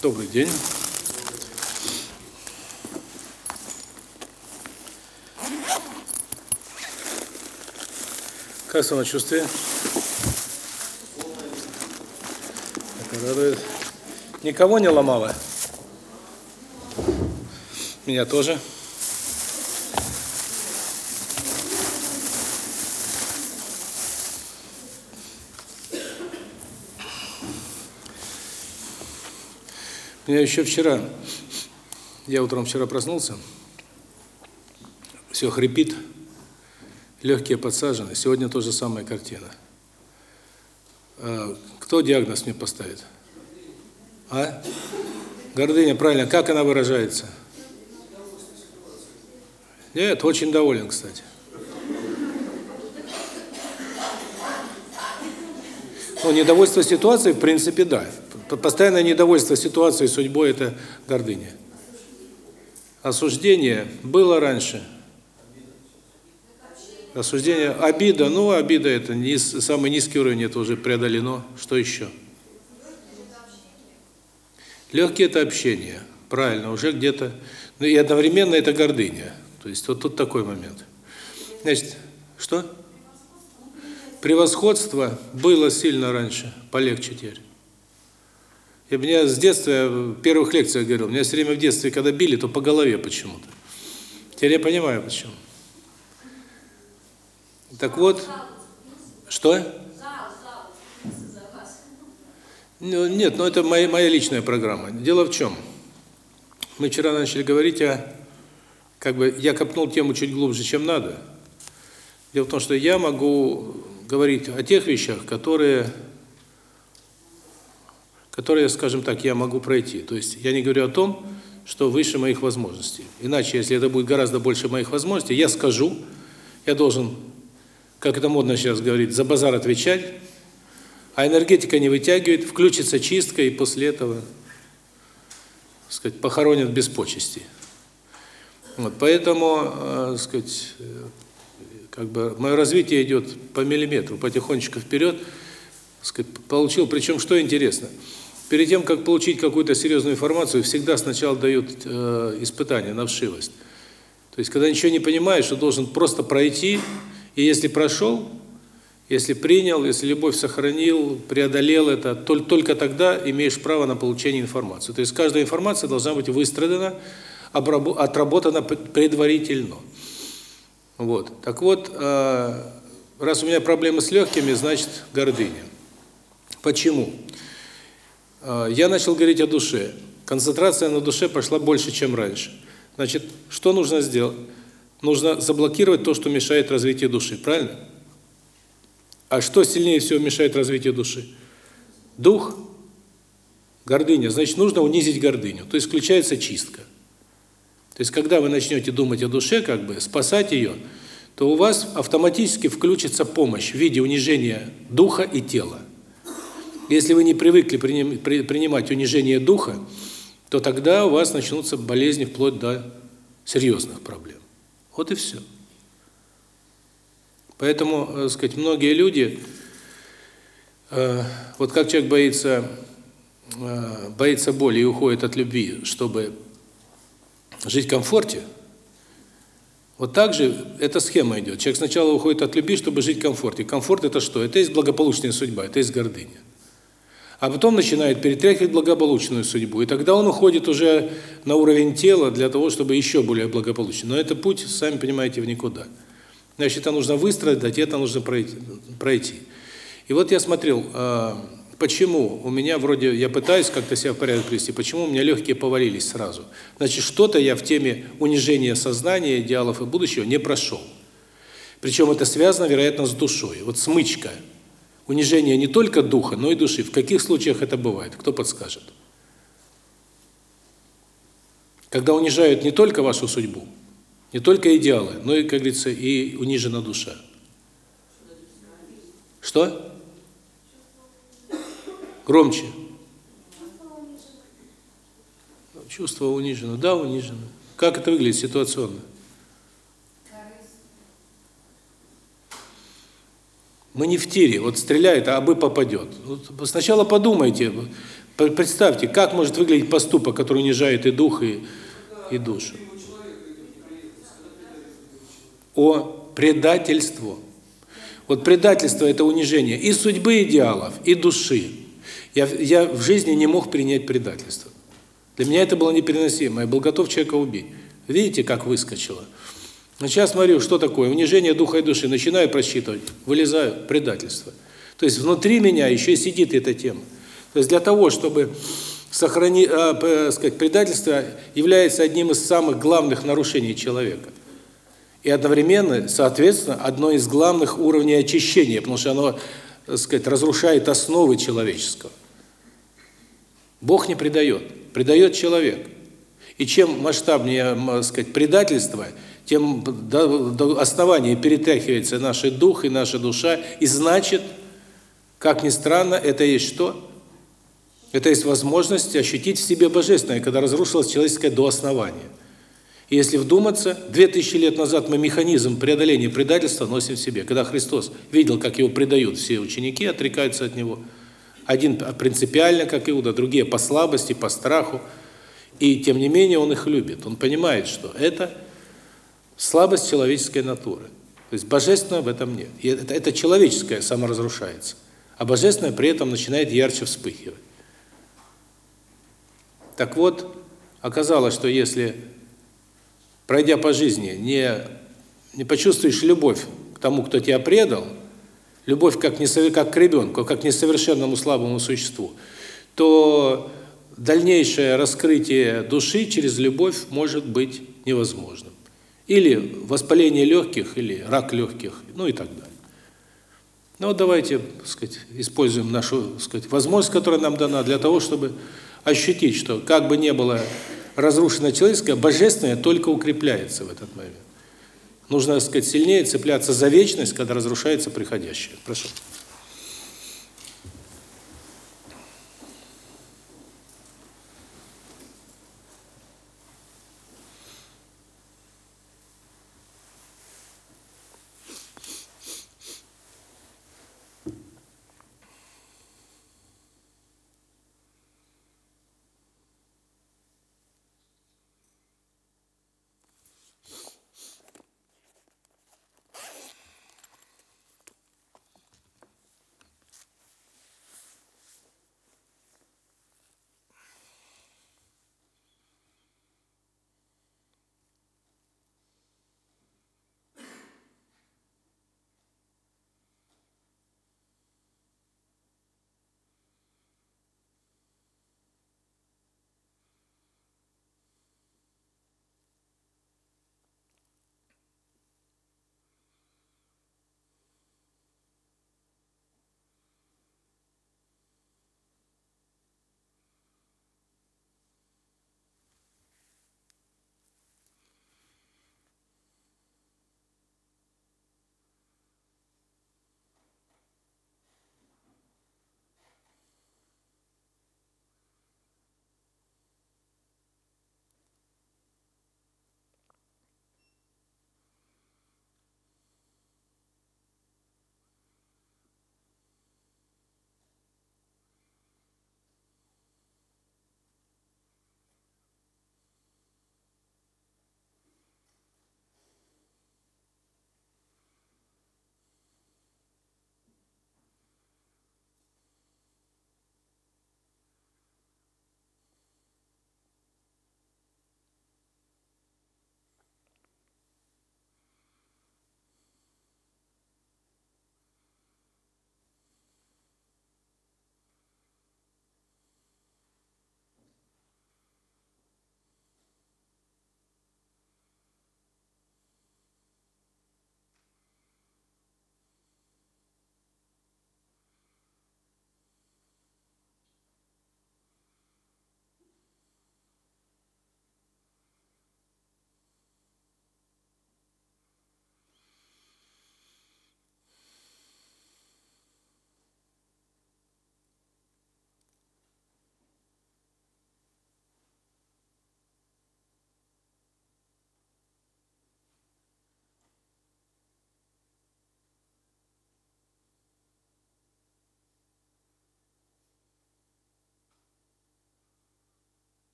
Добрый день. Как самочувствие? Это радует. Никого не ломало? Меня тоже. Меня еще вчера, я утром вчера проснулся, все хрипит, легкие подсажены. Сегодня тоже самая картина. А, кто диагноз мне поставит? А? Гордыня, правильно. Как она выражается? Нет, очень доволен, кстати. Ну, недовольство ситуацией, в принципе, да. Постоянное недовольство ситуацией, судьбой – это гордыня. Осуждение было раньше. Осуждение, обида, ну, обида – это низ, самый низкий уровень, это уже преодолено. Что еще? Легкие – это общение, правильно, уже где-то. Ну, и одновременно это гордыня. То есть вот тут такой момент. Значит, что? Превосходство было сильно раньше, полегче теперь. Я меня с детства, в первых лекциях говорил, меня все время в детстве, когда били, то по голове почему-то. Теперь я понимаю, почему. Так вот, что? Ну, нет, ну это моя, моя личная программа. Дело в чем? Мы вчера начали говорить о... Как бы я копнул тему чуть глубже, чем надо. Дело в том, что я могу говорить о тех вещах, которые которые, скажем так, я могу пройти. То есть я не говорю о том, что выше моих возможностей. Иначе, если это будет гораздо больше моих возможностей, я скажу, я должен, как это модно сейчас говорить, за базар отвечать, а энергетика не вытягивает, включится чистка, и после этого, так сказать, похоронят без почести. Вот, поэтому, э, сказать, э, как бы мое развитие идет по миллиметру, потихонечку вперед, сказать, получил, причем что интересно – Перед тем, как получить какую-то серьезную информацию, всегда сначала дают э, испытания на вшивость. То есть, когда ничего не понимаешь, что должен просто пройти, и если прошел, если принял, если любовь сохранил, преодолел это, только, только тогда имеешь право на получение информации. То есть, каждая информация должна быть выстрадана, отработана предварительно. Вот. Так вот, э, раз у меня проблемы с легкими, значит гордыня. Почему? Почему? А, я начал говорить о душе. Концентрация на душе пошла больше, чем раньше. Значит, что нужно сделать? Нужно заблокировать то, что мешает развитию души, правильно? А что сильнее всего мешает развитию души? Дух, гордыня. Значит, нужно унизить гордыню. То есть включается чистка. То есть, когда вы начнете думать о душе, как бы, спасать ее, то у вас автоматически включится помощь в виде унижения духа и тела. Если вы не привыкли принимать унижение духа, то тогда у вас начнутся болезни вплоть до серьезных проблем. Вот и все. Поэтому, так э, сказать, многие люди, э, вот как человек боится, э, боится боли и уходит от любви, чтобы жить в комфорте, вот так же эта схема идет. Человек сначала уходит от любви, чтобы жить в комфорте. Комфорт – это что? Это есть благополучная судьба, это есть гордыня а потом начинает перетряхивать благополучную судьбу. И тогда он уходит уже на уровень тела для того, чтобы еще более благополучно. Но это путь, сами понимаете, в никуда. Значит, это нужно выстрадать, это нужно пройти. И вот я смотрел, а, почему у меня вроде, я пытаюсь как-то себя в порядок привести, почему у меня легкие повалились сразу. Значит, что-то я в теме унижения сознания, идеалов и будущего не прошел. Причем это связано, вероятно, с душой. Вот смычка – унижение не только духа, но и души. В каких случаях это бывает? Кто подскажет? Когда унижают не только вашу судьбу, не только идеалы, но и, как говорится, и унижена душа. Что? Громче. Чувство унижено. Да, унижено. Как это выглядит ситуационно? Мы не в тире, вот стреляет, а бы попадет. Вот сначала подумайте, представьте, как может выглядеть поступок, который унижает и дух, и, и душу. О предательство. Вот предательство – это унижение и судьбы идеалов, и души. Я, я в жизни не мог принять предательство. Для меня это было непереносимо. Я был готов человека убить. Видите, как выскочило? Но сейчас смотрю, что такое унижение духа и души. Начинаю просчитывать, вылезаю, предательство. То есть внутри меня еще сидит эта тема. То есть для того, чтобы сохранить, э, сказать, предательство является одним из самых главных нарушений человека. И одновременно, соответственно, одно из главных уровней очищения, потому что оно, так сказать, разрушает основы человеческого. Бог не предает, предает человек. И чем масштабнее, так сказать, предательство, тем до, до основания перетряхивается наш дух и наша душа, и значит, как ни странно, это есть что? Это есть возможность ощутить в себе божественное, когда разрушилось человеческое до основания. И если вдуматься, две тысячи лет назад мы механизм преодоления предательства носим в себе. Когда Христос видел, как его предают все ученики, отрекаются от него. Один принципиально, как Иуда, другие по слабости, по страху. И тем не менее он их любит. Он понимает, что это слабость человеческой натуры. То есть божественного в этом нет. И это, это человеческое саморазрушается. А божественное при этом начинает ярче вспыхивать. Так вот, оказалось, что если пройдя по жизни, не не почувствуешь любовь к тому, кто тебя предал, любовь как не как к ребенку, как к несовершенному слабому существу, то дальнейшее раскрытие души через любовь может быть невозможным. Или воспаление легких, или рак легких, ну и так далее. Ну, давайте, так сказать, используем нашу, так сказать, возможность, которая нам дана для того, чтобы ощутить, что как бы не было разрушено человеческое, божественное только укрепляется в этот момент. Нужно, так сказать, сильнее цепляться за вечность, когда разрушается приходящее. Прошу.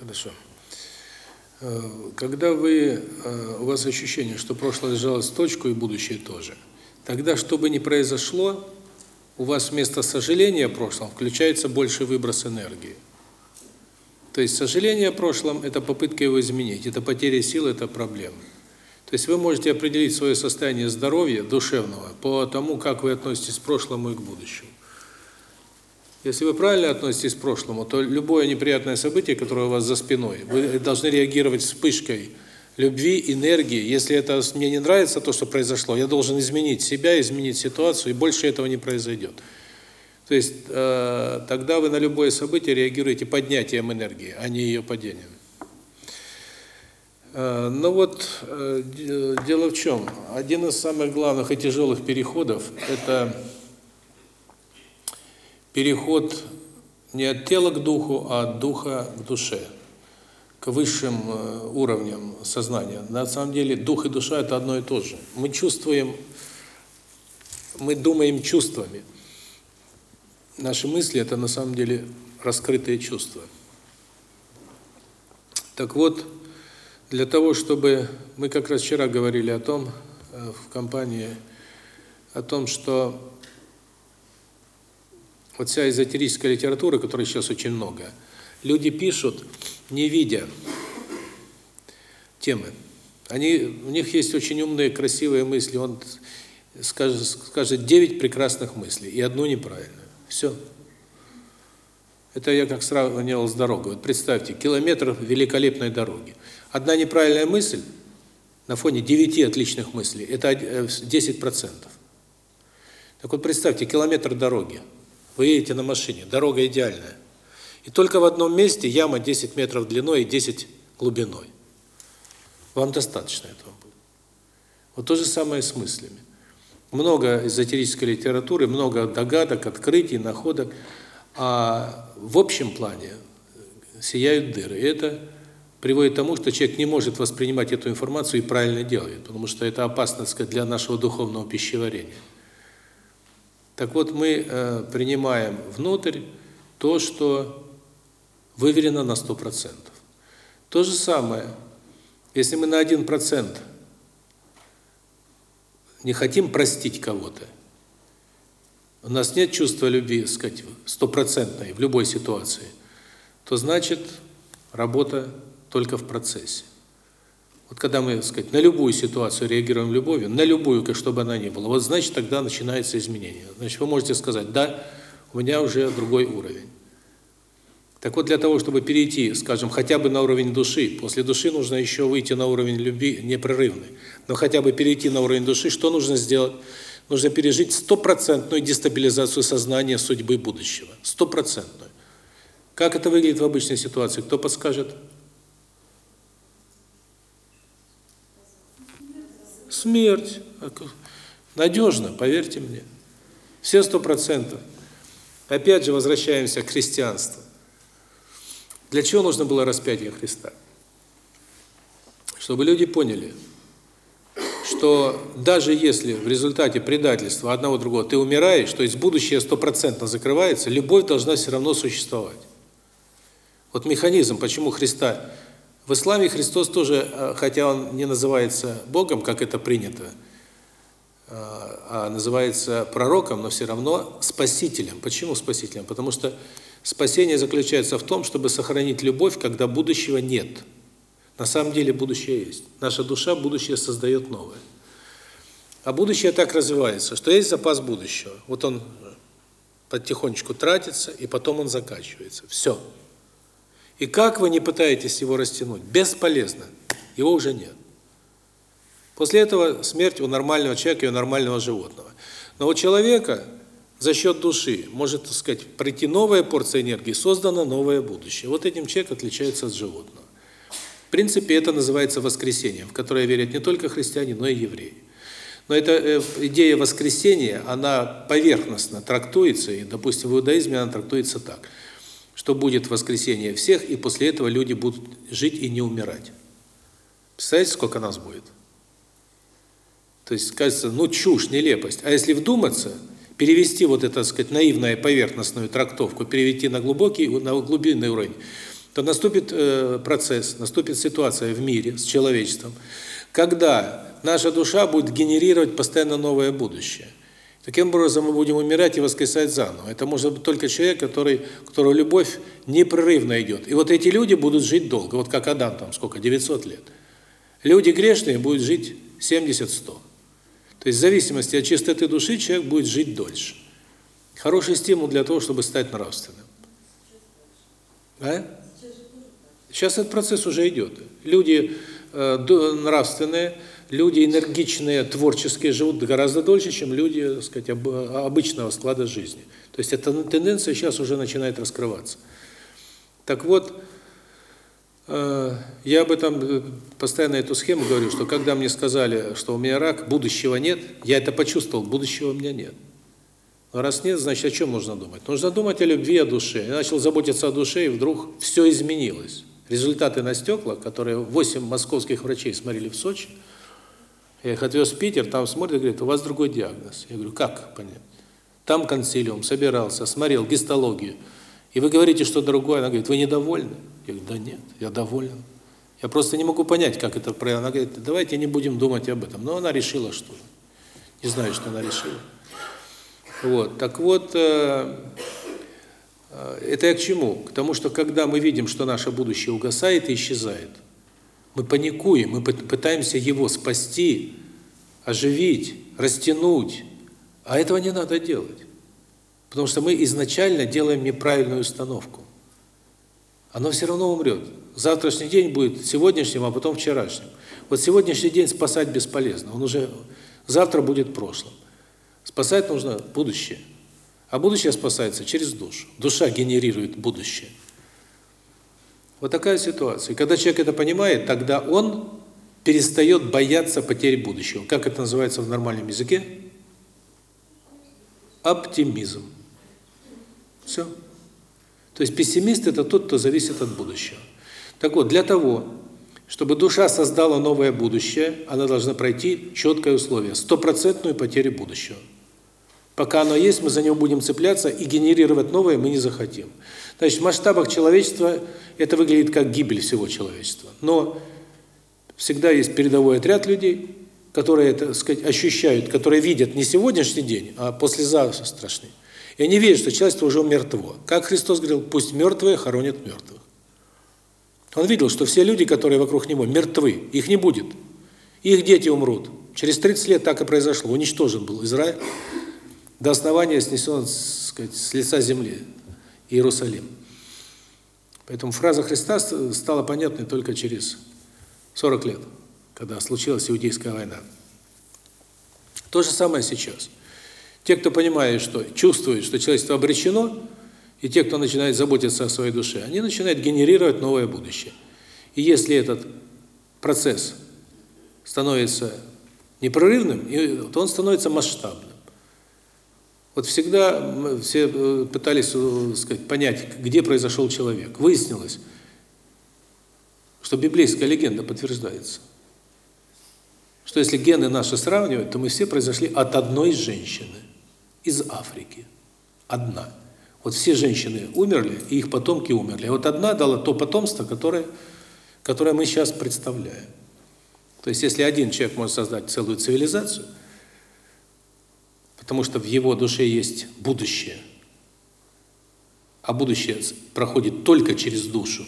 Хорошо. Э, когда вы, э, у вас ощущение, что прошлое сжалось в точку и будущее тоже, тогда, что бы ни произошло, у вас вместо сожаления о прошлом включается больше выброс энергии. То есть сожаление о прошлом – это попытка его изменить, это потеря сил, это проблема. То есть вы можете определить свое состояние здоровья душевного по тому, как вы относитесь к прошлому и к будущему. Если вы правильно относитесь к прошлому, то любое неприятное событие, которое у вас за спиной, вы должны реагировать вспышкой любви, энергии. Если это мне не нравится то, что произошло, я должен изменить себя, изменить ситуацию, и больше этого не произойдет. То есть э, тогда вы на любое событие реагируете поднятием энергии, а не ее падением. Э, ну вот э, дело в чем? Один из самых главных и тяжелых переходов – это переход не от тела к духу, а от духа к душе, к высшим э, уровням сознания. На самом деле дух и душа – это одно и то же. Мы чувствуем, мы думаем чувствами. Наши мысли – это на самом деле раскрытые чувства. Так вот, для того, чтобы... Мы как раз вчера говорили о том, э, в компании, о том, что вот вся эзотерическая литература, которой сейчас очень много, люди пишут, не видя темы. Они, у них есть очень умные, красивые мысли. Он скажет, скажет 9 прекрасных мыслей и одну неправильную. Все. Это я как сравнивал с дорогой. Вот представьте, километр великолепной дороги. Одна неправильная мысль на фоне девяти отличных мыслей – это 10%. Э, так вот представьте, километр дороги. Вы едете на машине, дорога идеальная. И только в одном месте яма 10 метров длиной и 10 глубиной. Вам достаточно этого будет. Вот то же самое с мыслями. Много эзотерической литературы, много догадок, открытий, находок, а в общем плане сияют дыры. И это приводит к тому, что человек не может воспринимать эту информацию и правильно делает, потому что это опасно, для нашего духовного пищеварения. Так вот, мы э, принимаем внутрь то, что выверено на 100%. То же самое, если мы на 1% не хотим простить кого-то, у нас нет чувства любви, сказать, стопроцентной в любой ситуации, то значит, работа только в процессе. Вот когда мы, так сказать, на любую ситуацию реагируем любовью, на любую, как чтобы она ни была, вот значит тогда начинается изменение. Значит, вы можете сказать: "Да, у меня уже другой уровень". Так вот, для того, чтобы перейти, скажем, хотя бы на уровень души, после души нужно еще выйти на уровень любви непрерывный. Но хотя бы перейти на уровень души, что нужно сделать? Нужно пережить стопроцентную дестабилизацию сознания судьбы будущего. Стопроцентную. Как это выглядит в обычной ситуации? Кто подскажет? Смерть. Надежно, поверьте мне. Все сто процентов. Опять же возвращаемся к христианству. Для чего нужно было распятие Христа? Чтобы люди поняли, что даже если в результате предательства одного другого ты умираешь, то есть будущее стопроцентно закрывается, любовь должна все равно существовать. Вот механизм, почему Христа в исламе Христос тоже, э, хотя он не называется Богом, как это принято, э, а называется пророком, но все равно спасителем. Почему спасителем? Потому что спасение заключается в том, чтобы сохранить любовь, когда будущего нет. На самом деле будущее есть. Наша душа будущее создает новое. А будущее так развивается, что есть запас будущего. Вот он потихонечку тратится, и потом он заканчивается. Все. И как вы не пытаетесь его растянуть, бесполезно. Его уже нет. После этого смерть у нормального человека и у нормального животного. Но у человека за счет души может, так сказать, пройти новая порция энергии, создано новое будущее. Вот этим человек отличается от животного. В принципе, это называется воскресением, в которое верят не только христиане, но и евреи. Но эта э, идея воскресения, она поверхностно трактуется, и, допустим, в иудаизме она трактуется так – что будет воскресение всех, и после этого люди будут жить и не умирать. Представляете, сколько нас будет? То есть, кажется, ну чушь, нелепость. А если вдуматься, перевести вот это, так сказать, наивную поверхностную трактовку, перевести на глубокий, на глубинный уровень, то наступит э, процесс, наступит ситуация в мире с человечеством, когда наша душа будет генерировать постоянно новое будущее. Таким образом мы будем умирать и воскресать заново. Это может быть только человек, который, которого любовь непрерывно идет. И вот эти люди будут жить долго, вот как Адам там, сколько, 900 лет. Люди грешные будут жить 70-100. То есть в зависимости от чистоты души человек будет жить дольше. Хороший стимул для того, чтобы стать нравственным. А? Сейчас этот процесс уже идет. Люди э, нравственные, люди энергичные, творческие живут гораздо дольше, чем люди, так сказать, об, обычного склада жизни. То есть эта тенденция сейчас уже начинает раскрываться. Так вот, э, я об этом постоянно эту схему говорю, что когда мне сказали, что у меня рак, будущего нет, я это почувствовал, будущего у меня нет. Но раз нет, значит, о чем нужно думать? Нужно думать о любви, о душе. Я начал заботиться о душе, и вдруг все изменилось. Результаты на стеклах, которые 8 московских врачей смотрели в Сочи, я их отвез в Питер, там смотрят и говорят, у вас другой диагноз. Я говорю, как понять? Там консилиум, собирался, смотрел гистологию. И вы говорите, что другое. Она говорит, вы недовольны? Я говорю, да нет, я доволен. Я просто не могу понять, как это правильно. Она говорит, давайте не будем думать об этом. Но она решила, что... Не знаю, что она решила. Вот, так вот, э, э, это я к чему? К тому, что когда мы видим, что наше будущее угасает и исчезает, мы паникуем, мы пытаемся его спасти, оживить, растянуть, а этого не надо делать. Потому что мы изначально делаем неправильную установку. Оно все равно умрет. Завтрашний день будет сегодняшним, а потом вчерашним. Вот сегодняшний день спасать бесполезно, он уже завтра будет прошлым. Спасать нужно будущее. А будущее спасается через душу. Душа генерирует будущее. Вот такая ситуация. И когда человек это понимает, тогда он перестает бояться потери будущего. Как это называется в нормальном языке? Оптимизм. Все. То есть пессимист – это тот, кто зависит от будущего. Так вот, для того, чтобы душа создала новое будущее, она должна пройти четкое условие – стопроцентную потерю будущего. Пока оно есть, мы за него будем цепляться, и генерировать новое мы не захотим. Значит, в масштабах человечества это выглядит как гибель всего человечества. Но всегда есть передовой отряд людей, которые это, сказать, ощущают, которые видят не сегодняшний день, а послезавтрашний. И они верят, что человечество уже мертво. Как Христос говорил, пусть мертвые хоронят мертвых. Он видел, что все люди, которые вокруг него, мертвы, их не будет. Их дети умрут. Через 30 лет так и произошло. Уничтожен был Израиль до основания снесен, сказать, с лица земли Иерусалим. Поэтому фраза Христа стала понятной только через 40 лет, когда случилась Иудейская война. То же самое сейчас. Те, кто понимает, что чувствует, что человечество обречено, и те, кто начинает заботиться о своей душе, они начинают генерировать новое будущее. И если этот процесс становится непрерывным, то он становится масштабным. Вот всегда все э, пытались, э, сказать, понять, где произошел человек. Выяснилось, что библейская легенда подтверждается. Что если гены наши сравнивать, то мы все произошли от одной женщины из Африки. Одна. Вот все женщины умерли, и их потомки умерли. А вот одна дала то потомство, которое, которое мы сейчас представляем. То есть если один человек может создать целую цивилизацию – потому что в его душе есть будущее. А будущее проходит только через душу.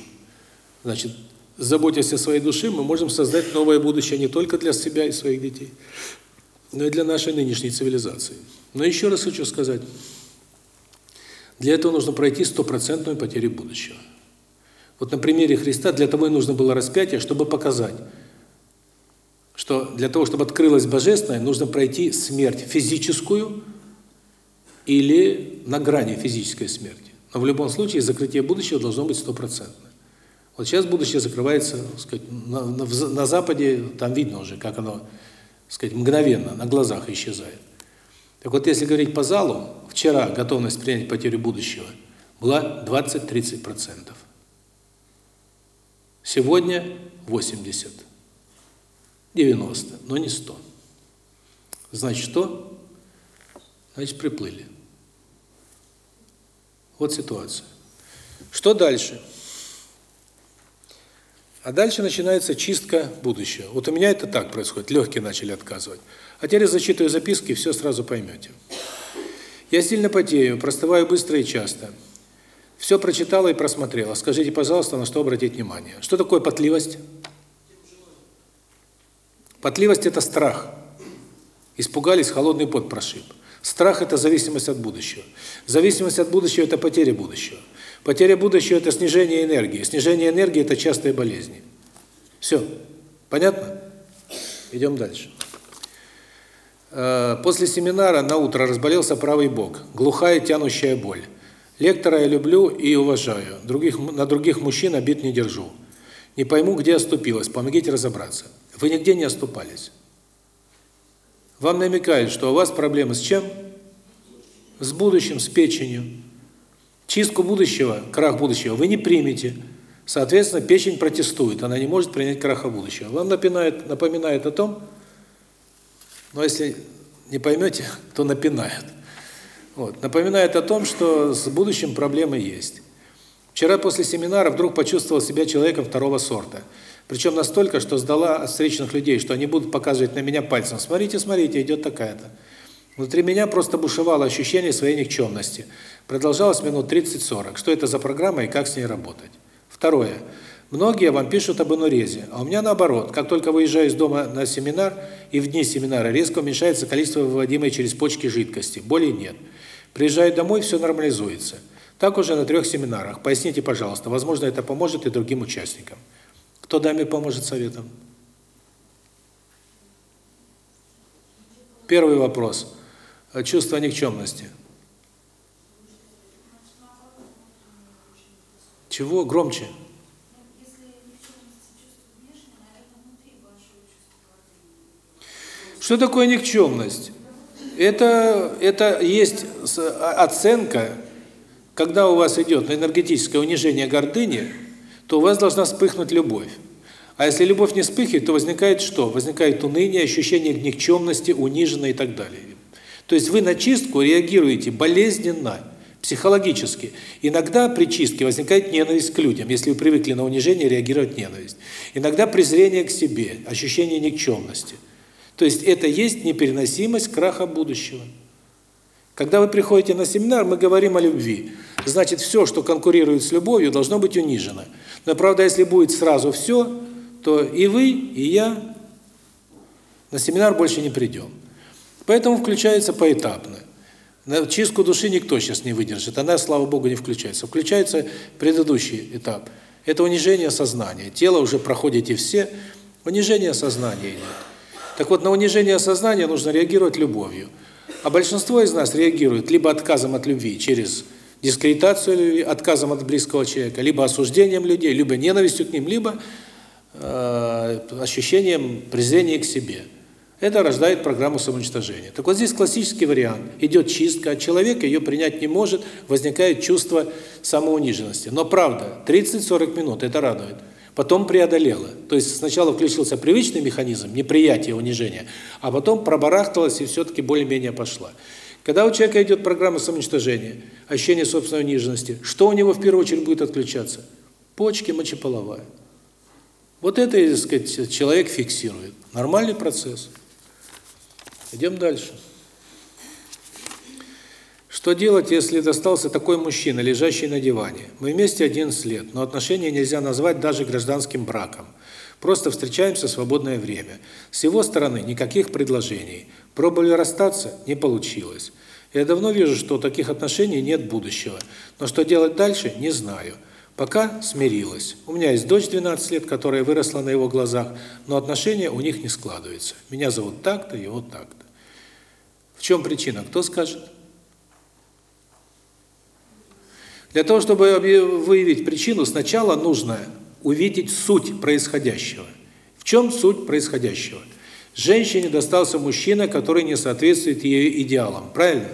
Значит, заботясь о своей душе, мы можем создать новое будущее не только для себя и своих детей, но и для нашей нынешней цивилизации. Но еще раз хочу сказать, для этого нужно пройти стопроцентную потерю будущего. Вот на примере Христа для того и нужно было распятие, чтобы показать – что для того, чтобы открылось Божественное, нужно пройти смерть физическую или на грани физической смерти. Но в любом случае закрытие будущего должно быть стопроцентное. Вот сейчас будущее закрывается, сказать, на, на, на Западе, там видно уже, как оно, сказать, мгновенно, на глазах исчезает. Так вот, если говорить по залу, вчера готовность принять потерю будущего была 20-30%. Сегодня 80%. 90, но не 100. Значит, что? Значит, приплыли. Вот ситуация. Что дальше? А дальше начинается чистка будущего. Вот у меня это так происходит, легкие начали отказывать. А теперь я зачитываю записки, все сразу поймете. Я сильно потею, простываю быстро и часто. Все прочитала и просмотрела. Скажите, пожалуйста, на что обратить внимание. Что такое потливость? Потливость – это страх. Испугались, холодный пот прошиб. Страх – это зависимость от будущего. Зависимость от будущего – это потеря будущего. Потеря будущего – это снижение энергии. Снижение энергии – это частые болезни. Все. Понятно? Идем дальше. Э, после семинара на утро разболелся правый бок. Глухая тянущая боль. Лектора я люблю и уважаю. Других На других мужчин обид не держу. Не пойму, где оступилась. Помогите разобраться. Вы нигде не оступались. Вам намекают, что у вас проблемы с чем? С будущим, с печенью. Чистку будущего, крах будущего вы не примете. Соответственно, печень протестует, она не может принять краха будущего. Вам напоминает, напоминает о том, но если не поймете, то напинает. Вот. Напоминает о том, что с будущим проблемы есть. Вчера после семинара вдруг почувствовал себя человеком второго сорта. Причем настолько, что сдала встречных людей, что они будут показывать на меня пальцем. Смотрите, смотрите, идет такая-то. Внутри меня просто бушевало ощущение своей никчемности. Продолжалось минут 30-40. Что это за программа и как с ней работать? Второе. Многие вам пишут об инурезе, а у меня наоборот. Как только выезжаю из дома на семинар, и в дни семинара резко уменьшается количество выводимой через почки жидкости. Боли нет. Приезжаю домой, все нормализуется. Так уже на трех семинарах. Поясните, пожалуйста, возможно, это поможет и другим участникам. Кто даме поможет советом? Первый вопрос. Чувство никчемности. Чего? Громче. Что такое никчемность? Это это есть оценка, когда у вас идет энергетическое унижение гордыни, то у вас должна вспыхнуть любовь. А если любовь не вспыхивает, то возникает что? Возникает уныние, ощущение никчемности, униженной и так далее. То есть вы на чистку реагируете болезненно психологически. Иногда при чистке возникает ненависть к людям, если вы привыкли на унижение реагировать ненависть. Иногда презрение к себе, ощущение никчемности. То есть это есть непереносимость краха будущего. Когда вы приходите на семинар, мы говорим о любви. Значит, все, что конкурирует с любовью, должно быть унижено. Но правда, если будет сразу все, то и вы, и я на семинар больше не придем. Поэтому включается поэтапно. Чистку души никто сейчас не выдержит, она, слава Богу, не включается. Включается предыдущий этап. Это унижение сознания. Тело уже проходите все, унижение сознания идет. Так вот, на унижение сознания нужно реагировать любовью. А большинство из нас реагирует либо отказом от любви через дискредитацию любви, отказом от близкого человека, либо осуждением людей, либо ненавистью к ним, либо э, ощущением презрения к себе. Это рождает программу самоуничтожения. Так вот здесь классический вариант. Идет чистка, а человек ее принять не может, возникает чувство самоуниженности. Но правда, 30-40 минут это радует. Потом преодолела. То есть сначала включился привычный механизм неприятия, унижения, а потом пробарахталась и все-таки более-менее пошла. Когда у человека идет программа самоуничтожения, ощущение собственной униженности, что у него в первую очередь будет отключаться? Почки мочеполовая. Вот это, так сказать, человек фиксирует. Нормальный процесс. Идем дальше. Что делать, если достался такой мужчина, лежащий на диване? Мы вместе 11 лет, но отношения нельзя назвать даже гражданским браком. Просто встречаемся в свободное время. С его стороны никаких предложений. Пробовали расстаться – не получилось. Я давно вижу, что у таких отношений нет будущего. Но что делать дальше – не знаю. Пока смирилась. У меня есть дочь 12 лет, которая выросла на его глазах, но отношения у них не складываются. Меня зовут так-то вот так-то. В чем причина? Кто скажет? Для того, чтобы выявить причину, сначала нужно увидеть суть происходящего. В чем суть происходящего? Женщине достался мужчина, который не соответствует ее идеалам, правильно?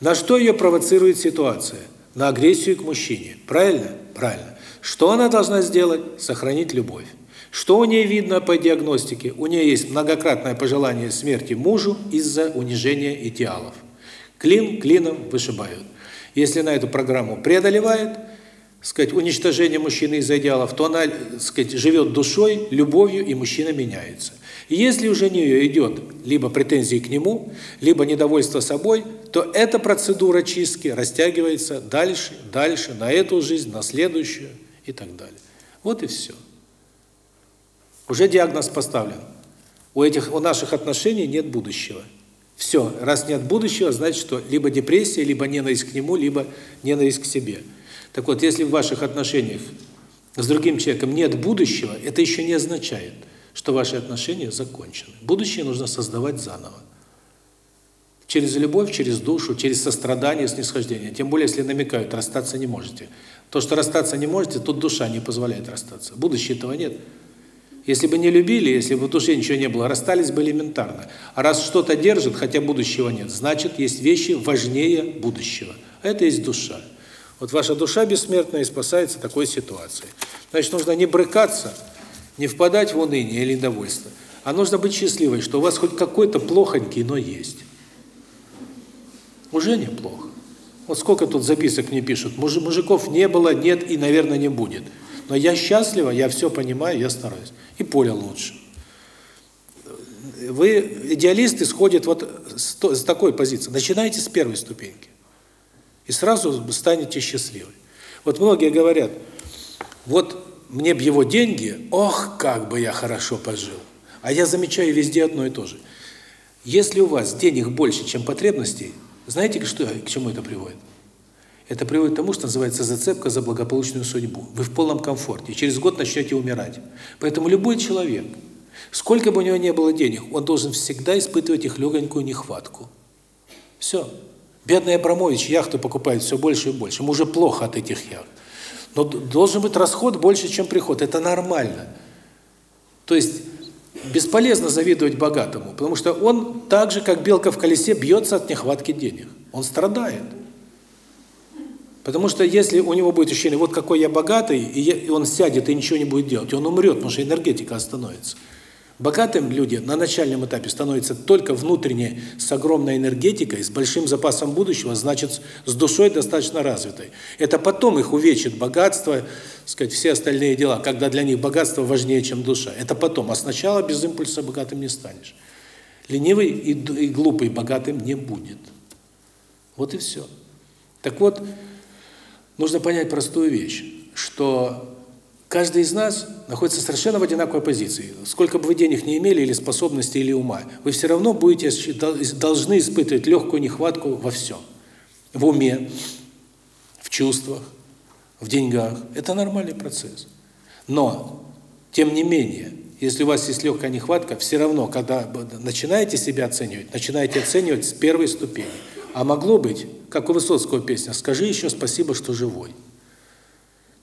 На что ее провоцирует ситуация? На агрессию к мужчине, правильно? Правильно. Что она должна сделать? Сохранить любовь. Что у нее видно по диагностике? У нее есть многократное пожелание смерти мужу из-за унижения идеалов. Клин клином вышибают. Если на эту программу преодолевает, сказать, уничтожение мужчины из идеалов, то она, сказать, живет душой, любовью, и мужчина меняется. И если уже нее идет либо претензии к нему, либо недовольство собой, то эта процедура чистки растягивается дальше, дальше, на эту жизнь, на следующую и так далее. Вот и все. Уже диагноз поставлен. У этих у наших отношений нет будущего. Все, раз нет будущего, значит, что либо депрессия, либо ненависть к нему, либо ненависть к себе. Так вот, если в ваших отношениях с другим человеком нет будущего, это еще не означает, что ваши отношения закончены. Будущее нужно создавать заново. Через любовь, через душу, через сострадание, снисхождение. Тем более, если намекают, расстаться не можете. То, что расстаться не можете, тут душа не позволяет расстаться. Будущего этого нет. Если бы не любили, если бы в душе ничего не было, расстались бы элементарно. А раз что-то держит, хотя будущего нет, значит, есть вещи важнее будущего. А это есть душа. Вот ваша душа бессмертная и спасается такой ситуацией. Значит, нужно не брыкаться, не впадать в уныние или недовольство, а нужно быть счастливой, что у вас хоть какой-то плохонький, но есть. Уже неплохо. Вот сколько тут записок мне пишут, мужиков не было, нет и, наверное, не будет. Но я счастлива, я все понимаю, я стараюсь. И поле лучше. Вы, идеалисты, сходят вот с такой позиции. Начинайте с первой ступеньки и сразу станете счастливы. Вот многие говорят, вот мне б его деньги, ох, как бы я хорошо пожил. А я замечаю везде одно и то же. Если у вас денег больше, чем потребностей, знаете, что, к чему это приводит? Это приводит к тому, что называется зацепка за благополучную судьбу. Вы в полном комфорте, и через год начнете умирать. Поэтому любой человек, сколько бы у него не было денег, он должен всегда испытывать их легонькую нехватку. Все. Бедный Абрамович яхту покупает все больше и больше. Ему уже плохо от этих яхт. Но должен быть расход больше, чем приход. Это нормально. То есть бесполезно завидовать богатому, потому что он так же, как белка в колесе, бьется от нехватки денег. Он страдает. Потому что если у него будет ощущение, вот какой я богатый, и он сядет и ничего не будет делать, он умрет, потому что энергетика остановится. Богатым люди на начальном этапе становятся только внутренне с огромной энергетикой, с большим запасом будущего, значит, с душой достаточно развитой. Это потом их увечит богатство, сказать, все остальные дела, когда для них богатство важнее, чем душа. Это потом, а сначала без импульса богатым не станешь. Ленивый и, и глупый богатым не будет. Вот и все. Так вот, нужно понять простую вещь, что Каждый из нас находится совершенно в одинаковой позиции. Сколько бы вы денег не имели, или способностей, или ума, вы все равно будете должны испытывать легкую нехватку во всем. В уме, в чувствах, в деньгах. Это нормальный процесс. Но, тем не менее, если у вас есть легкая нехватка, все равно, когда начинаете себя оценивать, начинаете оценивать с первой ступени. А могло быть, как у Высоцкого песня, «Скажи еще спасибо, что живой».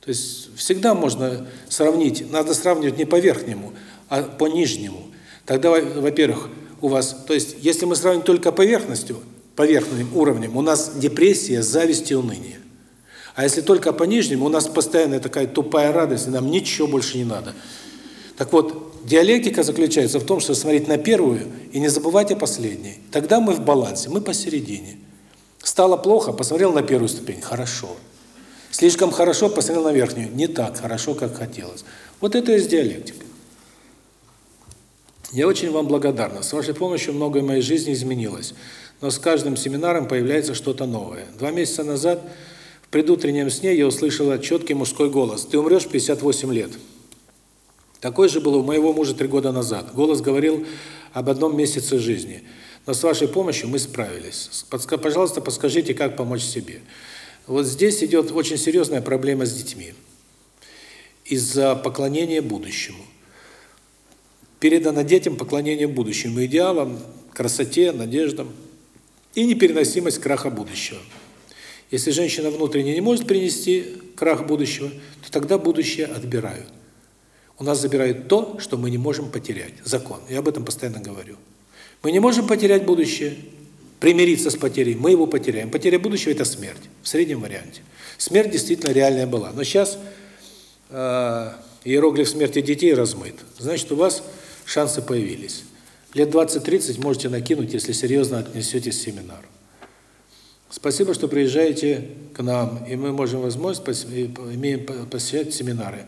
То есть всегда можно сравнить, надо сравнивать не по верхнему, а по нижнему. Тогда, во-первых, у вас, то есть если мы сравним только поверхностью, поверхностным уровнем, у нас депрессия, зависть и уныние. А если только по нижнему, у нас постоянная такая тупая радость, и нам ничего больше не надо. Так вот, диалектика заключается в том, что смотреть на первую и не забывать о последней. Тогда мы в балансе, мы посередине. Стало плохо, посмотрел на первую ступень, хорошо. Слишком хорошо посмотрел на верхнюю, не так хорошо, как хотелось. Вот это и есть диалектика. Я очень вам благодарна. С вашей помощью многое в моей жизни изменилось. Но с каждым семинаром появляется что-то новое. Два месяца назад в предутреннем сне я услышала четкий мужской голос. «Ты умрешь в 58 лет». Такой же был у моего мужа три года назад. Голос говорил об одном месяце жизни. Но с вашей помощью мы справились. Пожалуйста, подскажите, как помочь себе. Вот здесь идет очень серьезная проблема с детьми. Из-за поклонения будущему. Передано детям поклонение будущему, идеалам, красоте, надеждам и непереносимость краха будущего. Если женщина внутренне не может принести крах будущего, то тогда будущее отбирают. У нас забирают то, что мы не можем потерять. Закон. Я об этом постоянно говорю. Мы не можем потерять будущее, примириться с потерей, мы его потеряем. Потеря будущего – это смерть, в среднем варианте. Смерть действительно реальная была. Но сейчас э, иероглиф смерти детей размыт. Значит, у вас шансы появились. Лет 20-30 можете накинуть, если серьезно отнесетесь к семинару. Спасибо, что приезжаете к нам, и мы можем возможность, имеем посещать семинары.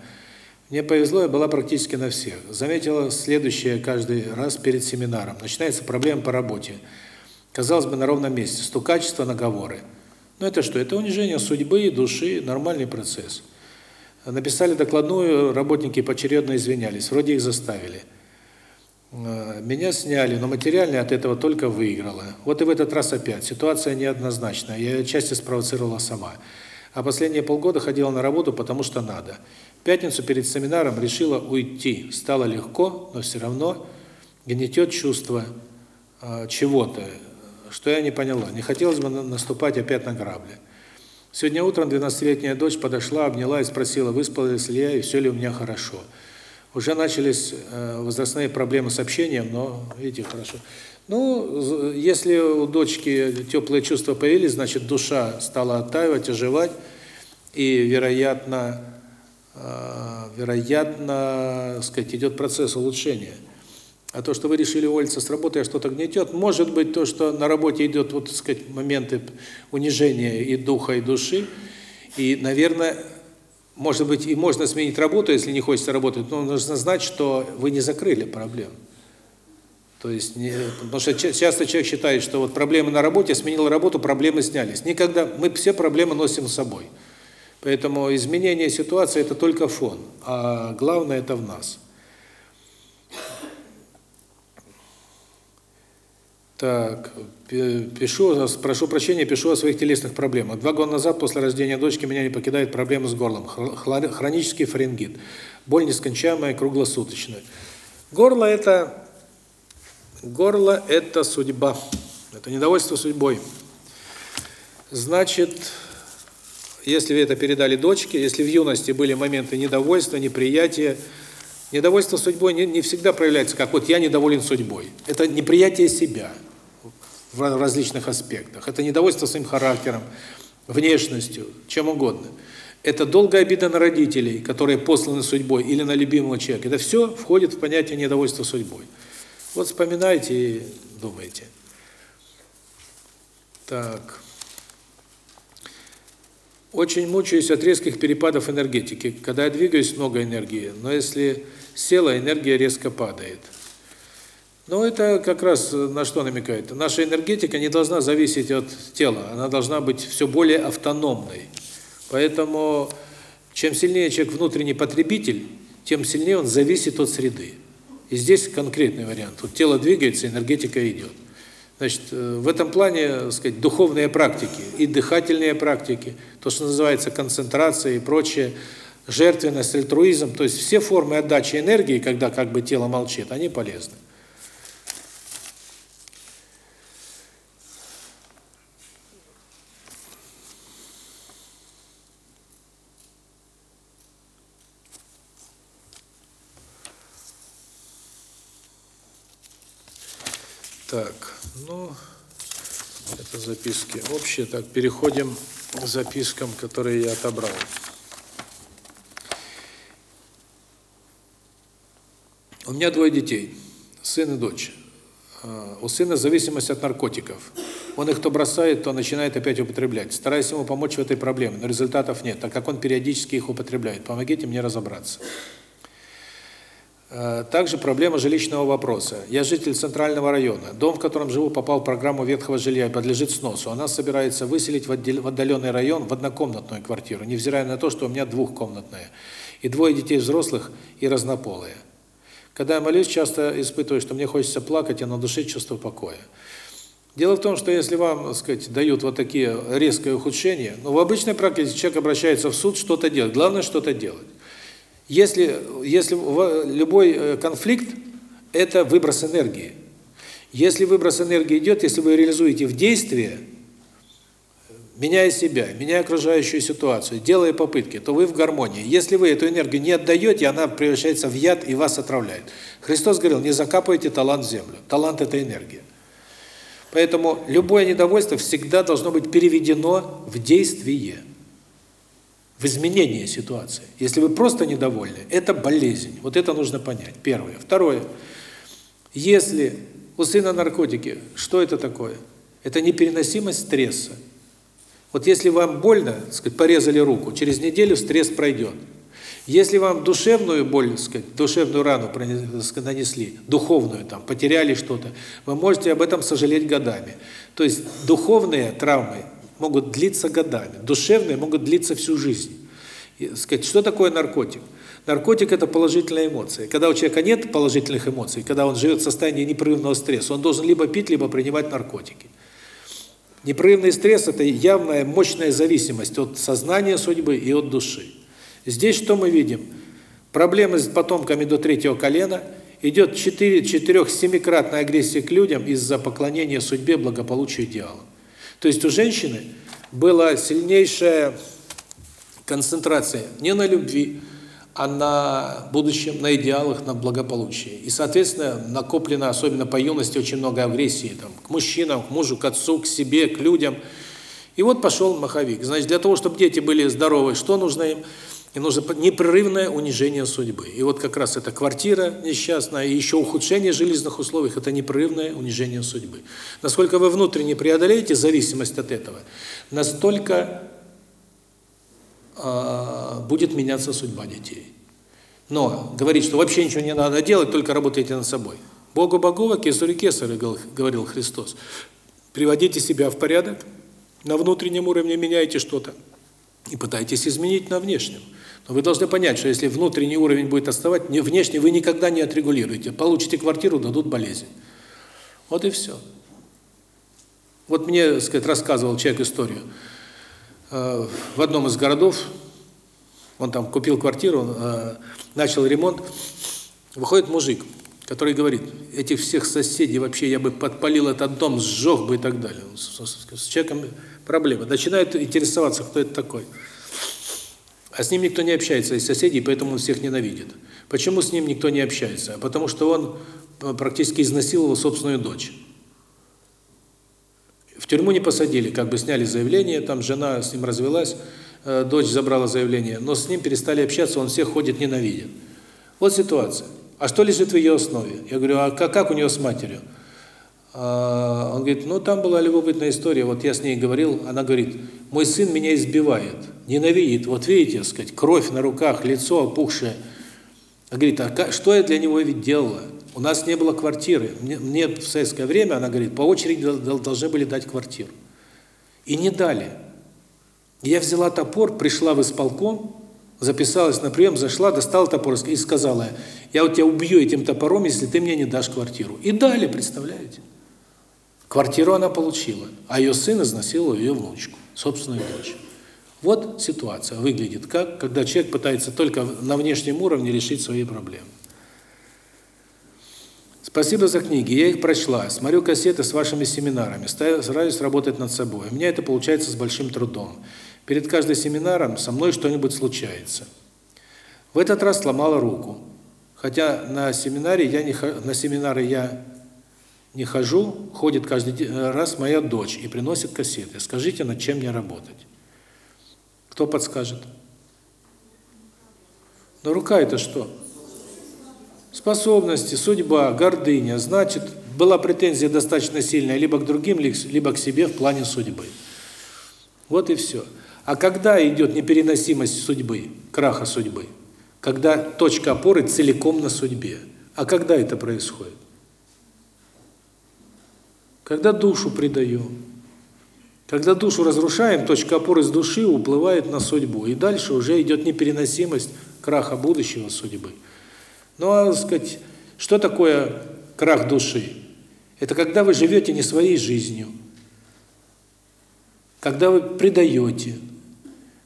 Мне повезло, я была практически на всех. Заметила следующее каждый раз перед семинаром. Начинается проблема по работе. Казалось бы, на ровном месте. Стукачество, наговоры. Но это что? Это унижение судьбы, души, нормальный процесс. Написали докладную, работники поочередно извинялись. Вроде их заставили. Э, меня сняли, но материально от этого только выиграла. Вот и в этот раз опять. Ситуация неоднозначная. Я ее отчасти спровоцировала сама. А последние полгода ходила на работу, потому что надо. Пятницу перед семинаром решила уйти. Стало легко, но все равно гнетет чувство э, чего-то, что я не поняла. Не хотелось бы наступать опять на грабли. Сегодня утром 12-летняя дочь подошла, обняла и спросила, выспалась ли я и все ли у меня хорошо. Уже начались э, возрастные проблемы с общением, но, видите, хорошо. Ну, если у дочки теплые чувства появились, значит, душа стала оттаивать, оживать, и, вероятно, вероятно, сказать, идет процесс улучшения. А то, что вы решили уволиться с работы, а что-то гнетет, может быть то, что на работе идет, вот, сказать, моменты унижения и духа, и души, и, наверное, может быть, и можно сменить работу, если не хочется работать, но нужно знать, что вы не закрыли проблему. То есть, не, потому что часто человек считает, что вот проблемы на работе, сменил работу, проблемы снялись. Никогда, мы все проблемы носим с собой. Поэтому изменение ситуации – это только фон, а главное – это в нас. Так, пишу, прошу прощения, пишу о своих телесных проблемах. Два года назад, после рождения дочки, меня не покидает проблема с горлом. Хронический фарингит. Боль нескончаемая, круглосуточная. Горло – это горло – это судьба. Это недовольство судьбой. Значит, если вы это передали дочке, если в юности были моменты недовольства, неприятия, недовольство судьбой не, не всегда проявляется как вот я недоволен судьбой. Это неприятие себя – в различных аспектах. Это недовольство своим характером, внешностью, чем угодно. Это долгая обида на родителей, которые посланы судьбой, или на любимого человека. Это все входит в понятие недовольства судьбой. Вот вспоминайте и думайте. Так. Очень мучаюсь от резких перепадов энергетики. Когда я двигаюсь, много энергии, но если села, энергия резко падает. Но это как раз на что намекает? Наша энергетика не должна зависеть от тела, она должна быть все более автономной. Поэтому чем сильнее человек внутренний потребитель, тем сильнее он зависит от среды. И здесь конкретный вариант. Вот тело двигается, энергетика идет. Значит, э, в этом плане, так сказать, духовные практики и дыхательные практики, то, что называется концентрация и прочее, жертвенность, альтруизм, то есть все формы отдачи энергии, когда как бы тело молчит, они полезны. Так, ну, это записки общие. Так, переходим к запискам, которые я отобрал. У меня двое детей, сын и дочь. А, у сына зависимость от наркотиков. Он их то бросает, то начинает опять употреблять. Стараюсь ему помочь в этой проблеме, но результатов нет, так как он периодически их употребляет. Помогите мне разобраться. Э, также проблема жилищного вопроса. Я житель центрального района. Дом, в котором живу, попал в программу ветхого жилья и подлежит сносу. Она собирается выселить в отдаленный район в однокомнатную квартиру, невзирая на то, что у меня двухкомнатная. И двое детей взрослых и разнополые. Когда я молюсь, часто испытываю, что мне хочется плакать, а на душе чувство покоя. Дело в том, что если вам, так сказать, дают вот такие резкое ухудшение, ну, в обычной практике человек обращается в суд что-то делать. Главное что-то делать. Если, если любой э, конфликт – это выброс энергии. Если выброс энергии идет, если вы реализуете в действие, меняя себя, меняя окружающую ситуацию, делая попытки, то вы в гармонии. Если вы эту энергию не отдаете, она превращается в яд и вас отравляет. Христос говорил, не закапывайте талант в землю. Талант – это энергия. Поэтому любое недовольство всегда должно быть переведено в действие в изменение ситуации. Если вы просто недовольны, это болезнь. Вот это нужно понять. Первое. Второе. Если у сына наркотики, что это такое? Это непереносимость стресса. Вот если вам больно, так сказать, порезали руку, через неделю стресс пройдет. Если вам душевную боль, так сказать, душевную рану нанесли, духовную там, потеряли что-то, вы можете об этом сожалеть годами. То есть духовные травмы могут длиться годами, душевные могут длиться всю жизнь. И, сказать, что такое наркотик? Наркотик – это положительные эмоции. Когда у человека нет положительных эмоций, когда он живет в состоянии непрерывного стресса, он должен либо пить, либо принимать наркотики. Непрерывный стресс – это явная, мощная зависимость от сознания судьбы и от души. Здесь что мы видим? Проблемы с потомками до третьего колена, идет 4-7-кратная агрессия к людям из-за поклонения судьбе, благополучию идеалам. То есть у женщины была сильнейшая концентрация не на любви, а на будущем, на идеалах, на благополучии. И, соответственно, накоплено, особенно по юности, очень много агрессии там, к мужчинам, к мужу, к отцу, к себе, к людям. И вот пошел маховик. Значит, для того, чтобы дети были здоровы, что нужно им? Им нужно непрерывное унижение судьбы. И вот как раз эта квартира несчастная, и еще ухудшение жилищных условий – это непрерывное унижение судьбы. Насколько вы внутренне преодолеете зависимость от этого, настолько э, будет меняться судьба детей. Но говорить, что вообще ничего не надо делать, только работайте над собой. Богу Богова, кесарю кесарю, говорил Христос. Приводите себя в порядок, на внутреннем уровне меняйте что-то и пытайтесь изменить на внешнем. Но вы должны понять, что если внутренний уровень будет оставать, внешний вы никогда не отрегулируете. Получите квартиру, дадут болезнь. Вот и все. Вот мне, так сказать, рассказывал человек историю. Э, в одном из городов, он там купил квартиру, э, начал ремонт, выходит мужик, который говорит, этих всех соседей вообще я бы подпалил этот дом, сжег бы и так далее. С человеком проблема. Начинает интересоваться, кто это такой. А с ним никто не общается из соседей, поэтому он всех ненавидит. Почему с ним никто не общается? Потому что он э, практически изнасиловал собственную дочь. В тюрьму не посадили, как бы сняли заявление, там жена с ним развелась, э, дочь забрала заявление, но с ним перестали общаться, он всех ходит, ненавидит. Вот ситуация. А что лежит в ее основе? Я говорю, а как, как у нее с матерью? А, он говорит, ну там была любопытная история, вот я с ней говорил, она говорит, мой сын меня избивает, ненавидит, вот видите, сказать, кровь на руках, лицо опухшее. Она говорит, а что я для него ведь делала? У нас не было квартиры. Мне, мне в советское время, она говорит, по очереди должны были дать квартиру. И не дали. Я взяла топор, пришла в исполком, записалась на прием, зашла, достала топор и сказала, я вот тебя убью этим топором, если ты мне не дашь квартиру. И дали, представляете? Квартиру она получила, а ее сын изнасиловал ее внучку, собственную дочь. Вот ситуация выглядит как, когда человек пытается только на внешнем уровне решить свои проблемы. Спасибо за книги, я их прочла, смотрю кассеты с вашими семинарами, стараюсь работать над собой. У меня это получается с большим трудом. Перед каждым семинаром со мной что-нибудь случается. В этот раз сломала руку. Хотя на семинаре я не на семинары я не хожу, ходит каждый раз моя дочь и приносит кассеты. Скажите, над чем мне работать? Кто подскажет? Но рука это что? Способности, судьба, гордыня. Значит, была претензия достаточно сильная либо к другим, либо к себе в плане судьбы. Вот и все. А когда идет непереносимость судьбы, краха судьбы? Когда точка опоры целиком на судьбе. А когда это происходит? Когда душу предаем. Когда душу разрушаем, точка опоры с души уплывает на судьбу. И дальше уже идет непереносимость краха будущего судьбы. Ну, а, сказать, что такое крах души? Это когда вы живете не своей жизнью. Когда вы предаете.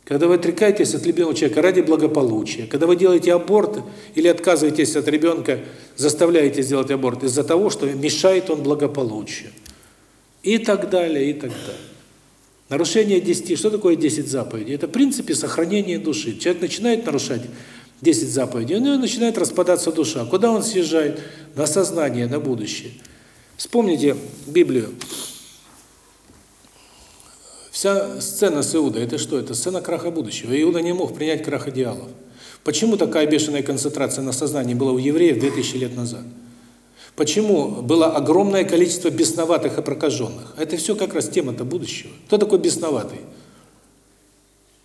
Когда вы отрекаетесь от любимого человека ради благополучия. Когда вы делаете аборт или отказываетесь от ребенка, заставляете сделать аборт из-за того, что мешает он благополучию и так далее, и так далее. Нарушение 10, что такое 10 заповедей? Это в принципе сохранение души. Человек начинает нарушать 10 заповедей, у него начинает распадаться душа. Куда он съезжает? На сознание, на будущее. Вспомните Библию. Вся сцена с Иудой, это что? Это сцена краха будущего. Иуда не мог принять крах идеалов. Почему такая бешеная концентрация на сознании была у евреев 2000 лет назад? Почему было огромное количество бесноватых и прокаженных? Это все как раз тема-то будущего. Кто такой бесноватый?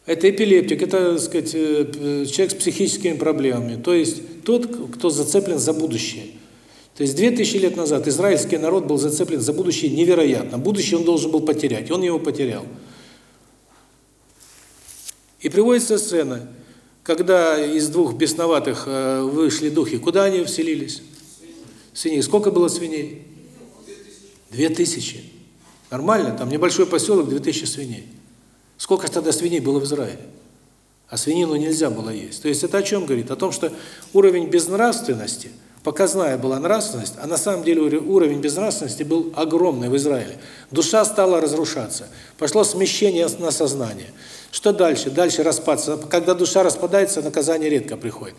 Это эпилептик, это, так сказать, э, человек с психическими проблемами. То есть тот, кто зацеплен за будущее. То есть 2000 лет назад израильский народ был зацеплен за будущее невероятно. Будущее он должен был потерять, он его потерял. И приводится сцена, когда из двух бесноватых э, вышли духи, куда они вселились? Свиней. Сколько было свиней? Две тысячи. Нормально, там небольшой поселок, две тысячи свиней. Сколько тогда свиней было в Израиле? А свинину нельзя было есть. То есть это о чем говорит? О том, что уровень безнравственности, показная была нравственность, а на самом деле уровень безнравственности был огромный в Израиле. Душа стала разрушаться. Пошло смещение на сознание. Что дальше? Дальше распад. Когда душа распадается, наказание редко приходит.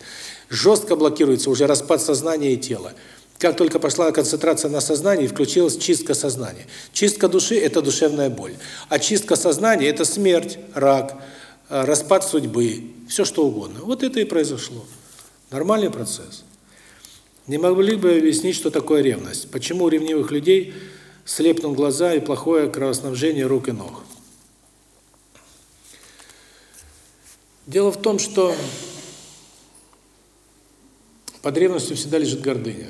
Жестко блокируется уже распад сознания и тела. Как только пошла концентрация на сознании, включилась чистка сознания. Чистка души – это душевная боль. А чистка сознания – это смерть, рак, э, распад судьбы, все что угодно. Вот это и произошло. Нормальный процесс. Не могли бы объяснить, что такое ревность? Почему у ревнивых людей слепнут глаза и плохое кровоснабжение рук и ног? Дело в том, что под ревностью всегда лежит гордыня.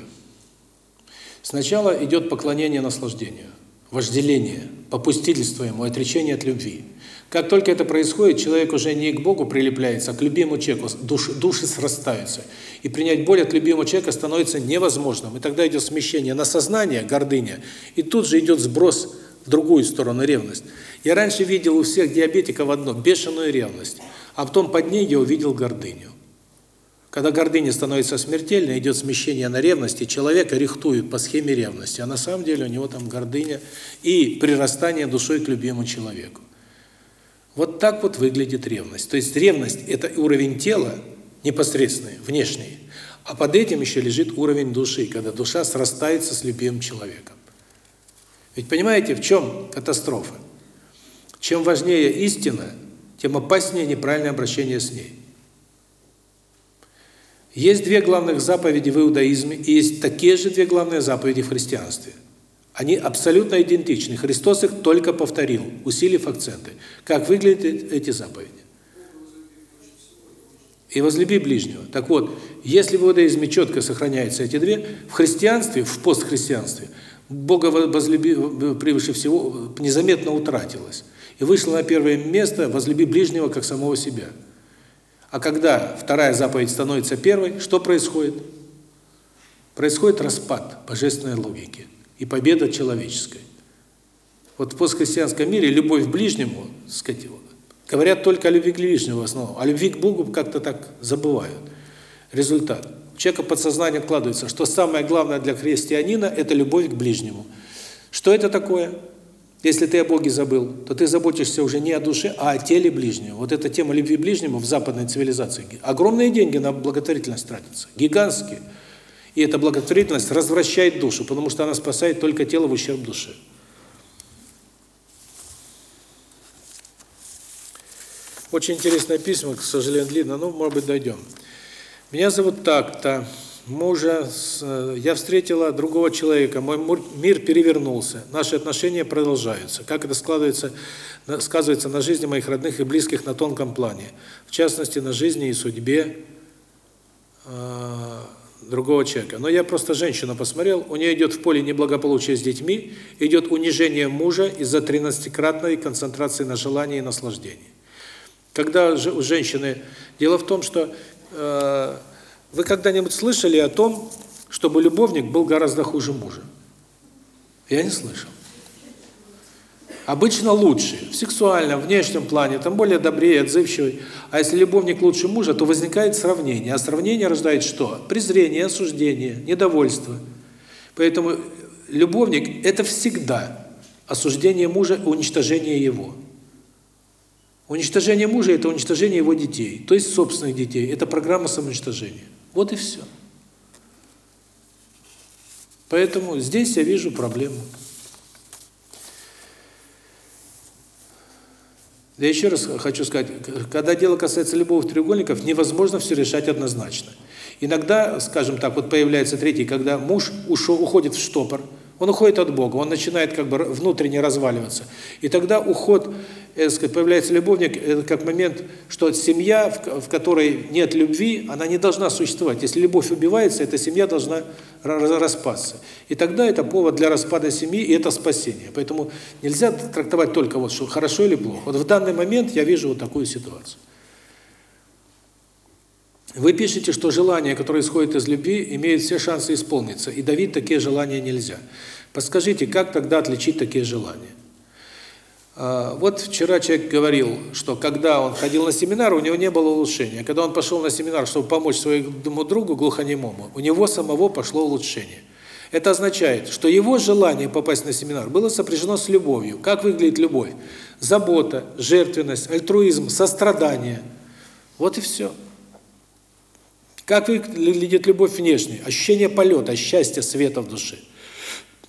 Сначала идет поклонение наслаждению, вожделение, попустительство ему, отречение от любви. Как только это происходит, человек уже не к Богу прилепляется, а к любимому человеку, души, души срастаются. И принять боль от любимого человека становится невозможным. И тогда идет смещение на сознание, гордыня, и тут же идет сброс в другую сторону, ревность. Я раньше видел у всех диабетиков одно – бешеную ревность, а потом под ней я увидел гордыню. Когда гордыня становится смертельной, идет смещение на ревность, и человека рихтуют по схеме ревности, а на самом деле у него там гордыня и прирастание душой к любимому человеку. Вот так вот выглядит ревность. То есть ревность – это уровень тела, непосредственный, внешний, а под этим еще лежит уровень души, когда душа срастается с любимым человеком. Ведь понимаете, в чем катастрофа? Чем важнее истина, тем опаснее неправильное обращение с ней. Есть две главных заповеди в иудаизме, и есть такие же две главные заповеди в христианстве. Они абсолютно идентичны. Христос их только повторил, усилив акценты. Как выглядят эти заповеди? И возлюби ближнего. Так вот, если в иудаизме четко сохраняются эти две, в христианстве, в постхристианстве, Бога возлюби превыше всего незаметно утратилось. И вышло на первое место «возлюби ближнего, как самого себя». А когда вторая заповедь становится первой, что происходит? Происходит распад божественной логики и победа человеческой. Вот в постхристианском мире любовь к ближнему, сказать, говорят только о любви к ближнему в основном, а любви к Богу как-то так забывают. Результат. У человека подсознание откладывается, что самое главное для христианина – это любовь к ближнему. Что это такое? Если ты о Боге забыл, то ты заботишься уже не о душе, а о теле ближнего. Вот эта тема любви ближнему в западной цивилизации. Огромные деньги на благотворительность тратятся, гигантские. И эта благотворительность развращает душу, потому что она спасает только тело в ущерб душе. Очень интересное письмо, к сожалению, длинно, но, может быть, дойдем. Меня зовут так-то мужа, э, я встретила другого человека, мой мир перевернулся, наши отношения продолжаются. Как это складывается, сказывается на жизни моих родных и близких на тонком плане, в частности, на жизни и судьбе э, другого человека. Но я просто женщину посмотрел, у нее идет в поле неблагополучие с детьми, идет унижение мужа из-за 13-кратной концентрации на желании и наслаждении. Когда у женщины... Дело в том, что... Э, вы когда-нибудь слышали о том, чтобы любовник был гораздо хуже мужа? Я не слышал. Обычно лучше, в сексуальном, внешнем плане, там более добрее, отзывчивый. А если любовник лучше мужа, то возникает сравнение. А сравнение рождает что? Презрение, осуждение, недовольство. Поэтому любовник – это всегда осуждение мужа, уничтожение его. Уничтожение мужа – это уничтожение его детей, то есть собственных детей. Это программа самоуничтожения. Вот и все. Поэтому здесь я вижу проблему. Я еще раз хочу сказать, когда дело касается любовых треугольников, невозможно все решать однозначно. Иногда, скажем так, вот появляется третий, когда муж ушел, уходит в штопор, Он уходит от Бога, он начинает как бы внутренне разваливаться. И тогда уход, появляется любовник, это как момент, что семья, в, которой нет любви, она не должна существовать. Если любовь убивается, эта семья должна распасться. И тогда это повод для распада семьи, и это спасение. Поэтому нельзя трактовать только вот, что хорошо или плохо. Вот в данный момент я вижу вот такую ситуацию. Вы пишете, что желания, которые исходят из любви, имеют все шансы исполниться, и давить такие желания нельзя. Подскажите, как тогда отличить такие желания? А, вот вчера человек говорил, что когда он ходил на семинар, у него не было улучшения. Когда он пошел на семинар, чтобы помочь своему другу глухонемому, у него самого пошло улучшение. Это означает, что его желание попасть на семинар было сопряжено с любовью. Как выглядит любовь? Забота, жертвенность, альтруизм, сострадание. Вот и все. Как выглядит любовь внешне? Ощущение полета, счастья, света в душе.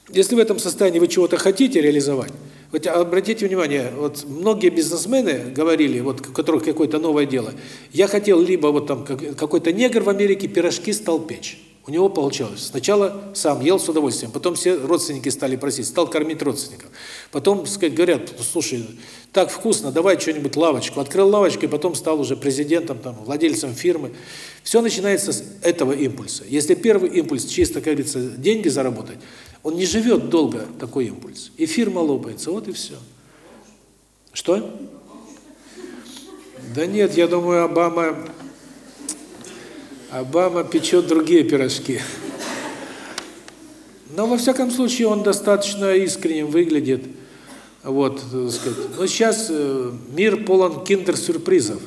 Если в этом состоянии вы чего-то хотите реализовать, вот обратите внимание, вот многие бизнесмены говорили, вот у которых какое-то новое дело, я хотел либо вот там какой-то негр в Америке пирожки стал печь. У него получалось. Сначала сам ел с удовольствием, потом все родственники стали просить, стал кормить родственников. Потом, сказать, говорят, слушай, так вкусно, давай что-нибудь лавочку. Открыл лавочку и потом стал уже президентом, там, владельцем фирмы. Все начинается с этого импульса. Если первый импульс чисто, как говорится, деньги заработать, он не живет долго, такой импульс. И фирма лопается, вот и все. Что? Да нет, я думаю, Обама Обама печет другие пирожки. Но во всяком случае он достаточно искренним выглядит. Вот, так сказать. Но сейчас э, мир полон киндер-сюрпризов.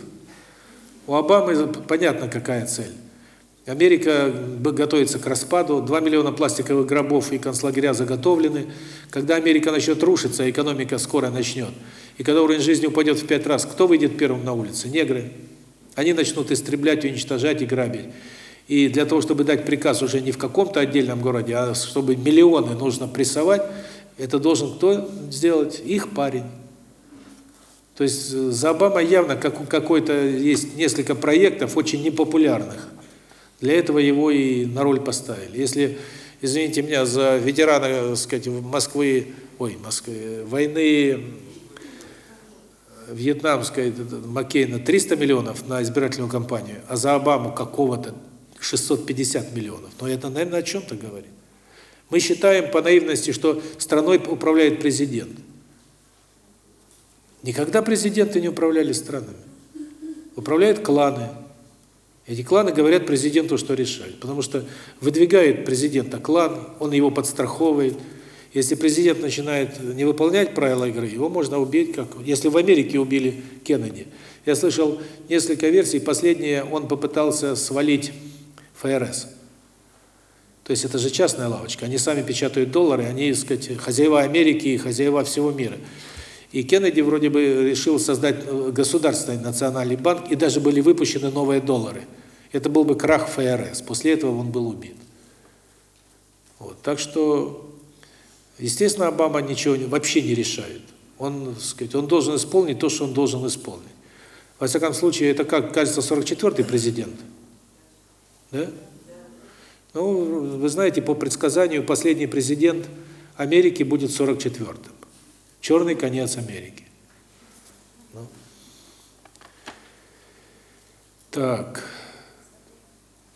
У Обамы понятно, какая цель. Америка готовится к распаду, 2 миллиона пластиковых гробов и концлагеря заготовлены. Когда Америка начнет рушиться, экономика скоро начнет. И когда уровень жизни упадет в пять раз, кто выйдет первым на улицы? Негры. Они начнут истреблять, уничтожать и грабить. И для того, чтобы дать приказ уже не в каком-то отдельном городе, а чтобы миллионы нужно прессовать, это должен кто сделать? Их парень. То есть э, за Обамой явно как какой-то есть несколько проектов очень непопулярных. Для этого его и на роль поставили. Если, извините меня, за ветерана, так сказать, Москвы, ой, Москвы, войны вьетнамской Маккейна 300 миллионов на избирательную кампанию, а за Обаму какого-то 650 миллионов. Но это, наверное, о чем-то говорит. Мы считаем по наивности, что страной управляет президент. Никогда президенты не управляли странами. Управляют кланы. Эти кланы говорят президенту, что решать. Потому что выдвигает президента клан, он его подстраховывает, если президент начинает не выполнять правила игры, его можно убить, как если в Америке убили Кеннеди. Я слышал несколько версий, последнее он попытался свалить ФРС. То есть это же частная лавочка, они сами печатают доллары, они, так сказать, хозяева Америки и хозяева всего мира. И Кеннеди вроде бы решил создать э, государственный национальный банк, и даже были выпущены новые доллары. Это был бы крах ФРС. После этого он был убит. Вот. Так что Естественно, Обама ничего вообще не решает. Он, сказать, он должен исполнить то, что он должен исполнить. Во всяком случае, это как, кажется, 44-й президент. Да? Ну, вы знаете, по предсказанию, последний президент Америки будет 44-м. Черный конец Америки. Ну. Так.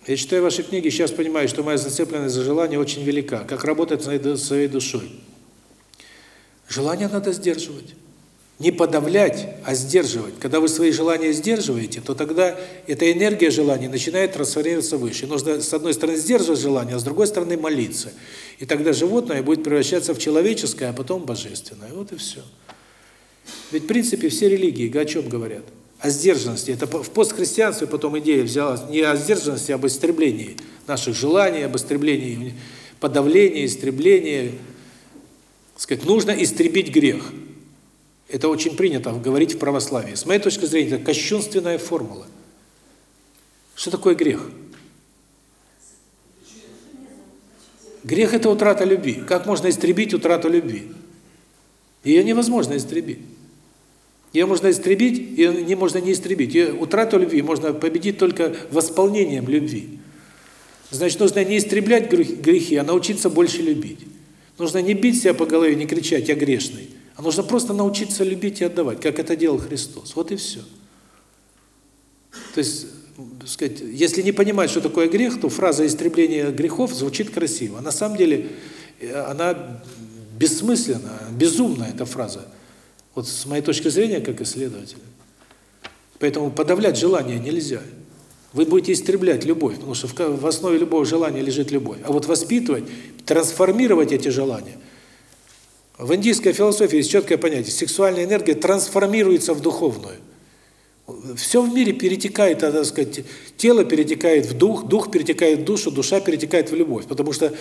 Я читаю ваши книги, сейчас понимаю, что моя зацепленность за желание очень велика. Как работать с своей душой? Желание надо сдерживать. Не подавлять, а сдерживать. Когда вы свои желания сдерживаете, то тогда эта энергия желания начинает трансформироваться выше. Нужно, с одной стороны, сдерживать желание, а с другой стороны, молиться. И тогда животное будет превращаться в человеческое, а потом в божественное. Вот и все. Ведь, в принципе, все религии о чем говорят? о сдержанности. Это в постхристианстве потом идея взялась не о сдержанности, а об истреблении наших желаний, об истреблении, подавлении, истреблении. Сказать, нужно истребить грех. Это очень принято говорить в православии. С моей точки зрения, это кощунственная формула. Что такое грех? Грех – это утрата любви. Как можно истребить утрату любви? Ее невозможно истребить. Ее можно истребить, ее не можно не истребить. Ее утрату любви можно победить только восполнением любви. Значит, нужно не истреблять грехи, а научиться больше любить. Нужно не бить себя по голове, не кричать «я грешный», а нужно просто научиться любить и отдавать, как это делал Христос. Вот и все. То есть, сказать, если не понимать, что такое грех, то фраза «истребление грехов» звучит красиво. А на самом деле э, она бессмысленна, безумна эта фраза. Вот с моей точки зрения, как исследователя. Поэтому подавлять желание нельзя. Вы будете истреблять любовь, потому что в основе любого желания лежит любовь. А вот воспитывать, трансформировать эти желания. В индийской философии есть четкое понятие. Сексуальная энергия трансформируется в духовную. Все в мире перетекает, так сказать, тело перетекает в дух, дух перетекает в душу, душа перетекает в любовь. Потому что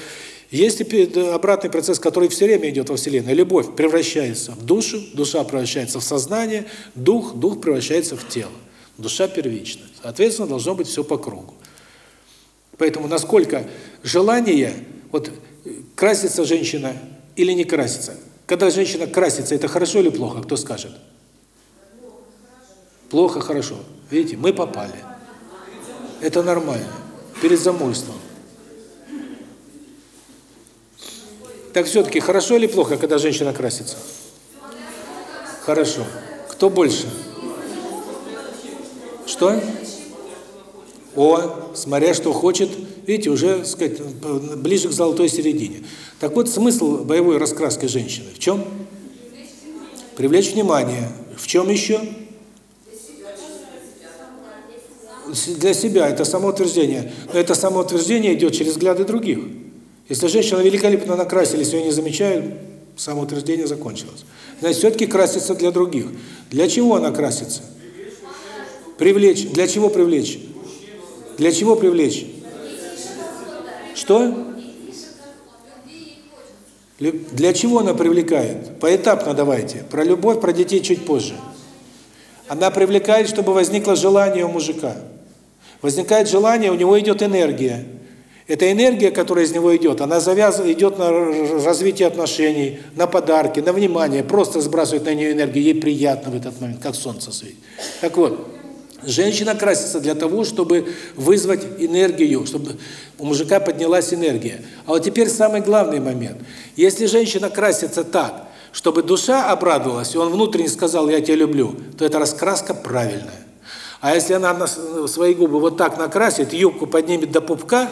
есть обратный процесс, который все время идет во Вселенной. Любовь превращается в душу, душа превращается в сознание, дух, дух превращается в тело. Душа первична. Соответственно, должно быть все по кругу. Поэтому насколько желание, вот красится женщина или не красится. Когда женщина красится, это хорошо или плохо, кто скажет? Плохо, хорошо. Видите, мы попали. Это нормально. Перед замужеством. Так все-таки хорошо или плохо, когда женщина красится? Хорошо. Кто больше? Что? О, смотря что хочет, видите, уже, сказать, ближе к золотой середине. Так вот, смысл боевой раскраски женщины в чем? Привлечь внимание. В чем еще? Для себя, это самоутверждение. Но это самоутверждение идет через взгляды других. Если женщина великолепно накрасилась, ее не замечают, самоутверждение закончилось. Значит, все-таки красится для других. Для чего она красится? Привлечь. Для чего привлечь? Для чего привлечь? Что? Для чего она привлекает? Поэтапно давайте. Про любовь, про детей чуть позже. Она привлекает, чтобы возникло желание у мужика. Возникает желание, у него идет энергия. Эта энергия, которая из него идет, она завязана, идет на развитие отношений, на подарки, на внимание, просто сбрасывает на нее энергию, ей приятно в этот момент, как солнце светит. Так вот, женщина красится для того, чтобы вызвать энергию, чтобы у мужика поднялась энергия. А вот теперь самый главный момент. Если женщина красится так, чтобы душа обрадовалась, и он внутренне сказал «я тебя люблю», то эта раскраска правильная. А если она свои губы вот так накрасит, юбку поднимет до пупка,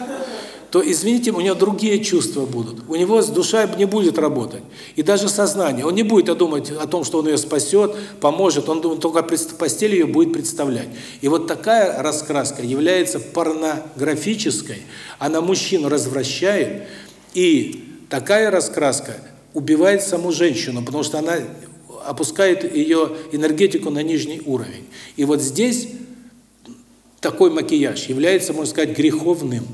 то, извините, у него другие чувства будут. У него душа не будет работать. И даже сознание. Он не будет думать о том, что он ее спасет, поможет. Он только в постели ее будет представлять. И вот такая раскраска является порнографической. Она мужчину развращает. И такая раскраска убивает саму женщину, потому что она опускает ее энергетику на нижний уровень. И вот здесь такой макияж является, можно сказать, греховным.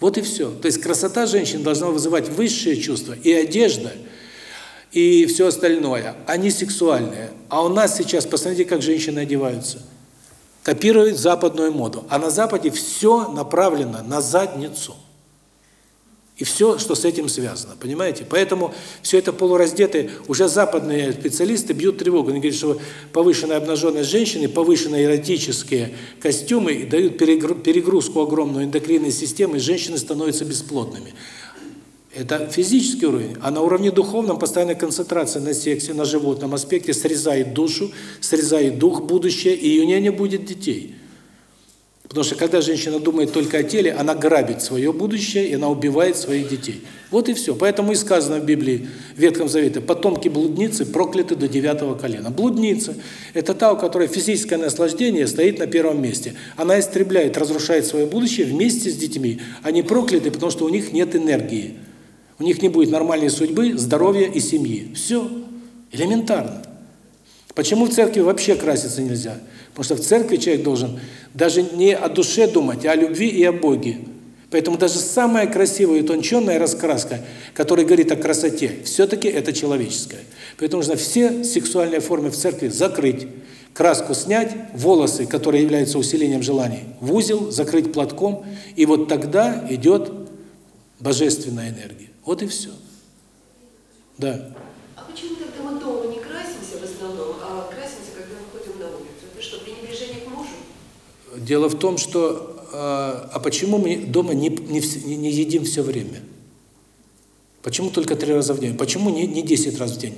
Вот и все. То есть красота женщин должна вызывать высшие чувства, и одежда, и все остальное, а не сексуальное. А у нас сейчас, посмотрите, как женщины одеваются. Копируют западную моду. А на Западе все направлено на задницу. И все, что с этим связано, понимаете? Поэтому все это полураздетые, уже западные специалисты бьют тревогу. Они говорят, что повышенная обнаженность женщины, повышенные эротические костюмы дают перегрузку огромную эндокринной системы, и женщины становятся бесплодными. Это физический уровень, а на уровне духовном постоянная концентрация на сексе, на животном аспекте срезает душу, срезает дух будущее, и у нее не будет детей. Потому что когда женщина думает только о теле, она грабит свое будущее, и она убивает своих детей. Вот и все. Поэтому и сказано в Библии, в Ветхом Завете, потомки блудницы прокляты до девятого колена. Блудница – это та, у которой физическое наслаждение стоит на первом месте. Она истребляет, разрушает свое будущее вместе с детьми. Они прокляты, потому что у них нет энергии. У них не будет нормальной судьбы, здоровья и семьи. Все. Элементарно. Почему в церкви вообще краситься нельзя? Потому что в церкви человек должен даже не о душе думать, а о любви и о Боге. Поэтому даже самая красивая и утонченная раскраска, которая говорит о красоте, все-таки это человеческая. Поэтому нужно все сексуальные формы в церкви закрыть, краску снять, волосы, которые являются усилением желаний, в узел, закрыть платком, и вот тогда идет божественная энергия. Вот и все. Да. А почему тогда мы дома не красимся в основном, а красимся, когда выходим на улицу? Это что, пренебрежение к мужу? Дело в том, что... А почему мы дома не, не, не едим все время? Почему только три раза в день? Почему не, не 10 раз в день?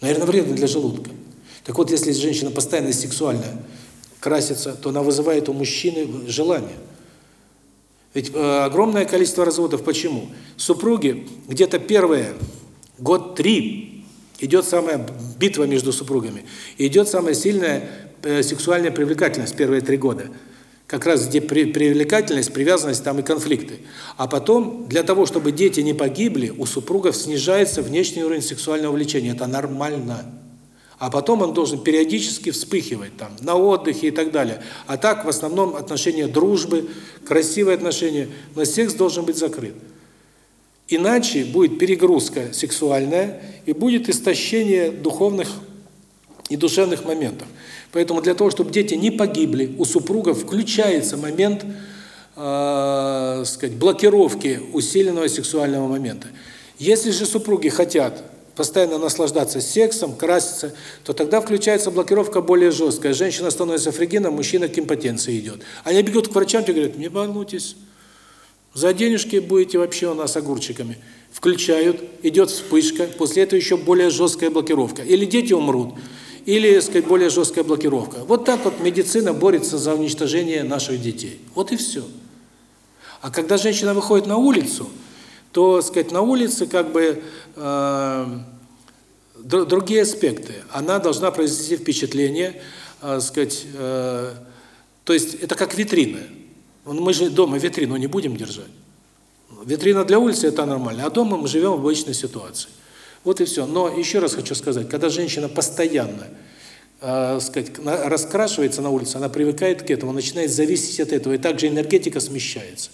Наверное, вредно для желудка. Так вот, если женщина постоянно сексуальная, красится, то она вызывает у мужчины желание. Ведь э, огромное количество разводов. Почему? Супруги где-то первые год три идет самая битва между супругами. Идет самая сильная э, сексуальная привлекательность первые три года. Как раз где при, привлекательность, привязанность, там и конфликты. А потом, для того, чтобы дети не погибли, у супругов снижается внешний уровень сексуального влечения. Это нормально. А потом он должен периодически вспыхивать там на отдыхе и так далее. А так в основном отношения дружбы, красивые отношения, но секс должен быть закрыт. Иначе будет перегрузка сексуальная и будет истощение духовных и душевных моментов. Поэтому для того, чтобы дети не погибли, у супругов включается момент, э, сказать, блокировки усиленного сексуального момента. Если же супруги хотят постоянно наслаждаться сексом, краситься, то тогда включается блокировка более жесткая. Женщина становится фригином, мужчина к импотенции идет. Они бегут к врачам и говорят, не волнуйтесь, за денежки будете вообще у нас огурчиками. Включают, идет вспышка, после этого еще более жесткая блокировка. Или дети умрут, или, сказать, более жесткая блокировка. Вот так вот медицина борется за уничтожение наших детей. Вот и все. А когда женщина выходит на улицу, то, сказать, на улице как бы э, другие аспекты. Она должна произвести впечатление, э, сказать, э, то есть это как витрина. Мы же дома витрину не будем держать. Витрина для улицы – это нормально, а дома мы живем в обычной ситуации. Вот и все. Но еще раз хочу сказать, когда женщина постоянно э, сказать, раскрашивается на улице, она привыкает к этому, начинает зависеть от этого, и также энергетика смещается.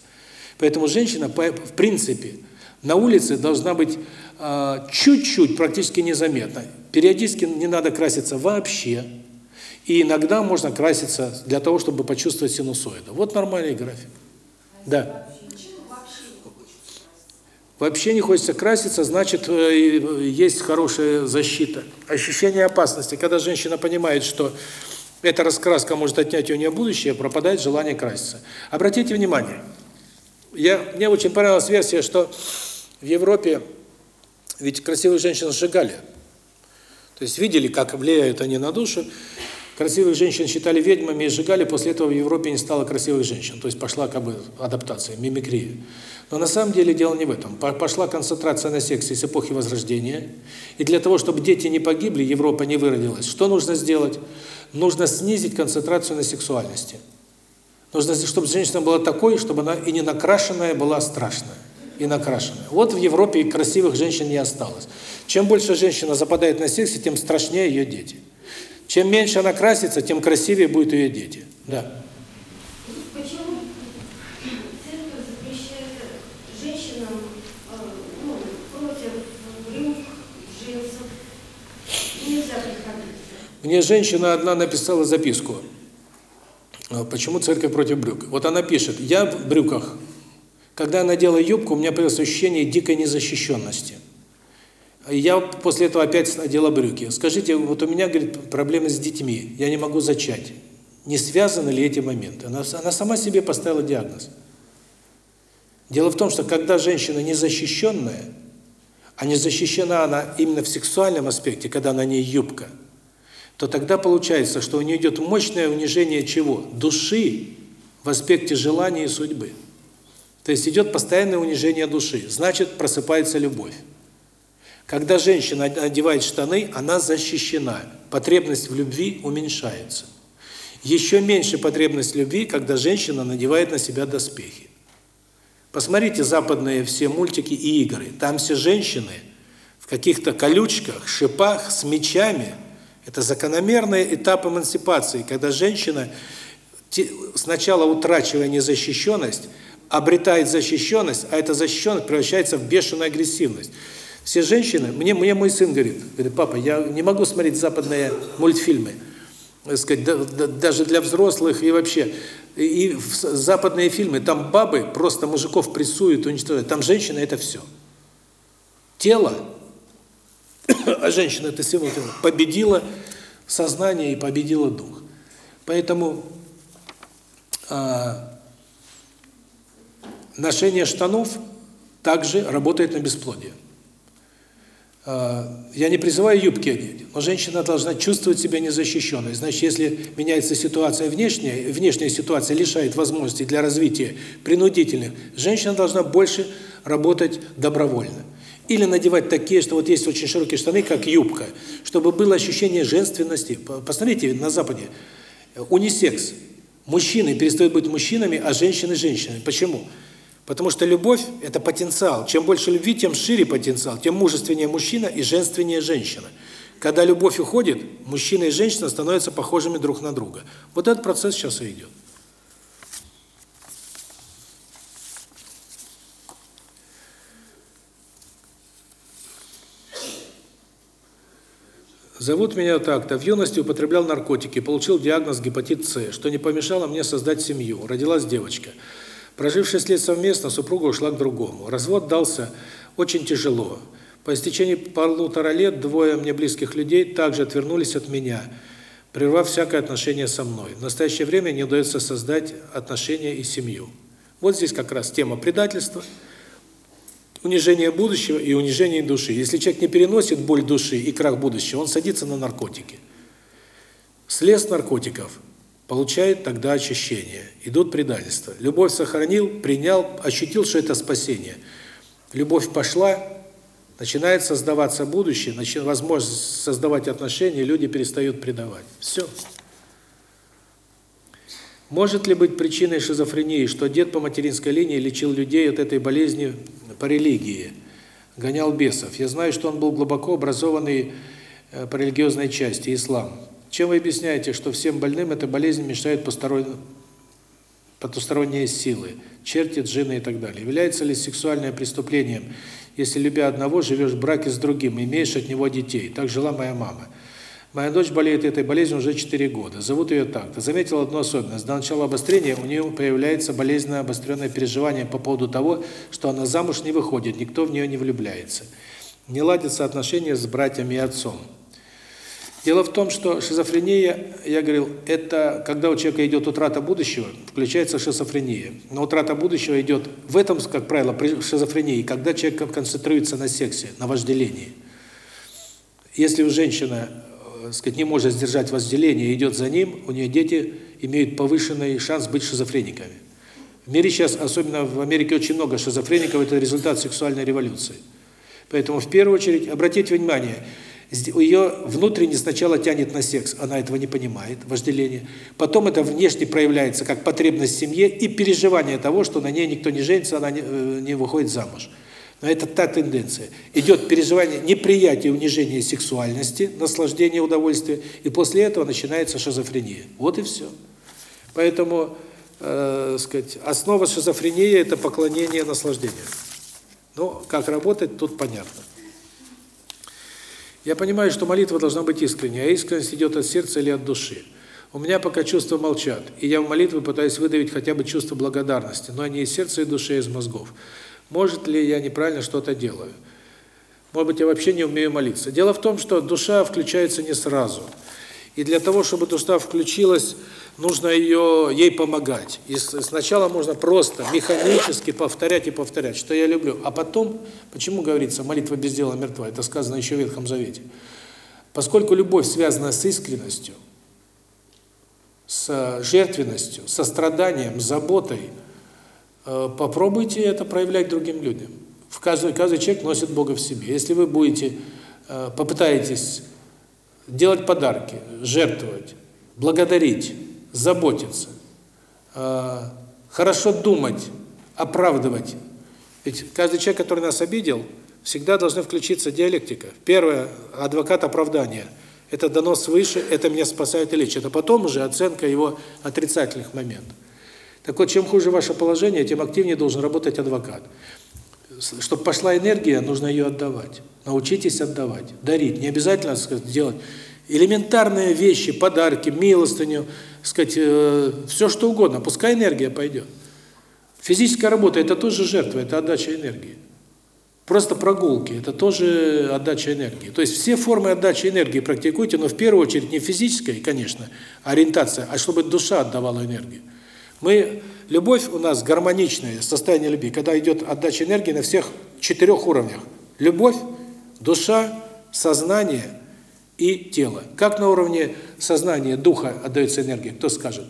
Поэтому женщина, в принципе, на улице должна быть а, чуть-чуть, практически незаметно. Периодически не надо краситься вообще. И иногда можно краситься для того, чтобы почувствовать синусоиду. Вот нормальный график. Да. Вообще не хочется краситься, значит, э, есть хорошая защита. Ощущение опасности. Когда женщина понимает, что эта раскраска может отнять у нее будущее, пропадает желание краситься. Обратите внимание, я, мне очень понравилась версия, что в Европе ведь красивых женщин сжигали. То есть видели, как влияют они на душу. Красивых женщин считали ведьмами и сжигали, после этого в Европе не стало красивых женщин. То есть пошла как бы адаптация, мимикрия. Но на самом деле дело не в этом. Пошла концентрация на сексе с эпохи Возрождения. И для того, чтобы дети не погибли, Европа не выродилась. Что нужно сделать? Нужно снизить концентрацию на сексуальности. Нужно, чтобы женщина была такой, чтобы она и не накрашенная была страшная и накрашенная. Вот в Европе красивых женщин не осталось. Чем больше женщина западает на сексе, тем страшнее ее дети. Чем меньше она красится, тем красивее будут ее дети. Да. Почему церковь запрещает женщинам э, ну, против брюк, джинсов? Нельзя приходить. Мне женщина одна написала записку. «А почему церковь против брюк? Вот она пишет, я в брюках когда я надела юбку, у меня появилось ощущение дикой незащищенности. Я после этого опять надела брюки. Скажите, вот у меня, говорит, проблемы с детьми, я не могу зачать. Не связаны ли эти моменты? Она, она сама себе поставила диагноз. Дело в том, что когда женщина незащищенная, а не защищена она именно в сексуальном аспекте, когда на ней юбка, то тогда получается, что у нее идет мощное унижение чего? Души в аспекте желания и судьбы. То есть идет постоянное унижение души, значит просыпается любовь. Когда женщина одевает штаны, она защищена, потребность в любви уменьшается. Еще меньше потребность любви, когда женщина надевает на себя доспехи. Посмотрите западные все мультики и игры. Там все женщины в каких-то колючках, шипах, с мечами. Это закономерный этап эмансипации, когда женщина, сначала утрачивая незащищенность, обретает защищенность, а эта защищенность превращается в бешеную агрессивность. Все женщины, мне мне мой сын говорит, говорит, папа, я не могу смотреть западные мультфильмы, так сказать, да, да, даже для взрослых и вообще. И в западные фильмы, там бабы просто мужиков прессуют, уничтожают. Там женщина – это все. Тело, а женщина – это символ тела, победила сознание и победила дух. Поэтому а, Ношение штанов также работает на бесплодие. А, Я не призываю юбки одеть, но женщина должна чувствовать себя незащищенной. Значит, если меняется ситуация внешняя, внешняя ситуация лишает возможностей для развития принудительных, женщина должна больше работать добровольно. Или надевать такие, что вот есть очень широкие штаны, как юбка, чтобы было ощущение женственности. По- Посмотрите, на Западе унисекс. Мужчины перестают быть мужчинами, а женщины – женщинами. Почему? Потому что любовь – это потенциал. Чем больше любви, тем шире потенциал, тем мужественнее мужчина и женственнее женщина. Когда любовь уходит, мужчина и женщина становятся похожими друг на друга. Вот этот процесс сейчас и идет. Зовут меня так-то. В юности употреблял наркотики, получил диагноз гепатит С, что не помешало мне создать семью. Родилась девочка. Прожив 6 лет совместно, супруга ушла к другому. Развод дался очень тяжело. По истечении полутора лет двое мне близких людей также отвернулись от меня, прервав всякое отношение со мной. В настоящее время не удается создать отношения и семью. Вот здесь как раз тема предательства, унижение будущего и унижение души. Если человек не переносит боль души и крах будущего, он садится на наркотики. Слез наркотиков, получает тогда очищение. Идут предательства. Любовь сохранил, принял, ощутил, что это спасение. Любовь пошла, начинает создаваться будущее, начинает возможность создавать отношения, люди перестают предавать. Все. Может ли быть причиной шизофрении, что дед по материнской линии лечил людей от этой болезни по религии, гонял бесов? Я знаю, что он был глубоко образованный э, по религиозной части, ислам. Чем вы объясняете, что всем больным эта болезнь мешает потусторонние силы, черти, джинны и так далее? Является ли сексуальное преступлением, если, любя одного, живешь в браке с другим, имеешь от него детей? Так жила моя мама. Моя дочь болеет этой болезнью уже 4 года. Зовут ее так-то. Заметил одну особенность. До начала обострения у нее появляется болезненное обостренное переживание по поводу того, что она замуж не выходит, никто в нее не влюбляется. Не ладятся отношения с братьями и отцом. Дело в том, что шизофрения, я говорил, это когда у человека идет утрата будущего, включается шизофрения. Но утрата будущего идет в этом, как правило, при шизофрении, когда человек концентрируется на сексе, на вожделении. Если у женщины, э, сказать, не может сдержать вожделение и идет за ним, у нее дети имеют повышенный шанс быть шизофрениками. В мире сейчас, особенно в Америке, очень много шизофреников, это результат сексуальной революции. Поэтому в первую очередь обратите внимание, ее внутренне сначала тянет на секс, она этого не понимает, вожделение. Потом это внешне проявляется как потребность в семье и переживание того, что на ней никто не женится, она не, э, не выходит замуж. Но это та тенденция. Идет переживание неприятия, унижения сексуальности, наслаждения, удовольствия, и после этого начинается шизофрения. Вот и все. Поэтому, э, сказать, основа шизофрении – это поклонение наслаждению. Ну, как работать, тут понятно. Я понимаю, что молитва должна быть искренней, а искренность идет от сердца или от души. У меня пока чувства молчат, и я в молитве пытаюсь выдавить хотя бы чувство благодарности, но они из сердца и души, из мозгов. Может ли я неправильно что-то делаю? Может быть, я вообще не умею молиться. Дело в том, что душа включается не сразу. И для того, чтобы душа включилась, нужно ее ей помогать. И сначала можно просто механически повторять и повторять, что я люблю. А потом, почему говорится, молитва без дела мертва? Это сказано еще в Ветхом Завете. Поскольку любовь связана с искренностью, с жертвенностью, состраданием, заботой, попробуйте это проявлять другим людям. В каждый, каждый человек носит Бога в себе. Если вы будете, попытаетесь делать подарки, жертвовать, благодарить, заботиться, хорошо думать, оправдывать. Ведь каждый человек, который нас обидел, всегда должна включиться диалектика. Первое – адвокат оправдания. Это донос свыше, это меня спасает и лечит. А потом уже оценка его отрицательных моментов. Так вот, чем хуже ваше положение, тем активнее должен работать адвокат. Чтобы пошла энергия, нужно ее отдавать. Научитесь отдавать, дарить. Не обязательно, сказать, делать элементарные вещи, подарки, милостыню, сказать, э, все что угодно. Пускай энергия пойдет. Физическая работа – это тоже жертва, это отдача энергии. Просто прогулки – это тоже отдача энергии. То есть все формы отдачи энергии практикуйте, но в первую очередь не физической, конечно, ориентация, а чтобы душа отдавала энергию. Мы любовь у нас гармоничное состояние любви, когда идет отдача энергии на всех четырех уровнях. Любовь, Душа, сознание и тело. Как на уровне сознания, духа отдается энергия? Кто скажет?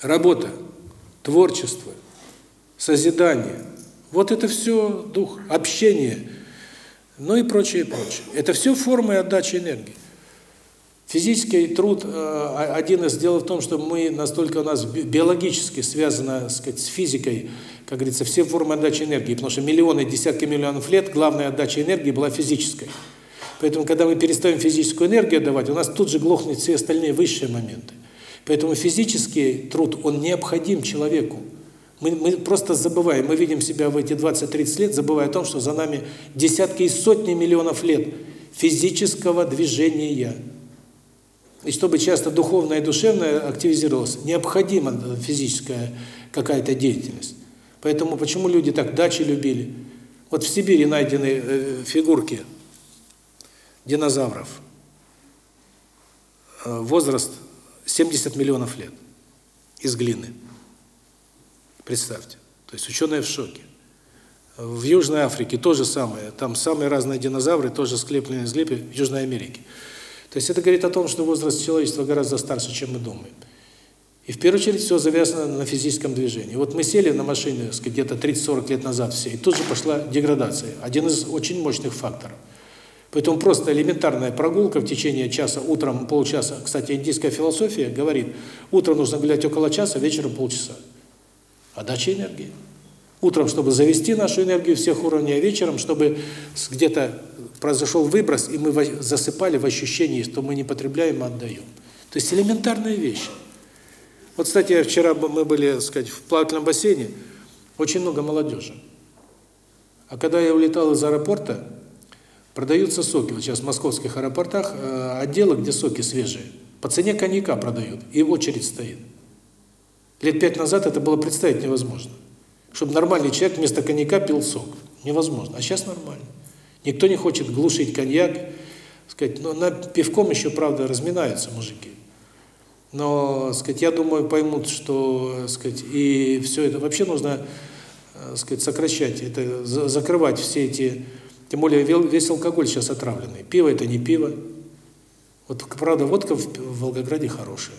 Работа, творчество, созидание. Вот это все дух, общение, ну и прочее, прочее. Это все формы отдачи энергии. Физический труд э, один из дел в том, что мы настолько у нас биологически связано, сказать, с физикой, как говорится, все формы отдачи энергии, потому что миллионы, десятки миллионов лет главная отдача энергии была физической. Поэтому, когда мы перестаем физическую энергию отдавать, у нас тут же глохнут все остальные высшие моменты. Поэтому физический труд, он необходим человеку. Мы, мы просто забываем, мы видим себя в эти 20-30 лет, забывая о том, что за нами десятки и сотни миллионов лет физического движения. И чтобы часто духовное и душевное активизировалось, необходима физическая какая-то деятельность. Поэтому почему люди так дачи любили? Вот в Сибири найдены э, фигурки динозавров. Э, возраст 70 миллионов лет из глины. Представьте. То есть ученые в шоке. В Южной Африке то же самое. Там самые разные динозавры, тоже склепленные глыбы в Южной Америке. То есть это говорит о том, что возраст человечества гораздо старше, чем мы думаем. И в первую очередь все завязано на физическом движении. Вот мы сели на машине где-то 30-40 лет назад все, и тут же пошла деградация. Один из очень мощных факторов. Поэтому просто элементарная прогулка в течение часа, утром полчаса. Кстати, индийская философия говорит, утром нужно гулять около часа, вечером полчаса. Отдача энергии. Утром, чтобы завести нашу энергию всех уровней, а вечером, чтобы где-то произошел выброс, и мы засыпали в ощущении, что мы не потребляем, а отдаем. То есть элементарные вещи. Вот, кстати, вчера мы были, так сказать, в плавательном бассейне, очень много молодежи. А когда я улетал из аэропорта, продаются соки. Вот сейчас в московских аэропортах э, отделы, где соки свежие. По цене коньяка продают, и очередь стоит. Лет пять назад это было представить невозможно. Чтобы нормальный человек вместо коньяка пил сок. Невозможно. А сейчас нормально. Никто не хочет глушить коньяк. Сказать, но на пивком еще, правда, разминаются мужики. Но, сказать, я думаю, поймут, что, сказать, и все это вообще нужно, э, сказать, сокращать, это закрывать все эти, тем более весь алкоголь сейчас отравленный. Пиво это не пиво. Вот, правда, водка в Волгограде хорошая.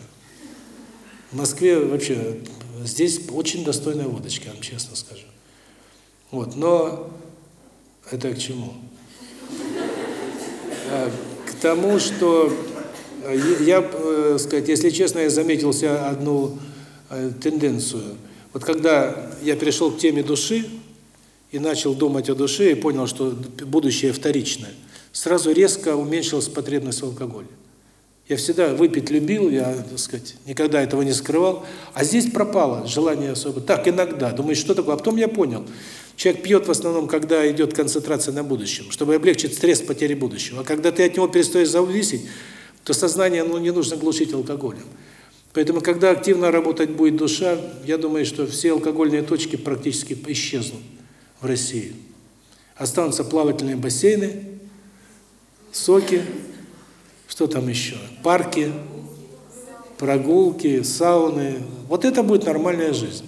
В Москве вообще здесь очень достойная водочка, вам честно скажу. Вот, но это к чему? К тому, что я, э, сказать, если честно, я заметил себя одну э, тенденцию. Вот когда я перешел к теме души и начал думать о душе и понял, что будущее вторичное, сразу резко уменьшилась потребность в алкоголе. Я всегда выпить любил, я, так сказать, никогда этого не скрывал, а здесь пропало желание особо. Так иногда, думаешь, что такое? А потом я понял. Человек пьет в основном, когда идет концентрация на будущем, чтобы облегчить стресс потери будущего. А когда ты от него перестаешь зависеть, то сознание ну, не нужно глушить алкоголем. Поэтому, когда активно работать будет душа, я думаю, что все алкогольные точки практически исчезнут в России. Останутся плавательные бассейны, соки, что там еще? Парки, прогулки, сауны. Вот это будет нормальная жизнь.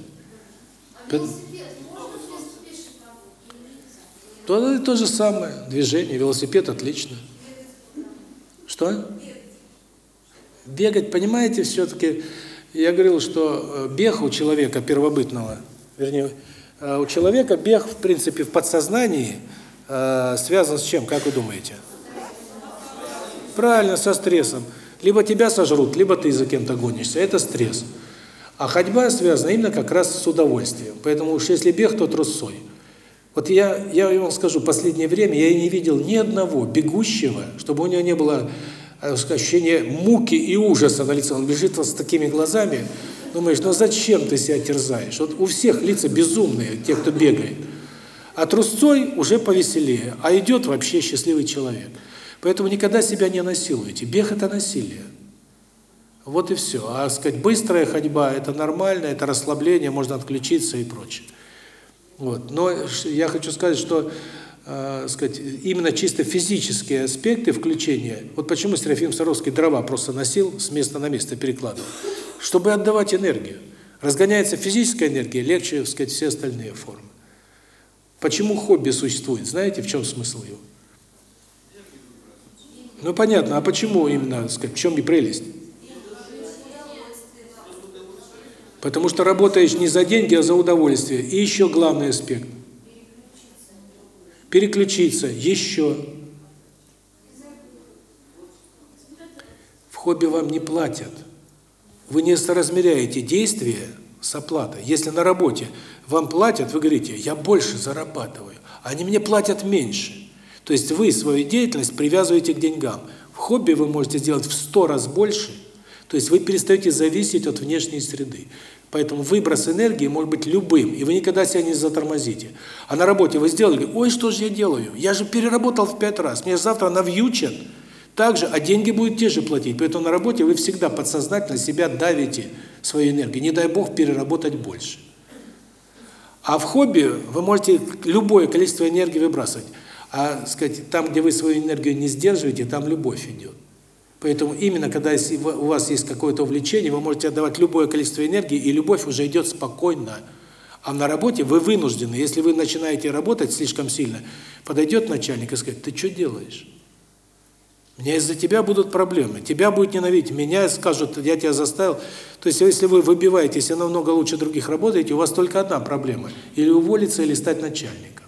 То, то же самое, движение, велосипед отлично. Что? Бегать, понимаете, все-таки, я говорил, что э, бег у человека первобытного, вернее, э, у человека бег, в принципе, в подсознании э, связан с чем, как вы думаете? Правильно, со стрессом. Либо тебя сожрут, либо ты за кем-то гонишься. Это стресс. А ходьба связана именно как раз с удовольствием. Поэтому уж если бег, то трусой. Вот я, я вам скажу, последнее время я не видел ни одного бегущего, чтобы у него не было Э, ощущение муки и ужаса на лице. Он бежит вот с такими глазами. Думаешь, ну зачем ты себя терзаешь? Вот у всех лица безумные, те, кто бегает. А трусцой уже повеселее, а идет вообще счастливый человек. Поэтому никогда себя не насилуйте. Бег – это насилие. Вот и все. А сказать, быстрая ходьба – это нормально, это расслабление, можно отключиться и прочее. Вот. Но я хочу сказать, что э, сказать, именно чисто физические аспекты включения. Вот почему Серафим Саровский дрова просто носил, с места на место перекладывал. Чтобы отдавать энергию. Разгоняется физическая энергия, легче, сказать, все остальные формы. Почему хобби существует? Знаете, в чем смысл его? Ну понятно, а почему именно, сказать, в чем и прелесть? Потому что работаешь не за деньги, а за удовольствие. И еще главный аспект. Переключиться. Еще. В хобби вам не платят. Вы не соразмеряете действия с оплатой. Если на работе вам платят, вы говорите, я больше зарабатываю, а они мне платят меньше. То есть вы свою деятельность привязываете к деньгам. В хобби вы можете сделать в сто раз больше, то есть вы перестаете зависеть от внешней среды. Поэтому выброс энергии может быть любым, и вы никогда себя не затормозите. А на работе вы сделали, ой, что же я делаю? Я же переработал в пять раз, мне завтра навьючат. Также, а деньги будут те же платить. Поэтому на работе вы всегда подсознательно себя давите свою энергию. Не дай бог переработать больше. А в хобби вы можете любое количество энергии выбрасывать. А, сказать, там, где вы свою энергию не сдерживаете, там любовь идет. Поэтому именно когда у вас есть какое-то увлечение, вы можете отдавать любое количество энергии, и любовь уже идет спокойно. А на работе вы вынуждены, если вы начинаете работать слишком сильно, подойдет начальник и скажет, ты что делаешь? Меня из-за тебя будут проблемы, тебя будет ненавидеть, меня скажут, я тебя заставил. То есть, если вы выбиваетесь и намного лучше других работаете, у вас только одна проблема – или уволиться, или стать начальником.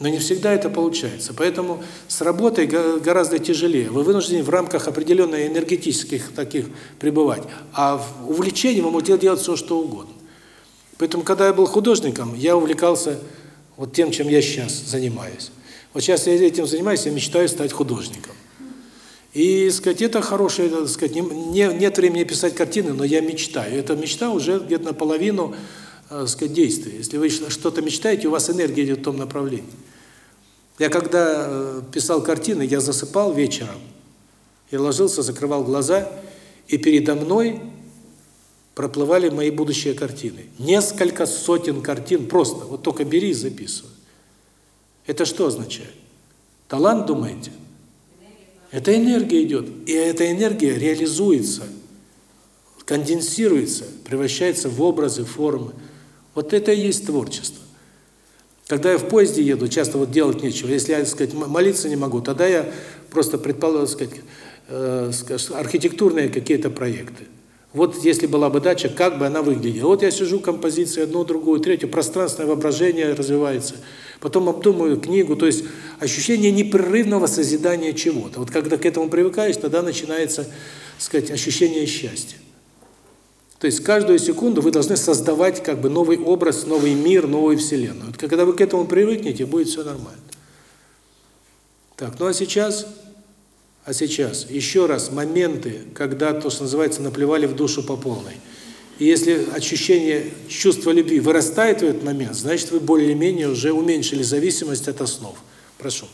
Но не всегда это получается. Поэтому с работой гораздо тяжелее. Вы вынуждены в рамках определенных энергетических таких пребывать. А в увлечении вы можете делать все, что угодно. Поэтому, когда я был художником, я увлекался вот тем, чем я сейчас занимаюсь. Вот сейчас я этим занимаюсь, я мечтаю стать художником. И, сказать, это хорошее, так сказать, не, нет времени писать картины, но я мечтаю. Эта мечта уже где-то наполовину, так сказать, действия. Если вы что-то мечтаете, у вас энергия идет в том направлении. Я когда э, писал картины, я засыпал вечером, я ложился, закрывал глаза, и передо мной проплывали мои будущие картины. Несколько сотен картин просто, вот только бери и записывай. Это что означает? Талант, думаете? Это энергия идет. И эта энергия реализуется, конденсируется, превращается в образы, формы. Вот это и есть творчество. Когда я в поезде еду, часто вот делать нечего. Если я, так сказать, молиться не могу, тогда я просто предполагаю, сказать, э, архитектурные какие-то проекты. Вот если была бы дача, как бы она выглядела. Вот я сижу, композиции одну, другую, третью, пространственное воображение развивается – потом обдумаю книгу, то есть ощущение непрерывного созидания чего-то. Вот когда к этому привыкаешь, тогда начинается, сказать, ощущение счастья. То есть каждую секунду вы должны создавать как бы новый образ, новый мир, новую вселенную. Вот когда вы к этому привыкнете, будет все нормально. Так, ну а сейчас, а сейчас еще раз моменты, когда то, что называется, наплевали в душу по полной. И если ощущение чувства любви вырастает в этот момент, значит, вы более-менее уже уменьшили зависимость от основ. Прошу.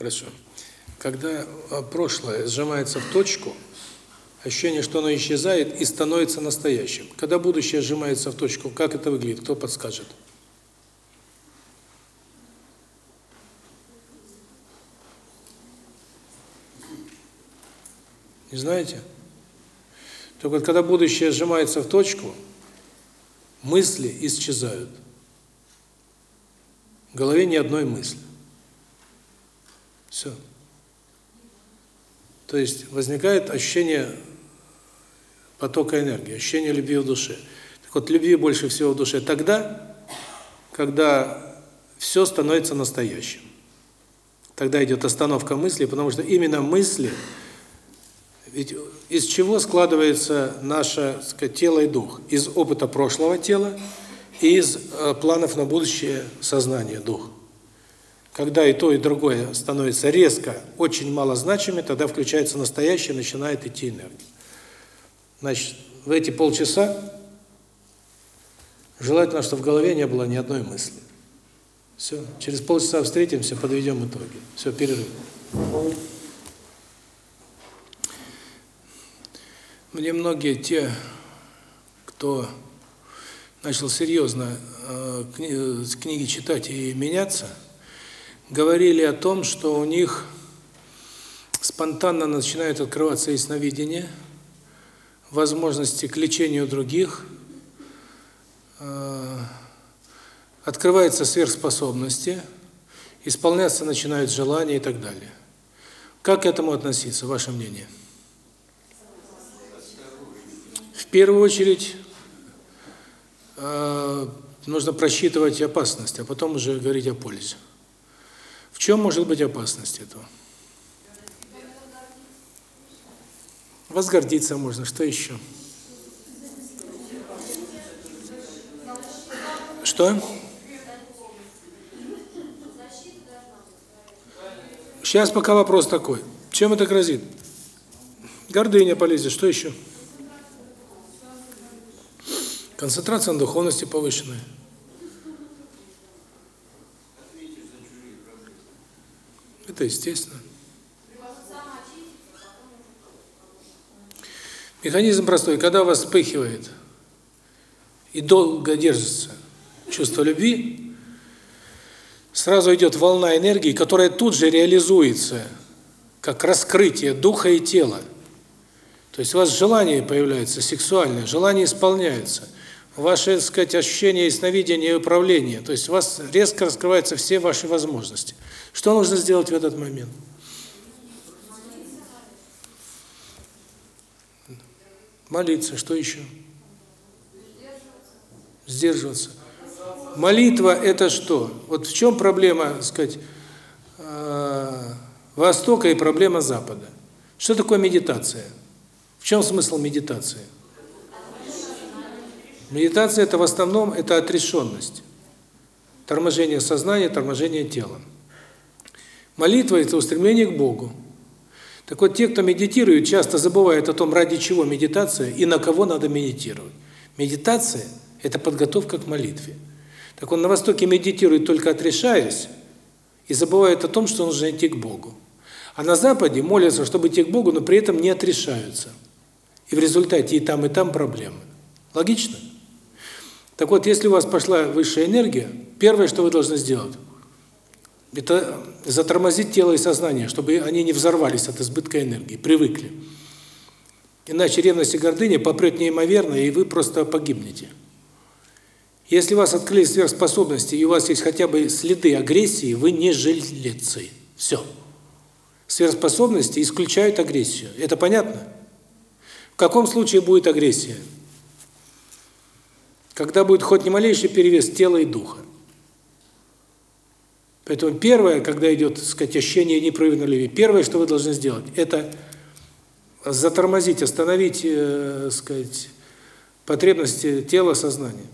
Хорошо. Когда а, прошлое сжимается в точку, ощущение, что оно исчезает и становится настоящим. Когда будущее сжимается в точку, как это выглядит? Кто подскажет? Не знаете? Только вот когда будущее сжимается в точку, мысли исчезают. В голове ни одной мысли. Все. То есть возникает ощущение потока энергии, ощущение любви в душе. Так вот, любви больше всего в душе тогда, когда все становится настоящим. Тогда идет остановка мысли, потому что именно мысли, ведь из чего складывается наше, сказать, тело и дух? Из опыта прошлого тела и из э, планов на будущее сознания, дух. Когда и то, и другое становится резко, очень мало значимым, тогда включается настоящее, начинает идти энергия. Значит, в эти полчаса желательно, чтобы в голове не было ни одной мысли. Все, через полчаса встретимся, подведем итоги. Все, перерыв. Мне многие те, кто начал серьезно э, кни книги читать и меняться, говорили о том, что у них спонтанно начинает открываться ясновидение, возможности к лечению других, э, открываются сверхспособности, исполняться начинают желания и так далее. Как к этому относиться, ваше мнение? В первую очередь э, нужно просчитывать опасность, а потом уже говорить о пользе. Чем может быть опасность этого? Возгордиться можно, что еще? Что? Сейчас пока вопрос такой. Чем это грозит? Гордыня полезет, что еще? Концентрация на духовности повышенная. Это естественно. Механизм простой. Когда вас вспыхивает и долго держится чувство любви, сразу идет волна энергии, которая тут же реализуется, как раскрытие духа и тела. То есть у вас желание появляется сексуальное, желание исполняется. Ваше, так сказать, ощущение ясновидения и управления. То есть у вас резко раскрываются все ваши возможности. Что нужно сделать в этот момент? Молиться. Что еще? Сдерживаться. Молитва – это что? Вот в чем проблема, так сказать, э, Востока и проблема Запада? Что такое медитация? В чем смысл медитации? Медитация – это в основном это отрешенность. Торможение сознания, торможение тела. Молитва – это устремление к Богу. Так вот, те, кто медитирует, часто забывают о том, ради чего медитация и на кого надо медитировать. Медитация – это подготовка к молитве. Так он на Востоке медитирует только отрешаясь и забывает о том, что нужно идти к Богу. А на Западе молятся, чтобы идти к Богу, но при этом не отрешаются. И в результате и там, и там проблемы. Логично? Так вот, если у вас пошла высшая энергия, первое, что вы должны сделать, это затормозить тело и сознание, чтобы они не взорвались от избытка энергии, привыкли. Иначе ревность и гордыня попрет неимоверно, и вы просто погибнете. Если у вас открылись сверхспособности, и у вас есть хотя бы следы агрессии, вы не жилецы. Все. Сверхспособности исключают агрессию. Это понятно? В каком случае будет агрессия? Когда будет хоть ни малейший перевес тела и духа. Поэтому первое, когда идет, так сказать, ощущение непроявленной любви, первое, что вы должны сделать, это затормозить, остановить, э, сказать, потребности тела, сознания.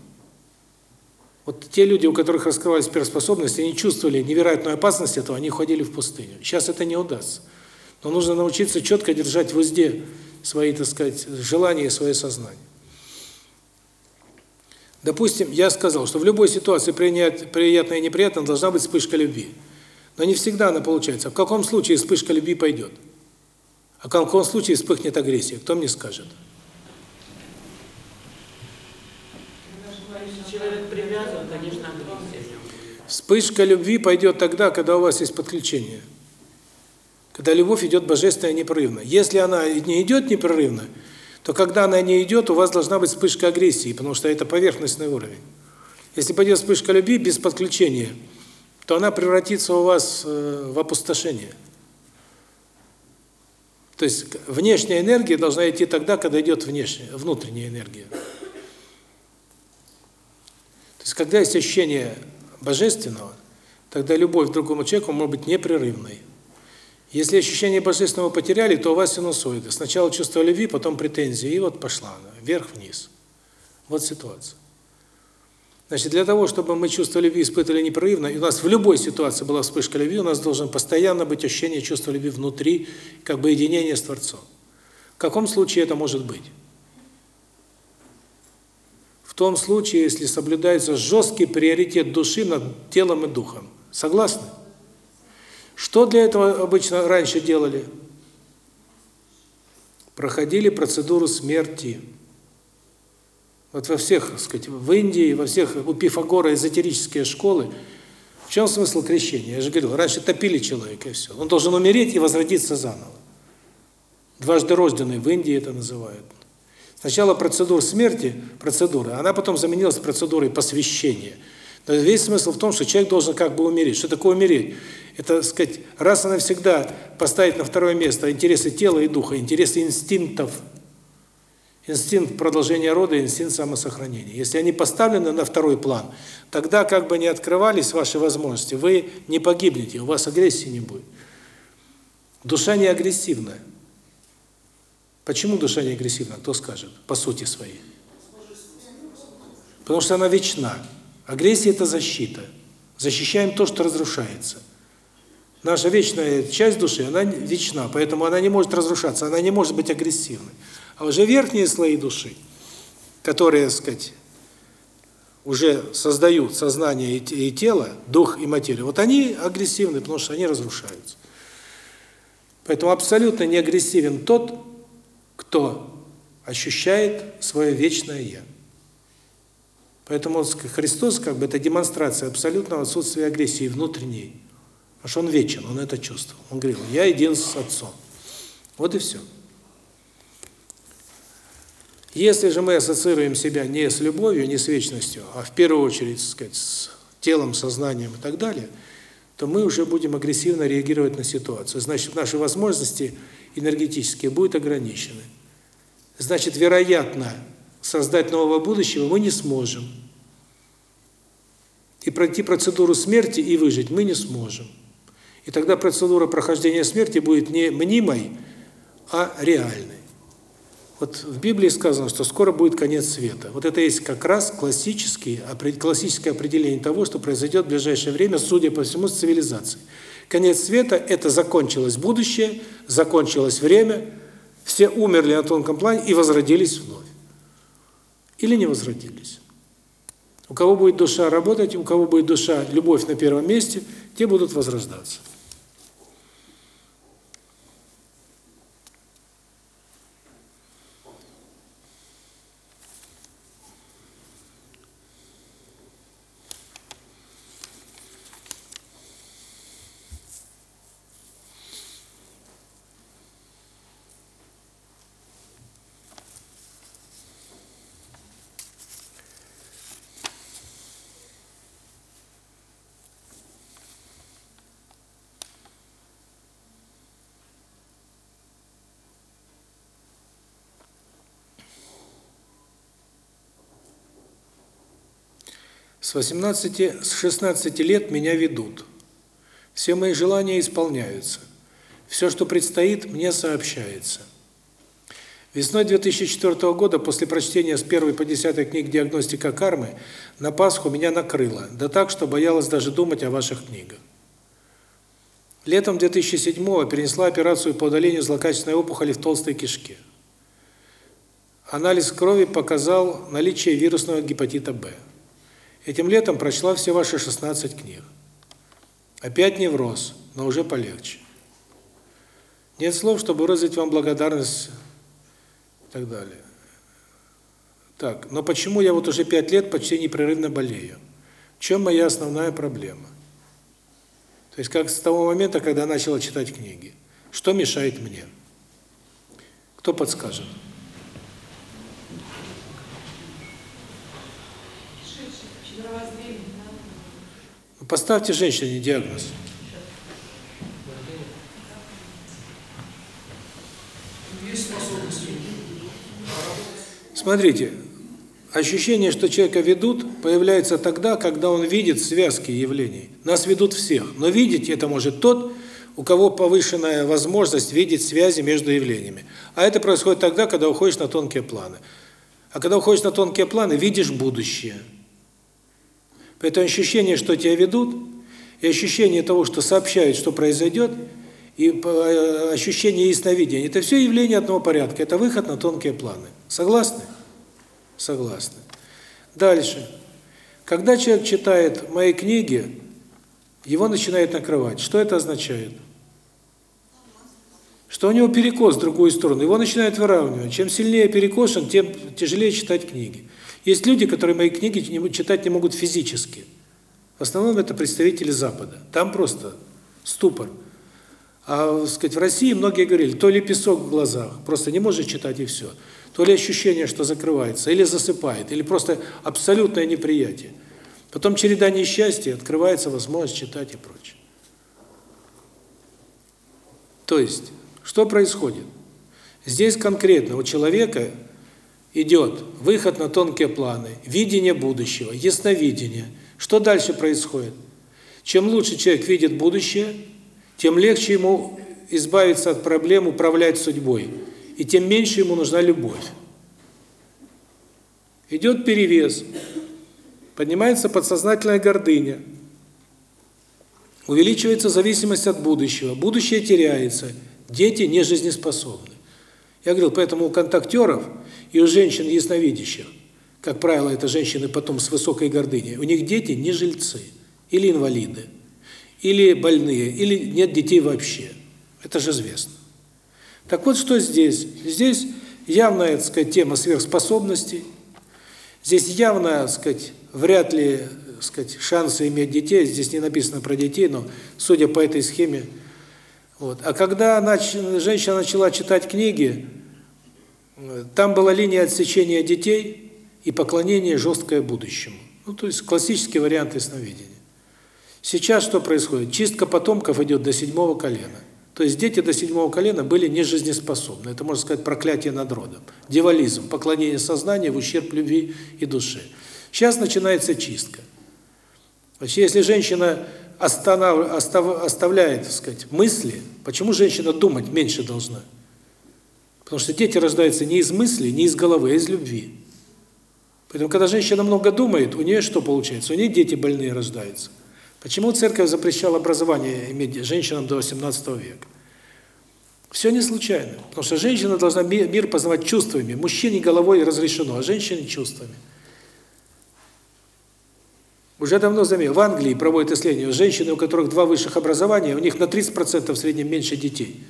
Вот те люди, у которых раскрывались сверхспособности, они чувствовали невероятную опасность этого, они ходили в пустыню. Сейчас это не удастся. Но нужно научиться четко держать в узде свои, так сказать, желания и свое сознание. Допустим, я сказал, что в любой ситуации приятной и неприятной должна быть вспышка любви. Но не всегда она получается. В каком случае вспышка любви пойдет? А в каком случае вспыхнет агрессия? Кто мне скажет? Вспышка любви пойдет тогда, когда у вас есть подключение. Когда любовь идет божественная непрерывно. Если она не идет непрерывно, то когда она не идет, у вас должна быть вспышка агрессии, потому что это поверхностный уровень. Если пойдет вспышка любви без подключения, то она превратится у вас э, в опустошение. То есть внешняя энергия должна идти тогда, когда идет внешняя, внутренняя энергия. То есть когда есть ощущение божественного, тогда любовь к другому человеку может быть непрерывной. Если ощущение божественного потеряли, то у вас синусоиды. Сначала чувство любви, потом претензии, и вот пошла она, вверх-вниз. Вот ситуация. Значит, для того, чтобы мы чувство любви испытывали непрерывно, и у нас в любой ситуации была вспышка любви, у нас должен постоянно быть ощущение чувства любви внутри, как бы единение с Творцом. В каком случае это может быть? В том случае, если соблюдается жесткий приоритет души над телом и духом. Согласны? Что для этого обычно раньше делали? Проходили процедуру смерти. Вот во всех, так сказать, в Индии, во всех, у Пифагора эзотерические школы. В чем смысл крещения? Я же говорил, раньше топили человека, и все. Он должен умереть и возродиться заново. Дважды рожденный в Индии это называют. Сначала процедура смерти, процедура, она потом заменилась процедурой посвящения. Но весь смысл в том, что человек должен как бы умереть. Что такое умереть? Это, сказать, раз и навсегда поставить на второе место интересы тела и духа, интересы инстинктов. Инстинкт продолжения рода, инстинкт самосохранения. Если они поставлены на второй план, тогда как бы не открывались ваши возможности, вы не погибнете, у вас агрессии не будет. Душа не агрессивная. Почему душа не агрессивна? Кто скажет? По сути своей. Потому что она вечна. Агрессия – это защита. Защищаем то, что разрушается. Наша вечная часть души, она вечна, поэтому она не может разрушаться, она не может быть агрессивной. А уже верхние слои души, которые, так сказать, уже создают сознание и тело, дух и материю, вот они агрессивны, потому что они разрушаются. Поэтому абсолютно не агрессивен тот, кто ощущает свое вечное «я». Поэтому Христос как бы это демонстрация абсолютного отсутствия агрессии внутренней. Потому что он вечен, он это чувствовал. Он говорил, я един с Отцом. Вот и все. Если же мы ассоциируем себя не с любовью, не с вечностью, а в первую очередь, так сказать, с телом, сознанием и так далее, то мы уже будем агрессивно реагировать на ситуацию. Значит, наши возможности энергетические будут ограничены. Значит, вероятно, создать нового будущего мы не сможем. И пройти процедуру смерти и выжить мы не сможем. И тогда процедура прохождения смерти будет не мнимой, а реальной. Вот в Библии сказано, что скоро будет конец света. Вот это есть как раз классический, классическое определение того, что произойдет в ближайшее время, судя по всему, с цивилизацией. Конец света – это закончилось будущее, закончилось время, все умерли на тонком плане и возродились вновь. Или не возродились. У кого будет душа работать, у кого будет душа, любовь на первом месте, те будут возрождаться. 18, с 16 лет меня ведут. Все мои желания исполняются. Все, что предстоит, мне сообщается. Весной 2004 года, после прочтения с первой по десятой книг «Диагностика кармы», на Пасху меня накрыло, да так, что боялась даже думать о ваших книгах. Летом 2007-го перенесла операцию по удалению злокачественной опухоли в толстой кишке. Анализ крови показал наличие вирусного гепатита Б. Этим летом прочла все ваши 16 книг. Опять невроз, но уже полегче. Нет слов, чтобы выразить вам благодарность и так далее. Так, но почему я вот уже пять лет почти непрерывно болею? В чем моя основная проблема? То есть как с того момента, когда начала читать книги. Что мешает мне? Кто подскажет? Ну, Поставьте женщине диагноз. Смотрите, ощущение, что человека ведут, появляется тогда, когда он видит связки явлений. Нас ведут всех, но видеть это может тот, у кого повышенная возможность видеть связи между явлениями. А это происходит тогда, когда уходишь на тонкие планы. А когда уходишь на тонкие планы, видишь будущее. Поэтому ощущение, что тебя ведут, и ощущение того, что сообщают, что произойдет, и э, ощущение ясновидения, это все явления одного порядка, это выход на тонкие планы. Согласны? Согласны. Дальше. Когда человек читает мои книги, его начинает накрывать. Что это означает? Что у него перекос в другую сторону, его начинает выравнивать. Чем сильнее перекошен, тем тяжелее читать книги. Есть люди, которые мои книги читать не могут физически. В основном это представители Запада. Там просто ступор. А, сказать, в России многие говорили, то ли песок в глазах, просто не можешь читать и все, то ли ощущение, что закрывается, или засыпает, или просто абсолютное неприятие. Потом череда несчастья, открывается возможность читать и прочее. То есть, что происходит? Здесь конкретно у человека идет выход на тонкие планы, видение будущего, ясновидение. Что дальше происходит? Чем лучше человек видит будущее, тем легче ему избавиться от проблем, управлять судьбой, и тем меньше ему нужна любовь. Идет перевес, поднимается подсознательная гордыня, увеличивается зависимость от будущего, будущее теряется, дети не жизнеспособны. Я говорил, поэтому у контактеров и у женщин ясновидящих, как правило, это женщины потом с высокой гордыней, у них дети не жильцы или инвалиды или больные, или нет детей вообще. Это же известно. Так вот, что здесь? Здесь явная, так сказать, тема сверхспособностей. Здесь явно, так сказать, вряд ли, так сказать, шансы иметь детей. Здесь не написано про детей, но судя по этой схеме. Вот. А когда нач... женщина начала читать книги, там была линия отсечения детей и поклонение жесткое будущему. Ну, то есть классический вариант ясновидения. Сейчас что происходит? Чистка потомков идет до седьмого колена. То есть дети до седьмого колена были не жизнеспособны. Это, можно сказать, проклятие над родом. Девализм, поклонение сознания в ущерб любви и душе. Сейчас начинается чистка. Вообще, если женщина останов, остав, оставляет, так сказать, мысли, почему женщина думать меньше должна? Потому что дети рождаются не из мыслей, не из головы, а из любви. Поэтому, когда женщина много думает, у нее что получается? У нее дети больные рождаются. Почему церковь запрещала образование иметь женщинам до 18 века? Все не случайно. Потому что женщина должна мир познавать чувствами. Мужчине головой разрешено, а женщине чувствами. Уже давно заметил, в Англии проводят исследования, женщины, у которых два высших образования, у них на 30% в среднем меньше детей,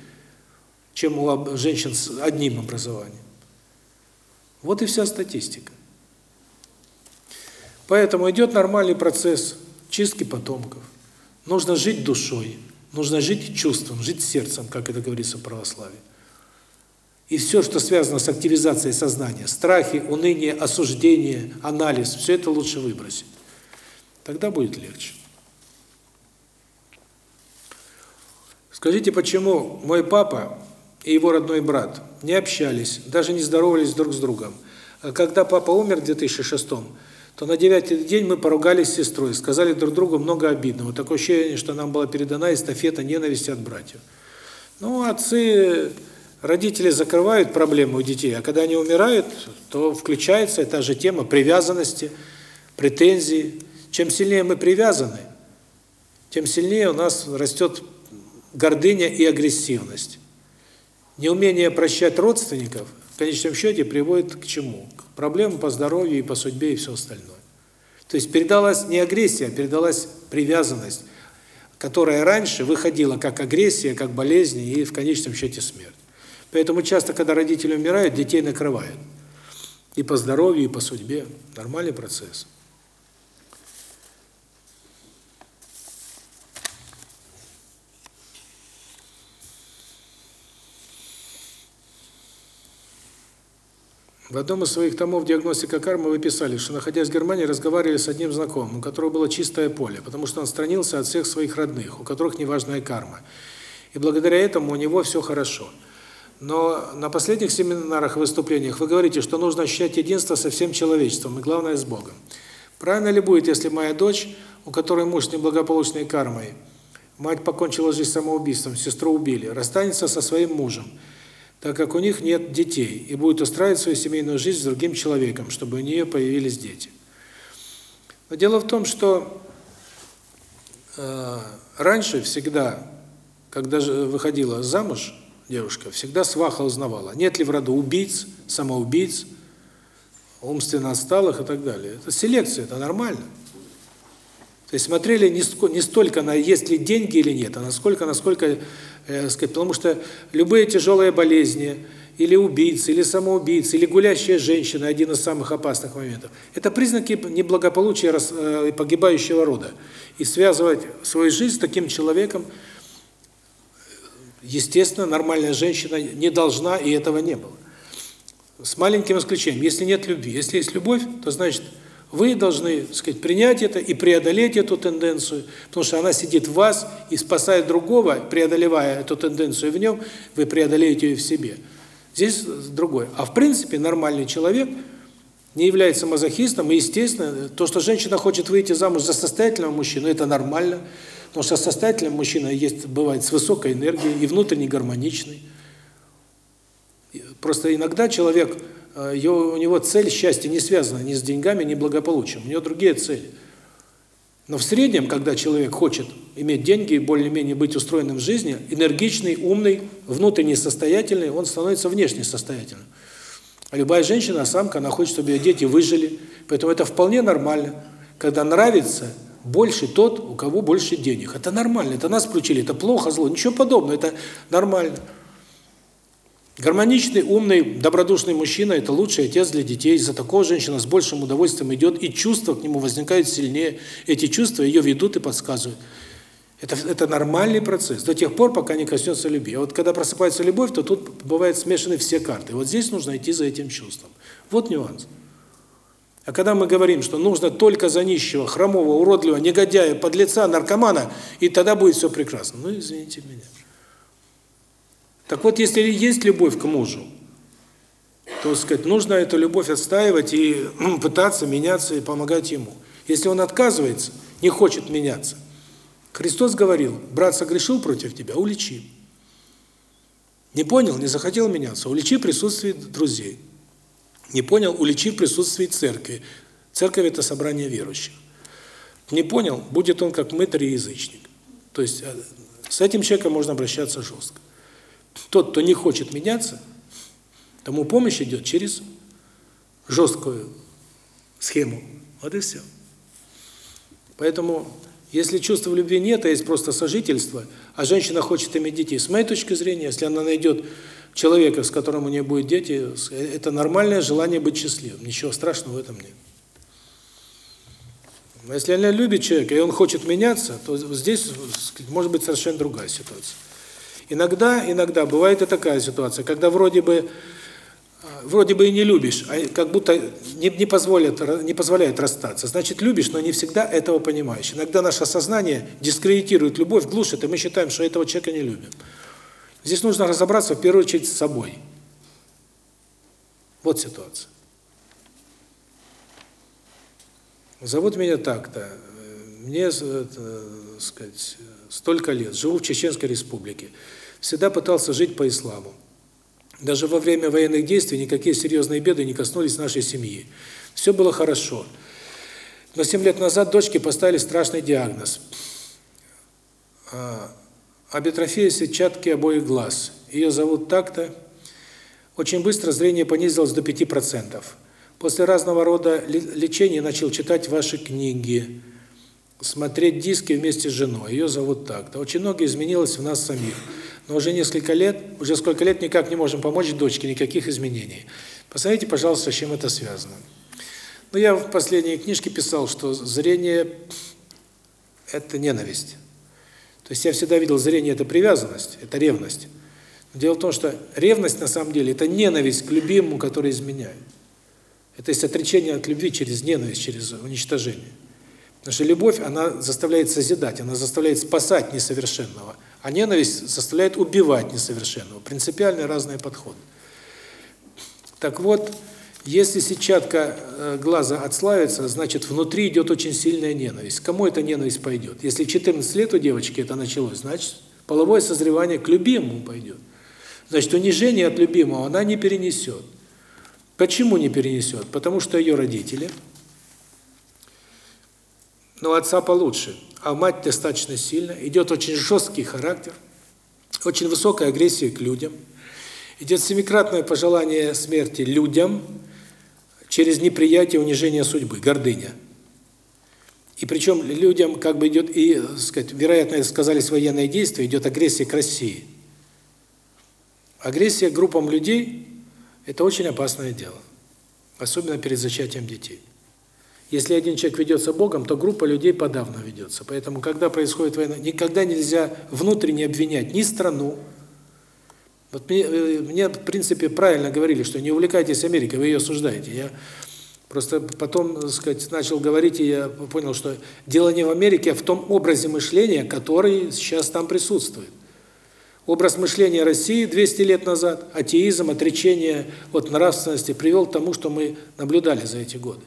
чем у женщин с одним образованием. Вот и вся статистика. Поэтому идет нормальный процесс чистки потомков. Нужно жить душой, нужно жить чувством, жить сердцем, как это говорится в православии. И все, что связано с активизацией сознания, страхи, уныние, осуждение, анализ, все это лучше выбросить. Тогда будет легче. Скажите, почему мой папа и его родной брат не общались, даже не здоровались друг с другом? Когда папа умер в 2006 году, то на девятый день мы поругались с сестрой, сказали друг другу много обидного. Такое ощущение, что нам была передана эстафета ненависти от братьев. Ну, отцы, родители закрывают проблемы у детей, а когда они умирают, то включается эта же тема привязанности, претензий. Чем сильнее мы привязаны, тем сильнее у нас растет гордыня и агрессивность. Неумение прощать родственников в конечном счете приводит к чему? К проблемам по здоровью и по судьбе и все остальное. То есть передалась не агрессия, а передалась привязанность. которая раньше выходила как агрессия, как болезнь и в конечном счете смерть. Поэтому часто, когда родители умирают, детей накрывают. И по здоровью, и по судьбе. Нормальный процесс. В одном из своих томов «Диагностика кармы» вы писали, что, находясь в Германии, разговаривали с одним знакомым, у которого было чистое поле, потому что он странился от всех своих родных, у которых неважная карма. И благодаря этому у него все хорошо. Но на последних семинарах и выступлениях вы говорите, что нужно ощущать единство со всем человечеством, и главное, с Богом. Правильно ли будет, если моя дочь, у которой муж с неблагополучной кармой, мать покончила жизнь самоубийством, сестру убили, расстанется со своим мужем, так как у них нет детей, и будет устраивать свою семейную жизнь с другим человеком, чтобы у нее появились дети. Но дело в том, что э, раньше всегда, когда выходила замуж девушка, всегда сваха узнавала, нет ли в роду убийц, самоубийц, умственно отсталых и так далее. Это селекция, это нормально. То есть смотрели не, не столько на есть ли деньги или нет, а насколько, насколько, э, сказать, потому что любые тяжелые болезни, или убийцы, или самоубийцы, или гулящая женщина, один из самых опасных моментов. Это признаки неблагополучия э, погибающего рода. И связывать свою жизнь с таким человеком, естественно, нормальная женщина не должна, и этого не было. С маленьким исключением. Если нет любви, если есть любовь, то значит вы должны, так сказать, принять это и преодолеть эту тенденцию, потому что она сидит в вас и спасает другого, преодолевая эту тенденцию в нем, вы преодолеете ее в себе. Здесь другое. А в принципе нормальный человек не является мазохистом, и естественно, то, что женщина хочет выйти замуж за состоятельного мужчину, это нормально, потому что состоятельный мужчина есть бывает с высокой энергией и внутренне гармоничный. Просто иногда человек у него цель счастья не связана ни с деньгами, ни благополучием. У него другие цели. Но в среднем, когда человек хочет иметь деньги и более-менее быть устроенным в жизни, энергичный, умный, внутренне состоятельный, он становится внешне состоятельным. А любая женщина, самка, она хочет, чтобы ее дети выжили. Поэтому это вполне нормально. Когда нравится больше тот, у кого больше денег. Это нормально, это нас включили, это плохо, зло. Ничего подобного, это нормально. Гармоничный, умный, добродушный мужчина – это лучший отец для детей. За такого женщина с большим удовольствием идет, и чувства к нему возникают сильнее. Эти чувства ее ведут и подсказывают. Это, это нормальный процесс, до тех пор, пока не коснется любви. А вот когда просыпается любовь, то тут бывают смешаны все карты. Вот здесь нужно идти за этим чувством. Вот нюанс. А когда мы говорим, что нужно только за нищего, хромого, уродливого, негодяя, подлеца, наркомана, и тогда будет все прекрасно. Ну, извините меня. Так вот, если есть любовь к мужу, то, сказать, нужно эту любовь отстаивать и пытаться меняться и помогать ему. Если он отказывается, не хочет меняться, Христос говорил, брат согрешил против тебя, уличи. Не понял, не захотел меняться, уличи в присутствии друзей. Не понял, уличи в присутствии церкви. Церковь – это собрание верующих. Не понял, будет он как мытарь и язычник. То есть э, с этим человеком можно обращаться жестко. Тот, кто не хочет меняться, тому помощь идет через жесткую схему. Вот и все. Поэтому, если чувства любви нет, а есть просто сожительство, а женщина хочет иметь детей, с моей точки зрения, если она найдет человека, с которым у нее будет дети, это нормальное желание быть счастливым. Ничего страшного в этом нет. Но если она любит человека, и он хочет меняться, то здесь может быть совершенно другая ситуация. Иногда, иногда бывает и такая ситуация, когда вроде бы вроде бы и не любишь, а как будто не не позволят не позволяет расстаться. Значит, любишь, но не всегда этого понимаешь. Иногда наше сознание дискредитирует любовь, глушит, и мы считаем, что этого человека не любим. Здесь нужно разобраться в первую очередь с собой. Вот ситуация. Зовут меня так-то. Мне, это, сказать, столько лет. Живу в Чеченской республике всегда пытался жить по исламу. Даже во время военных действий никакие серьезные беды не коснулись нашей семьи. Все было хорошо. Но 7 лет назад дочке поставили страшный диагноз. А, Абитрофия сетчатки обоих глаз. Ее зовут так-то. Очень быстро зрение понизилось до 5%. После разного рода лечения начал читать ваши книги. смотреть диски вместе с женой. Ее зовут так-то. Очень многое изменилось в нас самих. Но уже несколько лет, уже сколько лет никак не можем помочь дочке, никаких изменений. Посмотрите, пожалуйста, с чем это связано. Ну, я в последней книжке писал, что зрение – это ненависть. То есть я всегда видел зрение – это привязанность, это ревность. Но дело в том, что ревность, на самом деле, это ненависть к любимому, который изменяет. Это есть отречение от любви через ненависть, через уничтожение. Потому что любовь, она заставляет созидать, она заставляет спасать несовершенного, а ненависть заставляет убивать несовершенного. Принципиально разные подходы. Так вот, если сетчатка э, глаза отслаивается, значит, внутри идет очень сильная ненависть. Кому эта ненависть пойдет? Если 14 лет у девочки это началось, значит, половое созревание к любимому пойдет. Значит, унижение от любимого она не перенесет. Почему не перенесет? Потому что ее родители, ну, отца получше, а мать достаточно сильно, идет очень жесткий характер, очень высокая агрессия к людям, идет семикратное пожелание смерти людям через неприятие, унижение судьбы, гордыня. И причем людям как бы идет, и, сказать, вероятно, сказались военные действия, идет агрессия к России. Агрессия к группам людей – это очень опасное дело, особенно перед зачатием детей. Если один человек ведется Богом, то группа людей подавно ведется. Поэтому, когда происходит война, никогда нельзя внутренне обвинять ни страну. Вот мне, э, мне, в принципе, правильно говорили, что не увлекайтесь Америкой, вы ее осуждаете. Я просто потом, так сказать, начал говорить, и я понял, что дело не в Америке, а в том образе мышления, который сейчас там присутствует. Образ мышления России 200 лет назад, атеизм, отречение от нравственности привел к тому, что мы наблюдали за эти годы.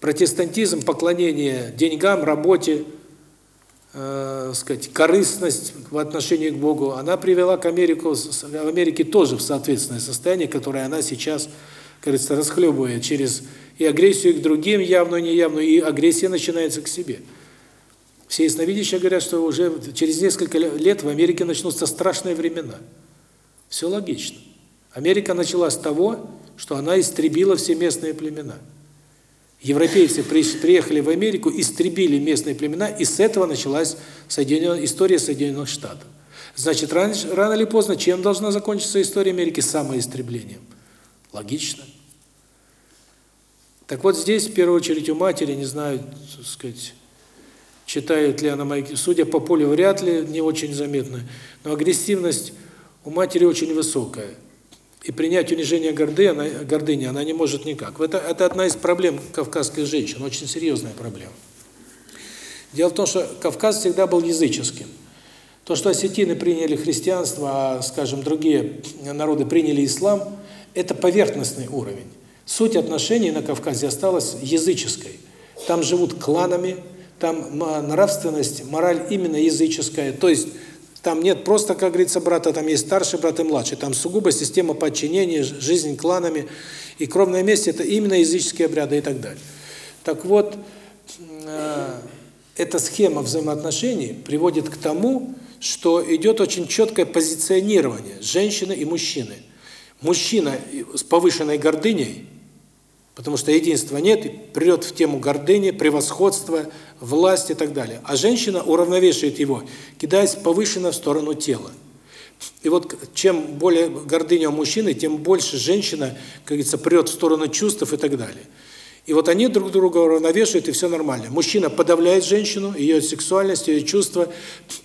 Протестантизм, поклонение деньгам, работе, э, сказать, корыстность в отношении к Богу, она привела к Америку, в Америке тоже в соответственное состояние, которое она сейчас, кажется, расхлебывает через и агрессию к другим, явную, неявную, и агрессия начинается к себе. Все ясновидящие говорят, что уже через несколько лет в Америке начнутся страшные времена. Все логично. Америка начала с того, что она истребила все местные племена. Европейцы приехали в Америку, истребили местные племена, и с этого началась история Соединенных Штатов. Значит, рано, рано или поздно чем должна закончиться история Америки? Самоистреблением. Логично. Так вот здесь, в первую очередь, у матери, не знаю, так сказать, читает ли она мои... Судя по полю, вряд ли, не очень заметно. Но агрессивность у матери очень высокая. И принять унижение горды, гордыни она не может никак. Это, это одна из проблем кавказских женщин, очень серьезная проблема. Дело в том, что Кавказ всегда был языческим. То, что осетины приняли христианство, а, скажем, другие народы приняли ислам, это поверхностный уровень. Суть отношений на Кавказе осталась языческой. Там живут кланами, там нравственность, мораль именно языческая. То есть там нет просто, как говорится, брата, там есть старший брат и младший. Там сугубо система подчинения, жизнь кланами. И кровное место – это именно языческие обряды и так далее. Так вот, э, эта схема взаимоотношений приводит к тому, что идет очень четкое позиционирование женщины и мужчины. Мужчина с повышенной гордыней, потому что единства нет, придет в тему гордыни, превосходства, власть и так далее. А женщина уравновешивает его, кидаясь повышенно в сторону тела. И вот чем более гордыня у мужчины, тем больше женщина, как говорится, прет в сторону чувств и так далее. И вот они друг друга уравновешивают, и все нормально. Мужчина подавляет женщину, ее сексуальность, ее чувства.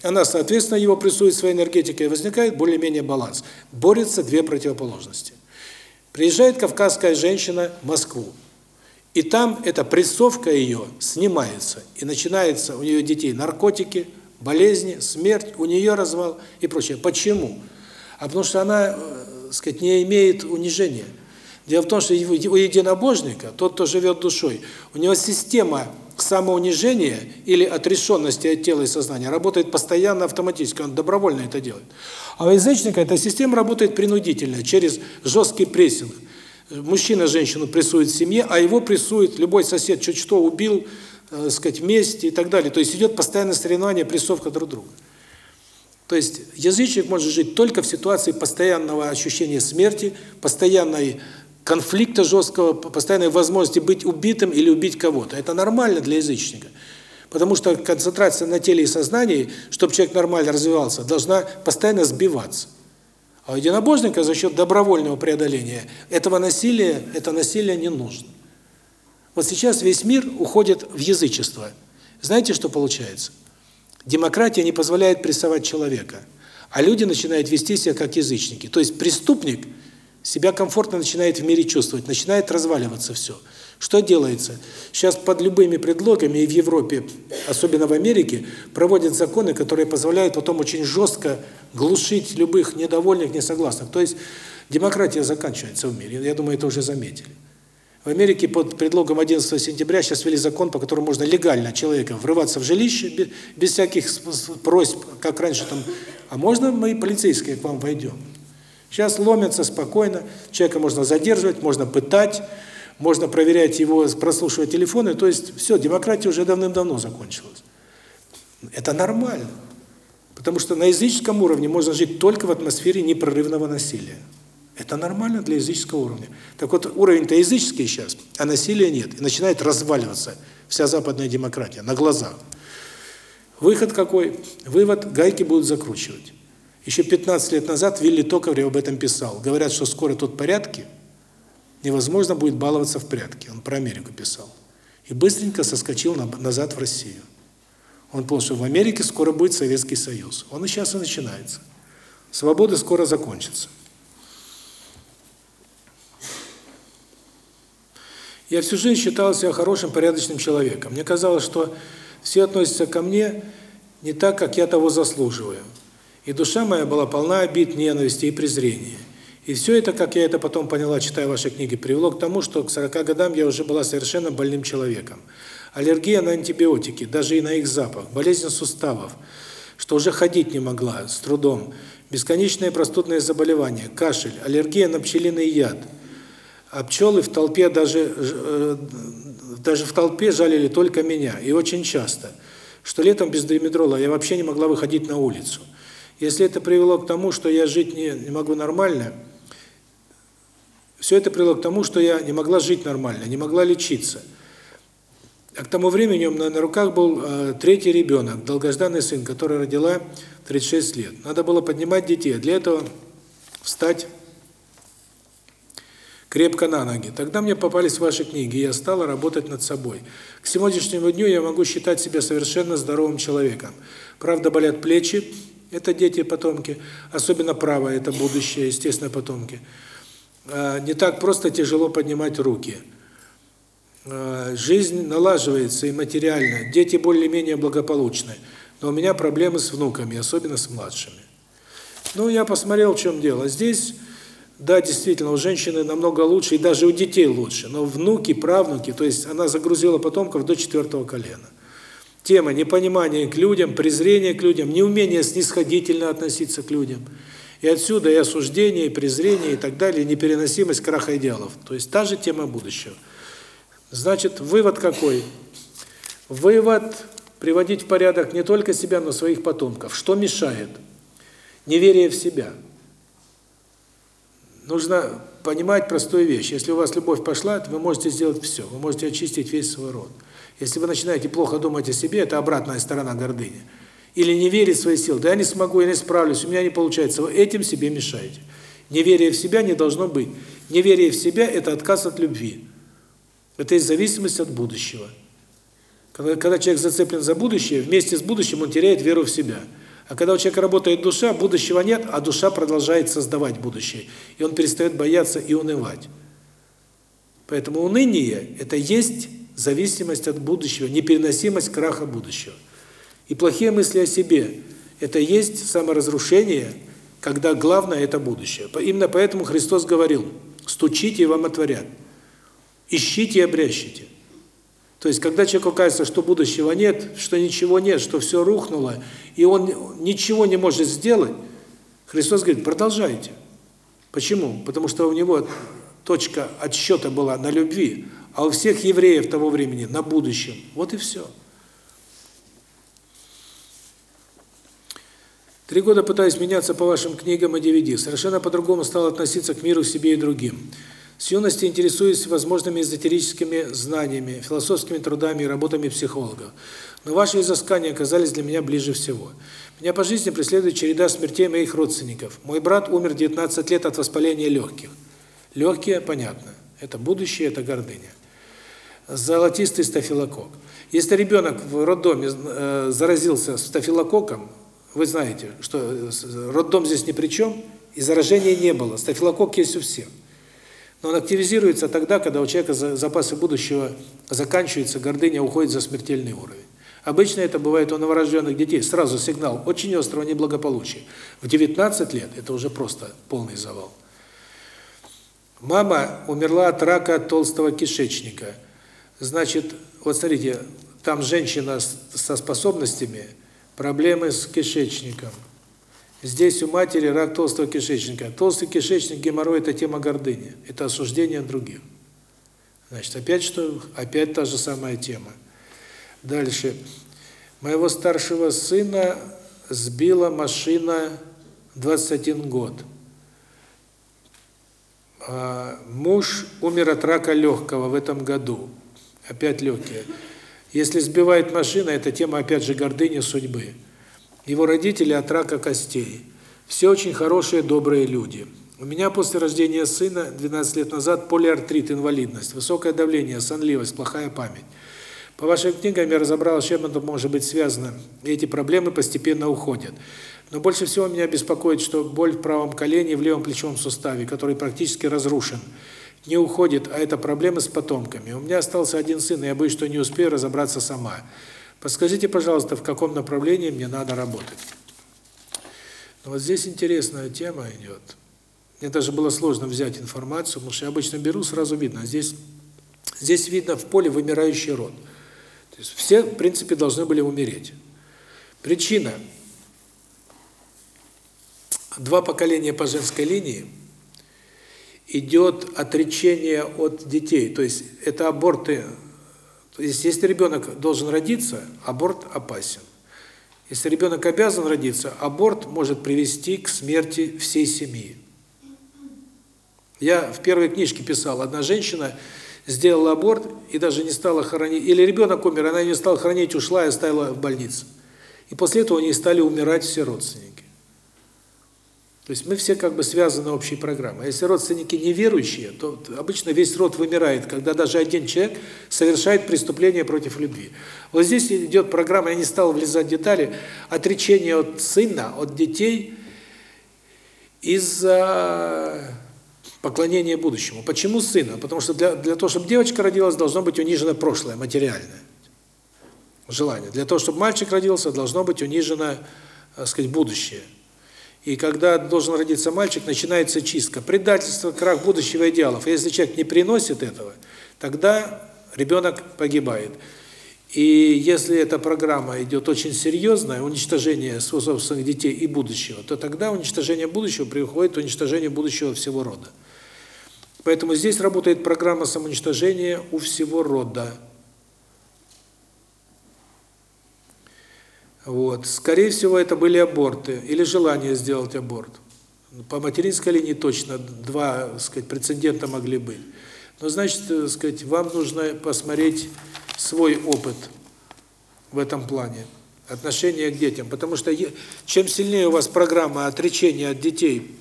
Она, соответственно, его прессует своей энергетикой, и возникает более-менее баланс. Борются две противоположности. Приезжает кавказская женщина в Москву. И там эта прессовка ее снимается, и начинается у нее детей наркотики, болезни, смерть, у нее развал и прочее. Почему? А потому что она, э, сказать, не имеет унижения. Дело в том, что у единобожника, тот, кто живет душой, у него система самоунижения или отрешенности от тела и сознания работает постоянно автоматически, он добровольно это делает. А у язычника эта система работает принудительно, через жесткий прессинг. Мужчина женщину прессует в семье, а его прессует любой сосед, чуть что убил, э, сказать, вместе и так далее. То есть идет постоянное соревнование, прессовка друг друга. То есть язычник может жить только в ситуации постоянного ощущения смерти, постоянной конфликта жесткого, постоянной возможности быть убитым или убить кого-то. Это нормально для язычника. Потому что концентрация на теле и сознании, чтобы человек нормально развивался, должна постоянно сбиваться. А у единобожника за счет добровольного преодоления этого насилия, это насилие не нужно. Вот сейчас весь мир уходит в язычество. Знаете, что получается? Демократия не позволяет прессовать человека, а люди начинают вести себя как язычники. То есть преступник себя комфортно начинает в мире чувствовать, начинает разваливаться все. Что делается? Сейчас под любыми предлогами и в Европе, особенно в Америке, проводят законы, которые позволяют потом очень жестко глушить любых недовольных, несогласных. То есть демократия заканчивается в мире. Я думаю, это уже заметили. В Америке под предлогом 11 сентября сейчас ввели закон, по которому можно легально человека врываться в жилище без, всяких просьб, как раньше там, а можно мы полицейские к вам войдем? Сейчас ломятся спокойно, человека можно задерживать, можно пытать, можно проверять его, прослушивать телефоны, то есть все, демократия уже давным-давно закончилась. Это нормально, потому что на языческом уровне можно жить только в атмосфере непрерывного насилия. Это нормально для языческого уровня. Так вот, уровень-то языческий сейчас, а насилия нет. И начинает разваливаться вся западная демократия на глазах. Выход какой? Вывод – гайки будут закручивать. Еще 15 лет назад Вилли Токарев об этом писал. Говорят, что скоро тут порядки, невозможно будет баловаться в прятки. Он про Америку писал. И быстренько соскочил на, назад в Россию. Он понял, что в Америке скоро будет Советский Союз. Он и сейчас и начинается. Свобода скоро закончится. Я всю жизнь считал себя хорошим, порядочным человеком. Мне казалось, что все относятся ко мне не так, как я того заслуживаю. И душа моя была полна обид, ненависти и презрения. И все это, как я это потом поняла, читая ваши книги, привело к тому, что к 40 годам я уже была совершенно больным человеком. Аллергия на антибиотики, даже и на их запах, болезнь суставов, что уже ходить не могла, с трудом, бесконечные простудные заболевания, кашель, аллергия на пчелиный яд – а пчелы в толпе даже э, даже в толпе жалили только меня, и очень часто. Что летом без димедрола я вообще не могла выходить на улицу. Если это привело к тому, что я жить не, не могу нормально, все это привело к тому, что я не могла жить нормально, не могла лечиться. А к тому времени у меня на руках был э, третий ребенок, долгожданный сын, который родила 36 лет. Надо было поднимать детей, а для этого встать крепко на ноги. Тогда мне попались ваши книги, и я стала работать над собой. К сегодняшнему дню я могу считать себя совершенно здоровым человеком. Правда, болят плечи, это дети потомки, особенно правая это будущее, естественно, потомки. А, не так просто тяжело поднимать руки. А, жизнь налаживается и материально, дети более-менее благополучны. Но у меня проблемы с внуками, особенно с младшими. Ну, я посмотрел, в чем дело. Здесь да, действительно, у женщины намного лучше, и даже у детей лучше, но внуки, правнуки, то есть она загрузила потомков до четвертого колена. Тема непонимания к людям, презрение к людям, неумение снисходительно относиться к людям. И отсюда и осуждение, и презрение, и так далее, и непереносимость краха идеалов. То есть та же тема будущего. Значит, вывод какой? Вывод – приводить в порядок не только себя, но своих потомков. Что мешает? Неверие в себя – нужно понимать простую вещь. Если у вас любовь пошла, то вы можете сделать все. Вы можете очистить весь свой род. Если вы начинаете плохо думать о себе, это обратная сторона гордыни. Или не верить в свои силы. Да я не смогу, я не справлюсь, у меня не получается. Вы этим себе мешаете. Неверие в себя не должно быть. Неверие в себя – это отказ от любви. Это есть зависимость от будущего. Когда, когда человек зацеплен за будущее, вместе с будущим он теряет веру в себя – а когда у человека работает душа, будущего нет, а душа продолжает создавать будущее. И он перестает бояться и унывать. Поэтому уныние – это есть зависимость от будущего, непереносимость краха будущего. И плохие мысли о себе – это есть саморазрушение, когда главное – это будущее. Именно поэтому Христос говорил «стучите, и вам отворят, ищите и обрящите». То есть, когда человеку кажется, что будущего нет, что ничего нет, что все рухнуло, и он ничего не может сделать, Христос говорит, продолжайте. Почему? Потому что у него точка отсчета была на любви, а у всех евреев того времени на будущем. Вот и все. Три года пытаюсь меняться по вашим книгам и DVD. Совершенно по-другому стал относиться к миру, себе и другим. С юности интересуюсь возможными эзотерическими знаниями, философскими трудами и работами психологов. Но ваши изыскания оказались для меня ближе всего. Меня по жизни преследует череда смертей моих родственников. Мой брат умер 19 лет от воспаления легких. Легкие, понятно. Это будущее, это гордыня. Золотистый стафилококк. Если ребенок в роддоме э, заразился стафилококком, вы знаете, что э, роддом здесь ни при чем, и заражения не было. Стафилококк есть у всех. Но он активизируется тогда, когда у человека запасы будущего заканчиваются, гордыня уходит за смертельный уровень. Обычно это бывает у новорожденных детей. Сразу сигнал очень острого неблагополучия. В 19 лет это уже просто полный завал. Мама умерла от рака толстого кишечника. Значит, вот смотрите, там женщина со способностями, проблемы с кишечником. Здесь у матери рак толстого кишечника. Толстый кишечник, геморрой – это тема гордыни, это осуждение других. Значит, опять что? Опять та же самая тема. Дальше. Моего старшего сына сбила машина 21 год. А, муж умер от рака легкого в этом году. Опять легкие. Если сбивает машина, это тема опять же гордыни судьбы. Его родители от рака костей. Все очень хорошие, добрые люди. У меня после рождения сына 12 лет назад полиартрит, инвалидность, высокое давление, сонливость, плохая память. По вашим книгам я разобрал, с чем это может быть связано, и эти проблемы постепенно уходят. Но больше всего меня беспокоит, что боль в правом колене и в левом плечевом суставе, который практически разрушен, не уходит, а это проблемы с потомками. У меня остался один сын, и я боюсь, что не успею разобраться сама. Подскажите, пожалуйста, в каком направлении мне надо работать? Но вот здесь интересная тема идет. Мне даже было сложно взять информацию, потому что я обычно беру, сразу видно. А здесь здесь видно в поле вымирающий род. То есть все, в принципе, должны были умереть. Причина. Два поколения по женской линии идет отречение от детей. То есть это аборты то есть, если ребенок должен родиться, аборт опасен. Если ребенок обязан родиться, аборт может привести к смерти всей семьи. Я в первой книжке писал, одна женщина сделала аборт и даже не стала хоронить, или ребенок умер, она не стала хоронить, ушла и оставила в больнице. И после этого у нее стали умирать все родственники. То есть мы все как бы связаны общей программой. А если родственники неверующие, то обычно весь род вымирает, когда даже один человек совершает преступление против любви. Вот здесь идет программа, я не стал влезать в детали, отречение от сына, от детей из-за поклонения будущему. Почему сына? Потому что для, для того, чтобы девочка родилась, должно быть унижено прошлое, материальное. Желание. Для того, чтобы мальчик родился, должно быть унижено, так сказать, будущее. И когда должен родиться мальчик, начинается чистка. Предательство, крах будущего идеалов. Если человек не приносит этого, тогда ребенок погибает. И если эта программа идет очень серьезное, уничтожение собственных детей и будущего, то тогда уничтожение будущего приходит к уничтожению будущего всего рода. Поэтому здесь работает программа самоуничтожения у всего рода. Вот. Скорее всего, это были аборты или желание сделать аборт. По материнской линии точно два, так сказать, прецедента могли быть. Но значит, так сказать, вам нужно посмотреть свой опыт в этом плане, отношение к детям, потому что чем сильнее у вас программа отречения от детей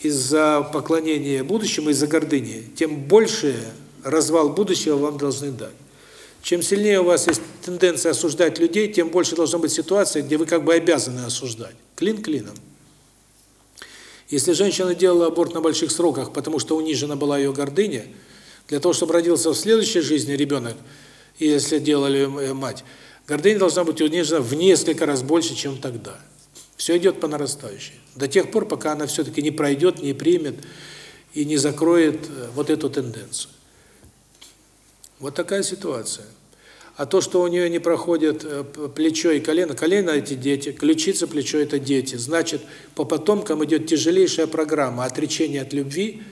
из-за поклонения будущему, из-за гордыни, тем больше развал будущего вам должны дать. Чем сильнее у вас есть тенденция осуждать людей, тем больше должно быть ситуации, где вы как бы обязаны осуждать. Клин клином. Если женщина делала аборт на больших сроках, потому что унижена была ее гордыня, для того, чтобы родился в следующей жизни ребенок, если делали мать, гордыня должна быть унижена в несколько раз больше, чем тогда. Все идет по нарастающей. До тех пор, пока она все-таки не пройдет, не примет и не закроет э, вот эту тенденцию. Вот такая ситуация. А то, что у нее не проходит э, плечо и колено, колено – эти дети, ключица, плечо – это дети. Значит, по потомкам идет тяжелейшая программа отречения от любви,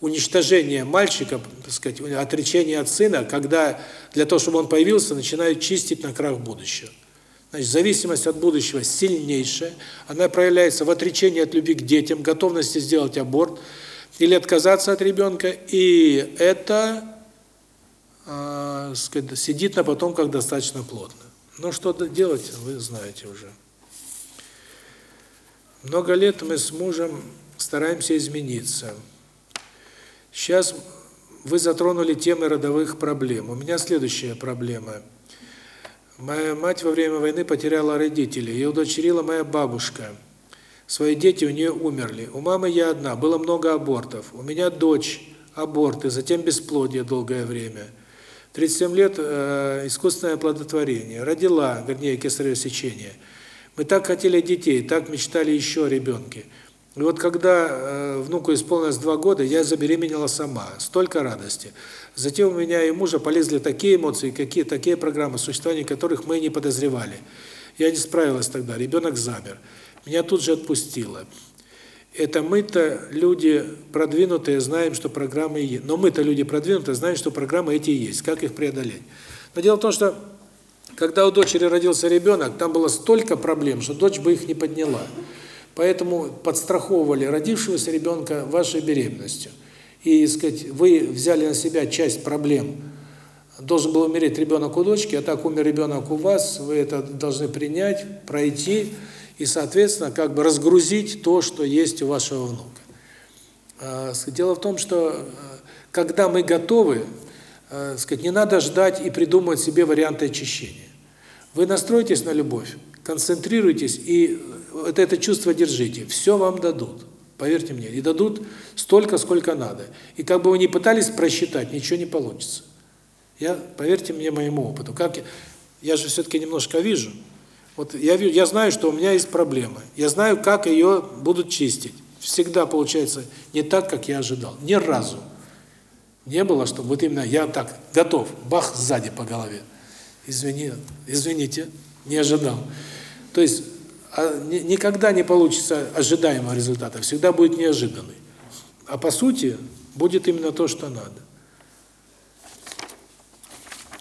уничтожение мальчика, так сказать, отречение от сына, когда для того, чтобы он появился, начинают чистить на крах будущего. Значит, зависимость от будущего сильнейшая, она проявляется в отречении от любви к детям, готовности сделать аборт, или отказаться от ребенка, и это э, сказать, сидит на потомках достаточно плотно. Но что делать, вы знаете уже. Много лет мы с мужем стараемся измениться. Сейчас вы затронули темы родовых проблем. У меня следующая проблема. Моя мать во время войны потеряла родителей. Ее удочерила моя бабушка. Свои дети у нее умерли. У мамы я одна, было много абортов. У меня дочь, аборты, затем бесплодие долгое время. 37 лет э, искусственное оплодотворение. Родила, вернее, кесарево сечение. Мы так хотели детей, так мечтали еще о. И вот когда э, внуку исполнилось два года, я забеременела сама. Столько радости. Затем у меня и мужа полезли такие эмоции, какие такие программы, существования которых мы не подозревали. Я не справилась тогда, ребенок замер. Меня тут же отпустило. Это мы-то люди продвинутые знаем, что программы есть. Но мы-то люди продвинутые знаем, что программы эти есть. Как их преодолеть? Но дело в том, что когда у дочери родился ребенок, там было столько проблем, что дочь бы их не подняла. Поэтому подстраховывали родившегося ребенка вашей беременностью. И, сказать, вы взяли на себя часть проблем. Должен был умереть ребенок у дочки, а так умер ребенок у вас, вы это должны принять, пройти и, соответственно, как бы разгрузить то, что есть у вашего внука. А, дело в том, что когда мы готовы, сказать, не надо ждать и придумывать себе варианты очищения. Вы настройтесь на любовь, концентрируйтесь и вот это чувство держите. Все вам дадут. Поверьте мне, и дадут столько, сколько надо. И как бы вы ни пытались просчитать, ничего не получится. Я, поверьте мне, моему опыту. Как я, я же все-таки немножко вижу. Вот я я знаю, что у меня есть проблема. Я знаю, как ее будут чистить. Всегда получается не так, как я ожидал. Ни разу не было, что вот именно я так готов, бах сзади по голове. Извини, извините, не ожидал. То есть а никогда не получится ожидаемого результата, всегда будет неожиданный. А по сути, будет именно то, что надо.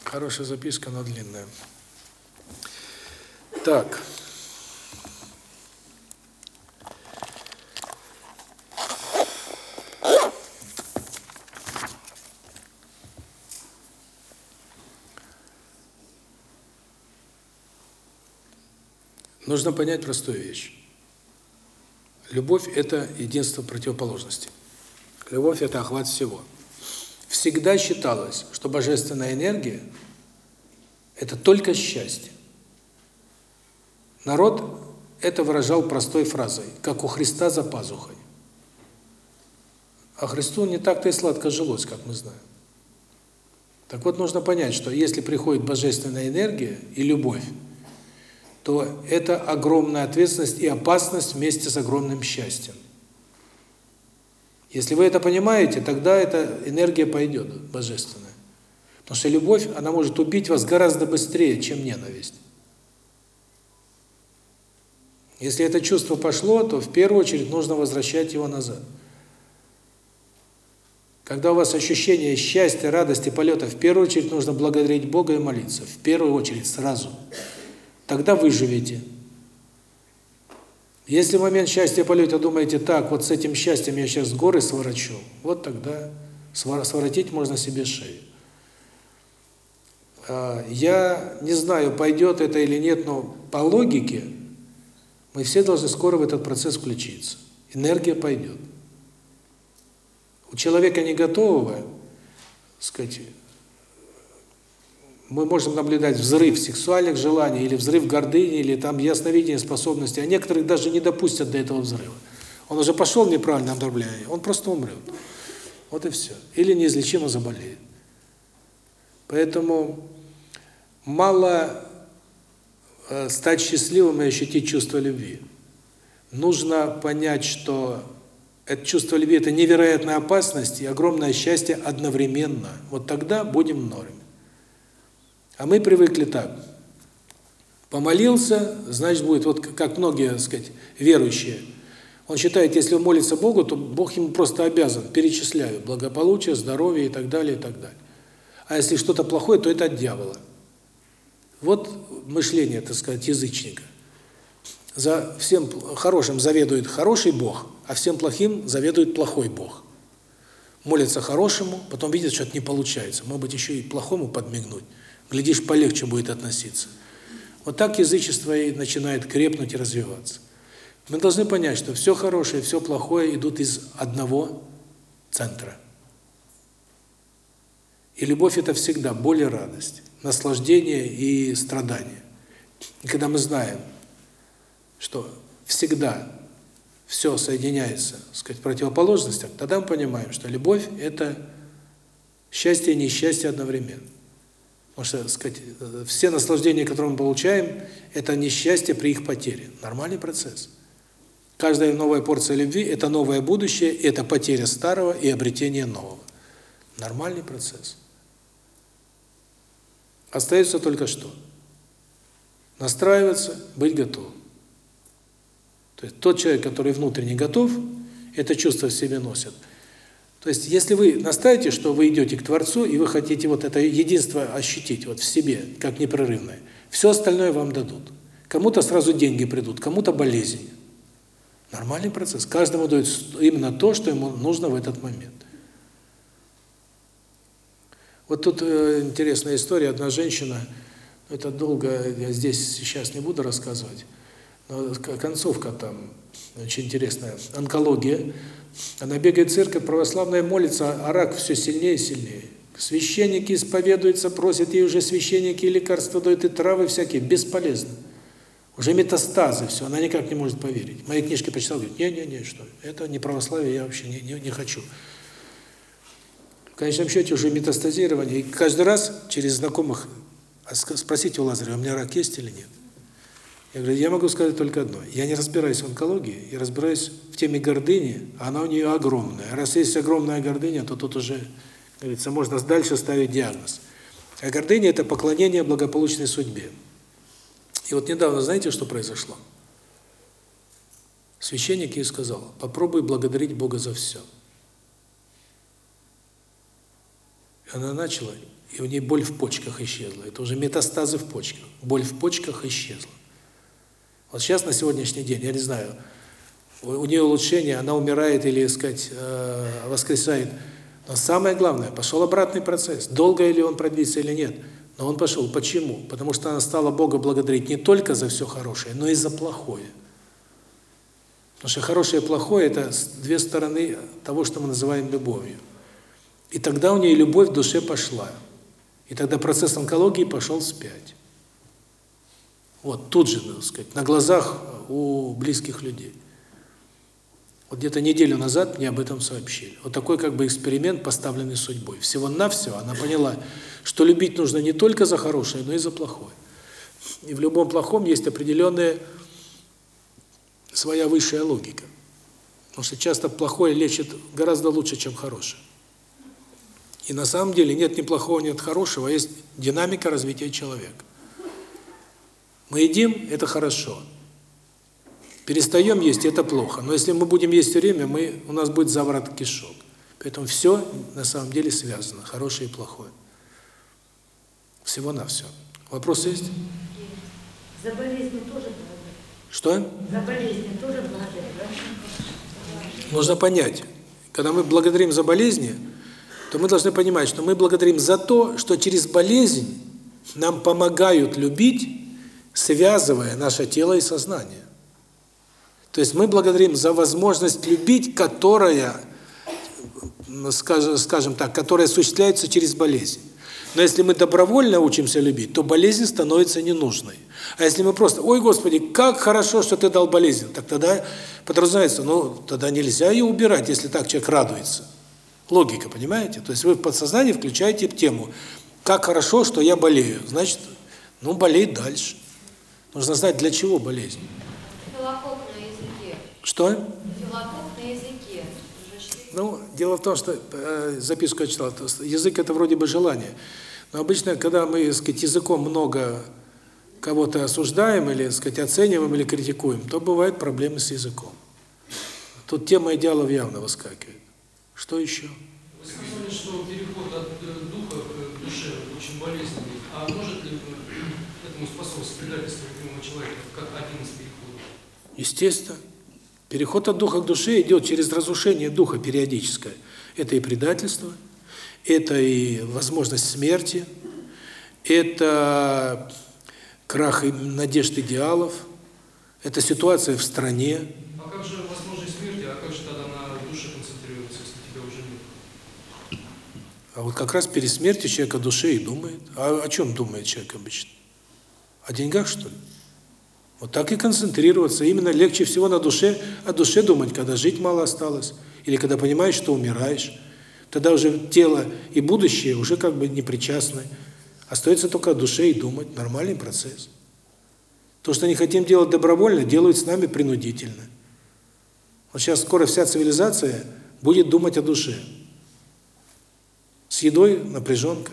Хорошая записка, но длинная. Так. Нужно понять простую вещь. Любовь – это единство противоположностей. Любовь – это охват всего. Всегда считалось, что божественная энергия – это только счастье. Народ это выражал простой фразой, как у Христа за пазухой. А Христу не так-то и сладко жилось, как мы знаем. Так вот, нужно понять, что если приходит божественная энергия и любовь, то это огромная ответственность и опасность вместе с огромным счастьем. Если вы это понимаете, тогда эта энергия пойдет, божественная. Потому что любовь, она может убить вас гораздо быстрее, чем ненависть. Если это чувство пошло, то в первую очередь нужно возвращать его назад. Когда у вас ощущение счастья, радости, полета, в первую очередь нужно благодарить Бога и молиться. В первую очередь, сразу. Тогда выживете. Если в момент счастья полета думаете, так, вот с этим счастьем я сейчас горы сворачу, вот тогда своротить можно себе шею. А, я не знаю, пойдет это или нет, но по логике мы все должны скоро в этот процесс включиться. Энергия пойдет. У человека не готового, сказать, мы можем наблюдать взрыв сексуальных желаний или взрыв гордыни, или там ясновидение способности, а некоторых даже не допустят до этого взрыва. Он уже пошел неправильно направляя, он просто умрет. Вот и все. Или неизлечимо заболеет. Поэтому мало стать счастливым и ощутить чувство любви. Нужно понять, что это чувство любви – это невероятная опасность и огромное счастье одновременно. Вот тогда будем в норме. А мы привыкли так. Помолился, значит будет, вот как многие, так сказать, верующие. Он считает, если он молится Богу, то Бог ему просто обязан, перечисляю, благополучие, здоровье и так далее, и так далее. А если что-то плохое, то это от дьявола. Вот мышление, так сказать, язычника. За всем хорошим заведует хороший Бог, а всем плохим заведует плохой Бог. молится хорошему, потом видит, что это не получается. Может быть, еще и плохому подмигнуть. Глядишь, полегче будет относиться. Вот так язычество и начинает крепнуть и развиваться. Мы должны понять, что все хорошее, все плохое идут из одного центра. И любовь – это всегда боль и радость, наслаждение и страдание. И когда мы знаем, что всегда все соединяется, сказать, в противоположностях, тогда мы понимаем, что любовь – это счастье и несчастье одновременно. Потому что, сказать, все наслаждения, которые мы получаем, это несчастье при их потере. Нормальный процесс. Каждая новая порция любви – это новое будущее, это потеря старого и обретение нового. Нормальный процесс. Остается только что? Настраиваться, быть готовым. То есть тот человек, который внутренне готов, это чувство в себе носит. То есть если вы настаиваете, что вы идете к Творцу, и вы хотите вот это единство ощутить вот в себе, как непрерывное, все остальное вам дадут. Кому-то сразу деньги придут, кому-то болезнь. Нормальный процесс. Каждому дают именно то, что ему нужно в этот момент. Вот тут э, интересная история. Одна женщина, это долго, я здесь сейчас не буду рассказывать, но концовка там очень интересная. Онкология. Она бегает в церковь, православная молится, а рак все сильнее и сильнее. Священники исповедуются, просят ей уже священники лекарства дают, и травы всякие. Бесполезно. Уже метастазы, все, она никак не может поверить. Мои книжки почитал, говорит, не-не-не, что, это не православие, я вообще не, не, не хочу. Конечном счете уже метастазирование, и каждый раз через знакомых а спросите у Лазарева, у меня рак есть или нет. Я говорю, я могу сказать только одно. Я не разбираюсь в онкологии, я разбираюсь в теме гордыни, а она у нее огромная. Раз есть огромная гордыня, то тут уже, говорится, можно дальше ставить диагноз. А гордыня – это поклонение благополучной судьбе. И вот недавно, знаете, что произошло? Священник ей сказал, попробуй благодарить Бога за все. И она начала, и у нее боль в почках исчезла. Это уже метастазы в почках. Боль в почках исчезла. Вот сейчас, на сегодняшний день, я не знаю, у нее улучшение, она умирает или, сказать, э, воскресает. Но самое главное, пошел обратный процесс. Долго ли он продлится или нет. Но он пошел. Почему? Потому что она стала Бога благодарить не только за все хорошее, но и за плохое. Потому что хорошее и плохое – это две стороны того, что мы называем любовью. И тогда у нее любовь в душе пошла. И тогда процесс онкологии пошел вспять. Вот тут же, так сказать, на глазах у близких людей. Вот где-то неделю назад мне об этом сообщили. Вот такой как бы эксперимент, поставленный судьбой. Всего-навсего она поняла, что любить нужно не только за хорошее, но и за плохое. И в любом плохом есть определенная своя высшая логика. Потому что часто плохое лечит гораздо лучше, чем хорошее. И на самом деле нет ни плохого, нет хорошего, а есть динамика развития человека. Мы едим – это хорошо. Перестаем есть – это плохо. Но если мы будем есть все время, мы, у нас будет заворот кишок. Поэтому все на самом деле связано, хорошее и плохое. Всего на все. Вопрос есть? За болезни тоже благодарят. Что? За болезни тоже благодарят, да? Нужно понять, когда мы благодарим за болезни, то мы должны понимать, что мы благодарим за то, что через болезнь нам помогают любить, связывая наше тело и сознание. То есть мы благодарим за возможность любить, которая, скажем, скажем так, которая осуществляется через болезнь. Но если мы добровольно учимся любить, то болезнь становится ненужной. А если мы просто, ой, Господи, как хорошо, что Ты дал болезнь, так тогда подразумевается, ну, тогда нельзя ее убирать, если так человек радуется. Логика, понимаете? То есть вы в подсознании включаете тему, как хорошо, что я болею, значит, ну, болей дальше. Нужно знать, для чего болезнь. Филокоп на языке. Что? Филокоп на языке. Ну, дело в том, что э, записку я читал, язык это вроде бы желание. Но обычно, когда мы, так сказать, языком много кого-то осуждаем или, так сказать, оцениваем или критикуем, то бывают проблемы с языком. Тут тема идеалов явно выскакивает. Что еще? Вы сказали, что переход от э, духа к душе очень болезненный. А может ли э, этому способствовать предательство любимого человека, как один из переходов? Естественно. Переход от духа к душе идет через разрушение духа периодическое. Это и предательство, это и возможность смерти, это крах надежд идеалов, это ситуация в стране. А как же возможность смерти, а как же тогда на душе концентрируется, если тебя уже нет? А вот как раз перед смертью человек о душе и думает. А о чем думает человек обычно? О деньгах, что ли? Вот так и концентрироваться. Именно легче всего на душе, о душе думать, когда жить мало осталось, или когда понимаешь, что умираешь. Тогда уже тело и будущее уже как бы не причастны. Остается только о душе и думать. Нормальный процесс. То, что не хотим делать добровольно, делают с нами принудительно. Вот сейчас скоро вся цивилизация будет думать о душе. С едой напряженка.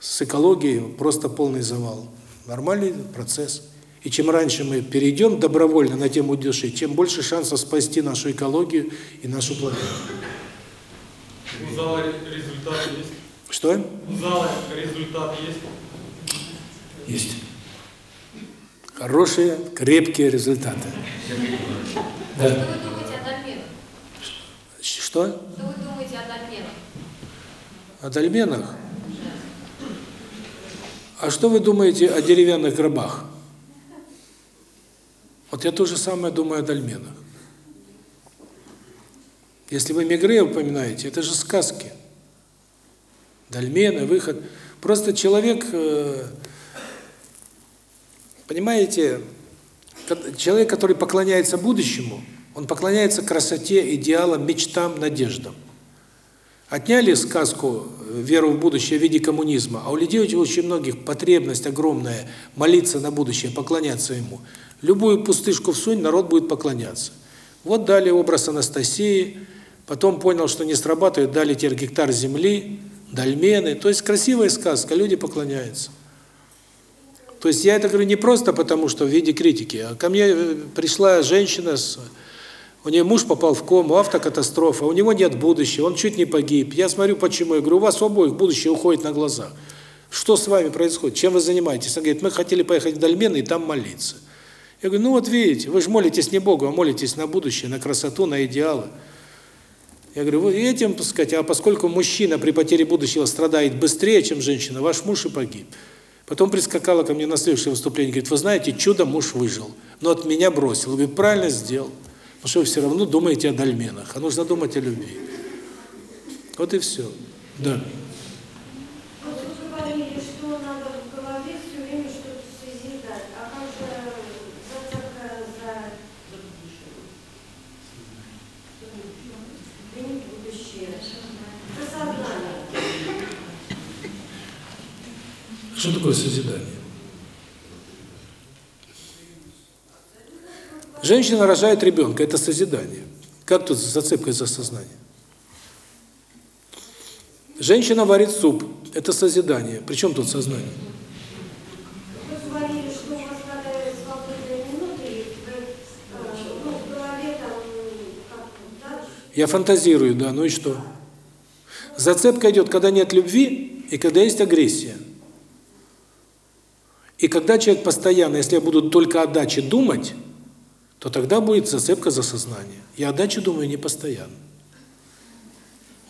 С экологией просто полный завал. Нормальный процесс. И чем раньше мы перейдем добровольно на тему души, тем больше шансов спасти нашу экологию и нашу планету. У зала результат есть? Что? У зала результат есть? Есть. Хорошие, крепкие результаты. Что вы думаете о дольменах? Что? Что вы думаете о дольменах? О дольменах? А что вы думаете о деревянных гробах? Вот я то же самое думаю о дольменах. Если вы Мегре упоминаете, это же сказки. Дольмены, выход. Просто человек, э, понимаете, человек, который поклоняется будущему, он поклоняется красоте, идеалам, мечтам, надеждам. Отняли сказку веру в будущее в виде коммунизма, а у людей очень многих потребность огромная молиться на будущее, поклоняться ему. Любую пустышку всунь, народ будет поклоняться. Вот дали образ Анастасии, потом понял, что не срабатывает, дали теперь гектар земли, дольмены. То есть красивая сказка, люди поклоняются. То есть я это говорю не просто потому, что в виде критики, а ко мне пришла женщина с у нее муж попал в кому, автокатастрофа, у него нет будущего, он чуть не погиб. Я смотрю, почему. Я говорю, у вас обоих будущее уходит на глазах. Что с вами происходит? Чем вы занимаетесь? Он говорит, мы хотели поехать в Дольмены и там молиться. Я говорю, ну вот видите, вы же молитесь не Богу, а молитесь на будущее, на красоту, на идеалы. Я говорю, вот этим, так сказать, а поскольку мужчина при потере будущего страдает быстрее, чем женщина, ваш муж и погиб. Потом прискакала ко мне на следующее выступление, говорит, вы знаете, чудо муж выжил, но от меня бросил. Я говорю, правильно сделал. Потому что вы все равно думаете о дольменах, а нужно думать о любви. Вот и все. Да. Вот вы говорили, что надо в голове все время что-то созидать. А как же зацепка за да не будущее, за сознание? Что такое созидание? Женщина рожает ребенка, это созидание. Как тут с зацепкой за сознание? Женщина варит суп, это созидание. Причем тут сознание? Э, ну, Я фантазирую, да, ну и что? Зацепка идет, когда нет любви и когда есть агрессия. И когда человек постоянно, если я буду только о даче думать, то тогда будет зацепка за сознание. Я о даче думаю не постоянно.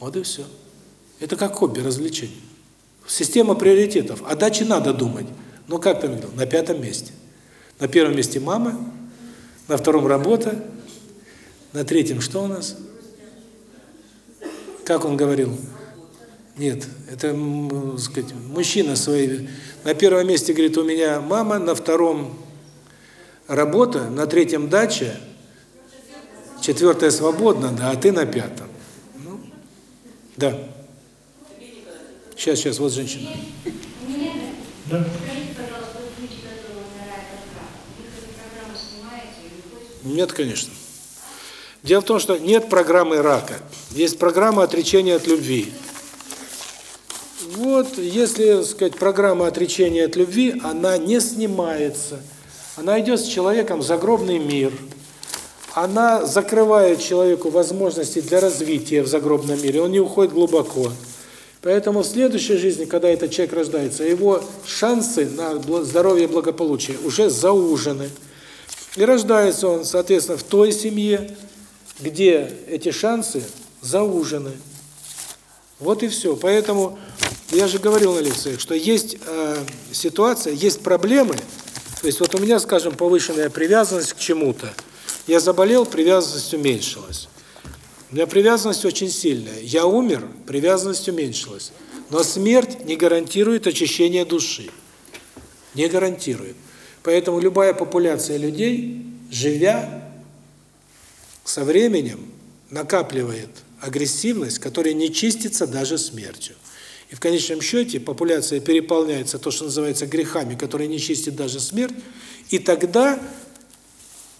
Вот и все. Это как хобби, развлечение. Система приоритетов. О надо думать. Но как там говорил? На пятом месте. На первом месте мама, на втором работа, на третьем что у нас? Как он говорил? Нет, это, сказать, мужчина свои. На первом месте, говорит, у меня мама, на втором работа, на третьем дача, четвертая свободна, да, а ты на пятом. Ну, да. Сейчас, сейчас, вот женщина. Да. Нет, конечно. Дело в том, что нет программы рака. Есть программа отречения от любви. Вот, если, сказать, программа отречения от любви, она не снимается. Она идет с человеком в загробный мир. Она закрывает человеку возможности для развития в загробном мире. Он не уходит глубоко. Поэтому в следующей жизни, когда этот человек рождается, его шансы на здоровье и благополучие уже заужены. И рождается он, соответственно, в той семье, где эти шансы заужены. Вот и все. Поэтому я же говорил на лекциях, что есть э, ситуация, есть проблемы. То есть вот у меня, скажем, повышенная привязанность к чему-то. Я заболел, привязанность уменьшилась. У меня привязанность очень сильная. Я умер, привязанность уменьшилась. Но смерть не гарантирует очищение души. Не гарантирует. Поэтому любая популяция людей, живя, со временем накапливает агрессивность, которая не чистится даже смертью. И в конечном счете популяция переполняется то, что называется грехами, которые не чистит даже смерть, и тогда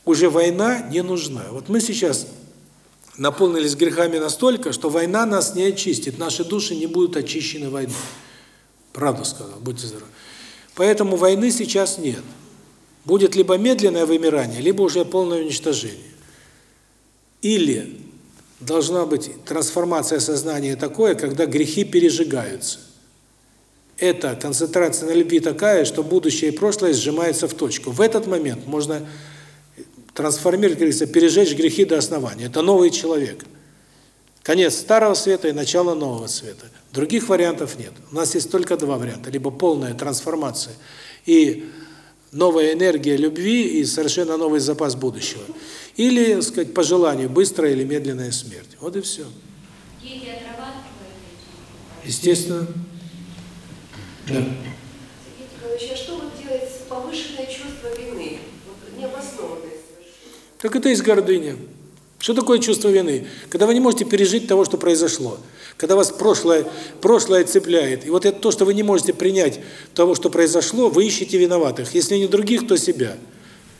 уже война не нужна. Вот мы сейчас наполнились грехами настолько, что война нас не очистит, наши души не будут очищены войной. Правду сказал, будьте здоровы. Поэтому войны сейчас нет. Будет либо медленное вымирание, либо уже полное уничтожение. Или должна быть трансформация сознания такое, когда грехи пережигаются. Это концентрация на любви такая, что будущее и прошлое сжимаются в точку. В этот момент можно трансформировать, говорится, пережечь грехи до основания. Это новый человек. Конец старого света и начало нового света. Других вариантов нет. У нас есть только два варианта. Либо полная трансформация и новая энергия любви и совершенно новый запас будущего. Или, так сказать, по желанию, быстрая или медленная смерть. Вот и все. Дети отрабатывают. Естественно. Да. Сергей Николаевич, а что вот делать с повышенное чувство вины? Вот необоснованное совершенно. Так это из гордыни. Что такое чувство вины? Когда вы не можете пережить того, что произошло. Когда вас прошлое, прошлое цепляет. И вот это то, что вы не можете принять того, что произошло, вы ищете виноватых. Если не других, то себя.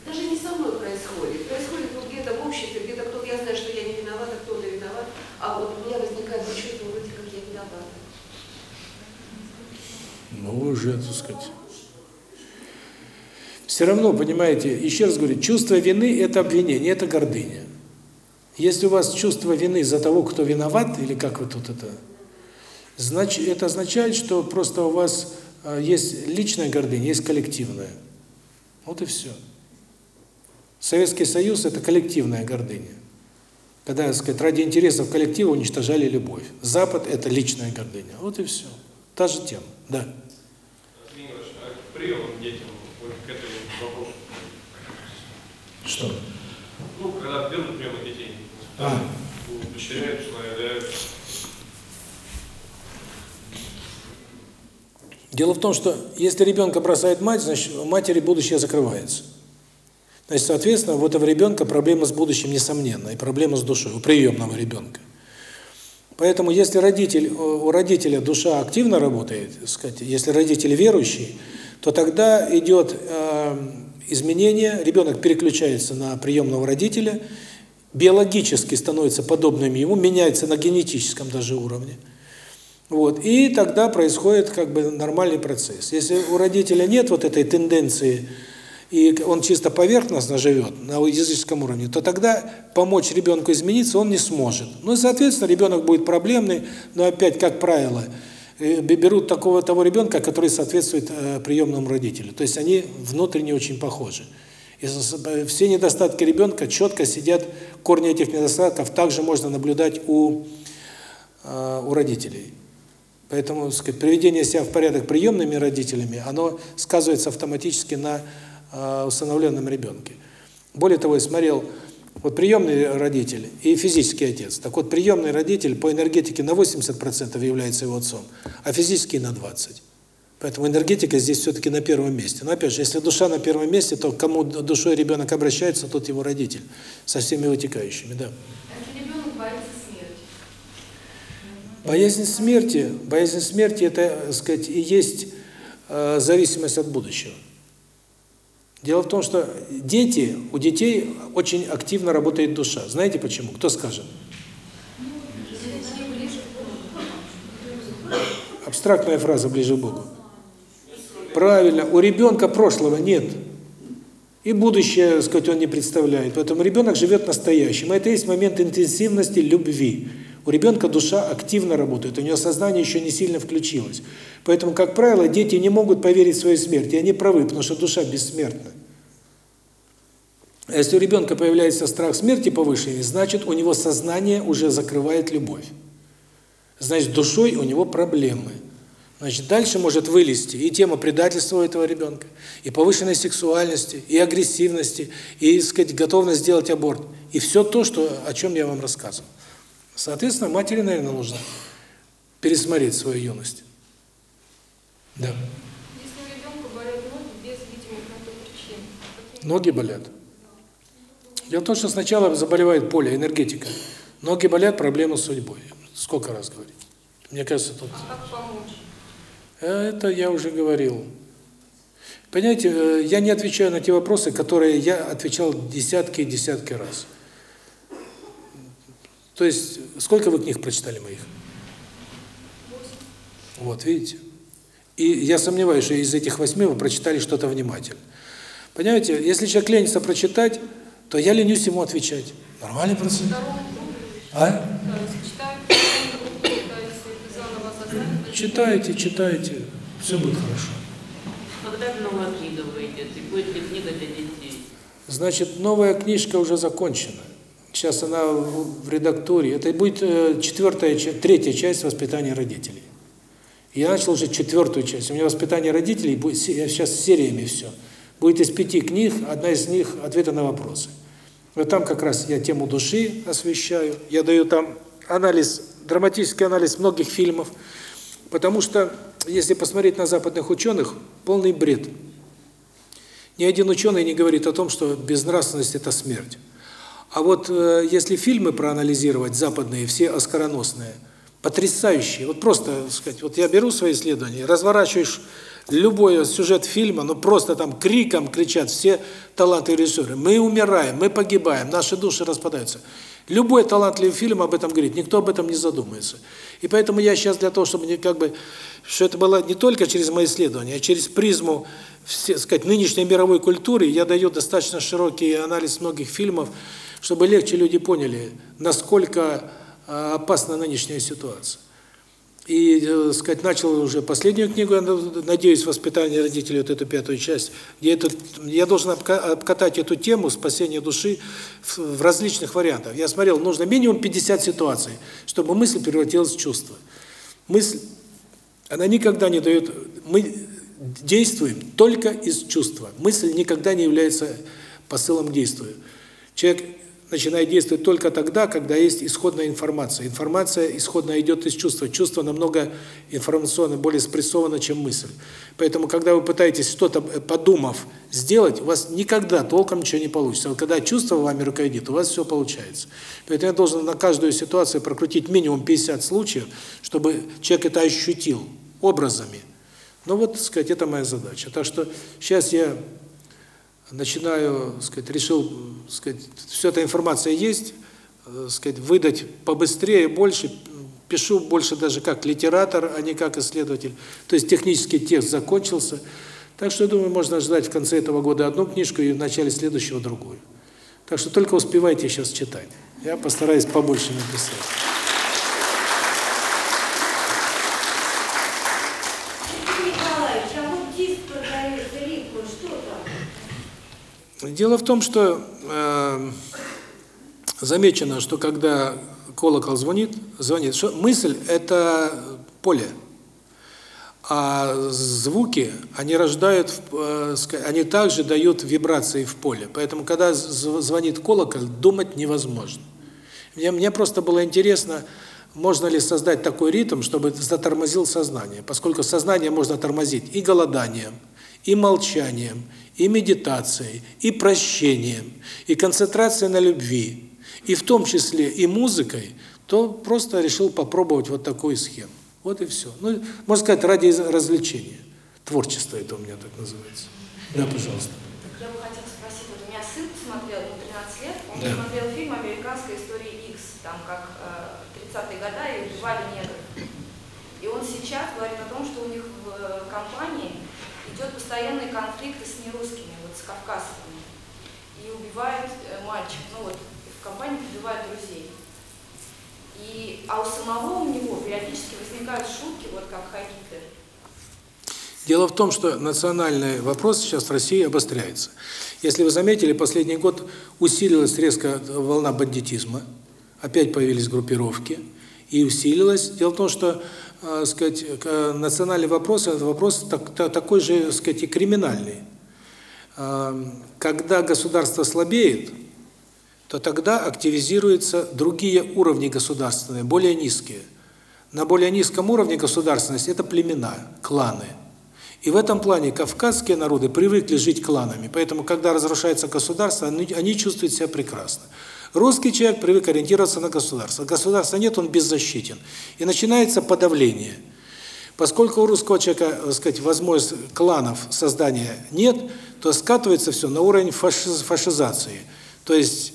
Даже не со мной происходит. Происходит вот где-то в обществе, где-то кто-то, я знаю, что я не виновата, кто-то виноват, а вот у меня возникает чувство, вроде как я виновата. Уже, так сказать. Все равно, понимаете, еще раз говорю, чувство вины – это обвинение, это гордыня. Если у вас чувство вины за того, кто виноват, или как вы тут это, значит, это означает, что просто у вас э, есть личная гордыня, есть коллективная. Вот и все. Советский Союз – это коллективная гордыня. Когда, так сказать, ради интересов коллектива уничтожали любовь. Запад – это личная гордыня. Вот и все. Та же тема. Да. Приемам детям, вот к этому вопросу. Что? Ну, когда берут приемы детей, А. поощряют, снаряжают. Дело в том, что если ребенка бросает мать, значит, у матери будущее закрывается. Значит, соответственно, у этого ребенка проблема с будущим несомненно, и проблема с душой, у приемного ребенка. Поэтому если родитель, у родителя душа активно работает, сказать, если родитель верующий, то тогда идет э, изменение, ребенок переключается на приемного родителя, биологически становится подобным ему, меняется на генетическом даже уровне. Вот, и тогда происходит как бы нормальный процесс. Если у родителя нет вот этой тенденции, и он чисто поверхностно живет на языческом уровне, то тогда помочь ребенку измениться он не сможет. Ну и, соответственно, ребенок будет проблемный, но опять, как правило, берут такого того ребенка, который соответствует э, приемному родителю. То есть они внутренне очень похожи. И э, все недостатки ребенка четко сидят, корни этих недостатков также можно наблюдать у, э, у родителей. Поэтому, сказать, приведение себя в порядок приемными родителями, оно сказывается автоматически на э, усыновленном ребенке. Более того, я смотрел, вот приемный родитель и физический отец. Так вот, приемный родитель по энергетике на 80% является его отцом, а физически на 20%. Поэтому энергетика здесь все-таки на первом месте. Но опять же, если душа на первом месте, то кому душой ребенок обращается, тот его родитель, со всеми вытекающими, да. Боязнь смерти, боязнь смерти – это, так сказать, и есть э, зависимость от будущего. Дело в том, что дети, у детей очень активно работает душа. Знаете почему? Кто скажет? Абстрактная фраза «ближе к Богу». Правильно, у ребенка прошлого нет. И будущее, так сказать, он не представляет. Поэтому ребенок живет настоящим. Это и есть момент интенсивности любви. У ребенка душа активно работает, у него сознание еще не сильно включилось. Поэтому, как правило, дети не могут поверить в свою смерть, и они правы, потому что душа бессмертна. А если у ребенка появляется страх смерти повышенный, значит, у него сознание уже закрывает любовь. Значит, душой у него проблемы. Значит, дальше может вылезти и тема предательства у этого ребенка, и повышенной сексуальности, и агрессивности, и, сказать, готовность сделать аборт. И все то, что, о чем я вам рассказывал. Соответственно, матери, наверное, нужно пересмотреть свою юность. Да. Если у ребенка болят ноги без видимых на то причин, Ноги болят. Дело в том, что сначала заболевает поле, энергетика. Ноги болят, проблема с судьбой. Сколько раз говорить? Мне кажется, тут... а как помочь? Э, Это я уже говорил. Понимаете, э, я не отвечаю на те вопросы, которые я отвечал десятки и десятки раз. То есть, сколько вы книг прочитали моих? Вот, видите? И я сомневаюсь, что из этих восьми вы прочитали что-то внимательно. Понимаете, если человек ленится прочитать, то я ленюсь ему отвечать. Нормальный процесс. А? Читайте, читайте, все будет хорошо. Когда новая книга выйдет? И будет ли книга для детей? Значит, новая книжка уже закончена. Сейчас она в редактуре. Это будет э, четвертая, третья часть воспитания родителей. Я начал уже четвертую часть. У меня воспитание родителей будет я сейчас с сериями все. Будет из пяти книг, одна из них ответы на вопросы. Вот там как раз я тему души освещаю. Я даю там анализ, драматический анализ многих фильмов. Потому что, если посмотреть на западных ученых, полный бред. Ни один ученый не говорит о том, что безнравственность – это смерть. А вот э, если фильмы проанализировать, западные, все оскароносные, потрясающие, вот просто, сказать, вот я беру свои исследования, разворачиваешь любой сюжет фильма, ну просто там криком кричат все таланты режиссеры. Мы умираем, мы погибаем, наши души распадаются. Любой талантливый фильм об этом говорит, никто об этом не задумается. И поэтому я сейчас для того, чтобы не как бы, что это было не только через мои исследования, а через призму, все, сказать, нынешней мировой культуры, я даю достаточно широкий анализ многих фильмов, чтобы легче люди поняли, насколько а, опасна нынешняя ситуация. И, э, сказать, начал уже последнюю книгу, надеюсь, «Воспитание родителей», вот эту пятую часть, где этот, я должен обка- обкатать эту тему спасения души в различных вариантах. Я смотрел, нужно минимум 50 ситуаций, чтобы мысль превратилась в чувство. Мысль, она никогда не дает... Мы действуем только из чувства. Мысль никогда не является посылом к действию. Человек начинает действовать только тогда, когда есть исходная информация. Информация исходная идет из чувства. Чувство намного информационно более спрессовано, чем мысль. Поэтому, когда вы пытаетесь что-то, э, подумав, сделать, у вас никогда толком ничего не получится. Вот когда чувство вами руководит, у вас все получается. Поэтому я должен на каждую ситуацию прокрутить минимум 50 случаев, чтобы человек это ощутил образами. Ну вот, так сказать, это моя задача. Так что сейчас я начинаю, сказать, решил, сказать, вся эта информация есть, э, сказать, выдать побыстрее, больше, пишу больше даже как литератор, а не как исследователь. То есть технический текст закончился. Так что, думаю, можно ждать в конце этого года одну книжку и в начале следующего другую. Так что только успевайте сейчас читать. Я постараюсь побольше написать. Сергей Николаевич, а вот диск продается Ликвид, что там? Дело в том, что э, замечено, что когда колокол звонит, звонит, что мысль – это поле, а звуки, они рождают, э, они также дают вибрации в поле. Поэтому, когда зв- звонит колокол, думать невозможно. Мне, мне просто было интересно, можно ли создать такой ритм, чтобы затормозил сознание, поскольку сознание можно тормозить и голоданием, и молчанием, и медитацией, и прощением, и концентрацией на любви, и в том числе и музыкой, то просто решил попробовать вот такую схему. Вот и все. Ну, можно сказать, ради развлечения. Творчество это у меня так называется. Да, пожалуйста. Я бы хотела спросить, вот у меня сын посмотрел, ему 13 лет, он Да. посмотрел фильм «Американская история X», там как э, 30-е годы и убивали негров. И он сейчас говорит о том, что у них в э, компании идет постоянный конфликт с нерусскими, вот с кавказцами. И убивает э, мальчик, ну вот в компании убивают друзей. И, а у самого у него периодически возникают шутки, вот как Хай Гитлер. Дело в том, что национальный вопрос сейчас в России обостряется. Если вы заметили, последний год усилилась резко волна бандитизма, опять появились группировки, и усилилась. Дело в том, что, э, сказать, национальный вопрос – это вопрос так- та- такой же, сказать, и криминальный. Э, Когда государство слабеет, то тогда активизируются другие уровни государственные, более низкие. На более низком уровне государственности – это племена, кланы. И в этом плане кавказские народы привыкли жить кланами, поэтому, когда разрушается государство, они, они чувствуют себя прекрасно. Русский человек привык ориентироваться на государство. Государства нет, он беззащитен. И начинается подавление. Поскольку у русского человека, так сказать, возможность кланов создания нет, то скатывается все на уровень фаши- фашизации. То есть,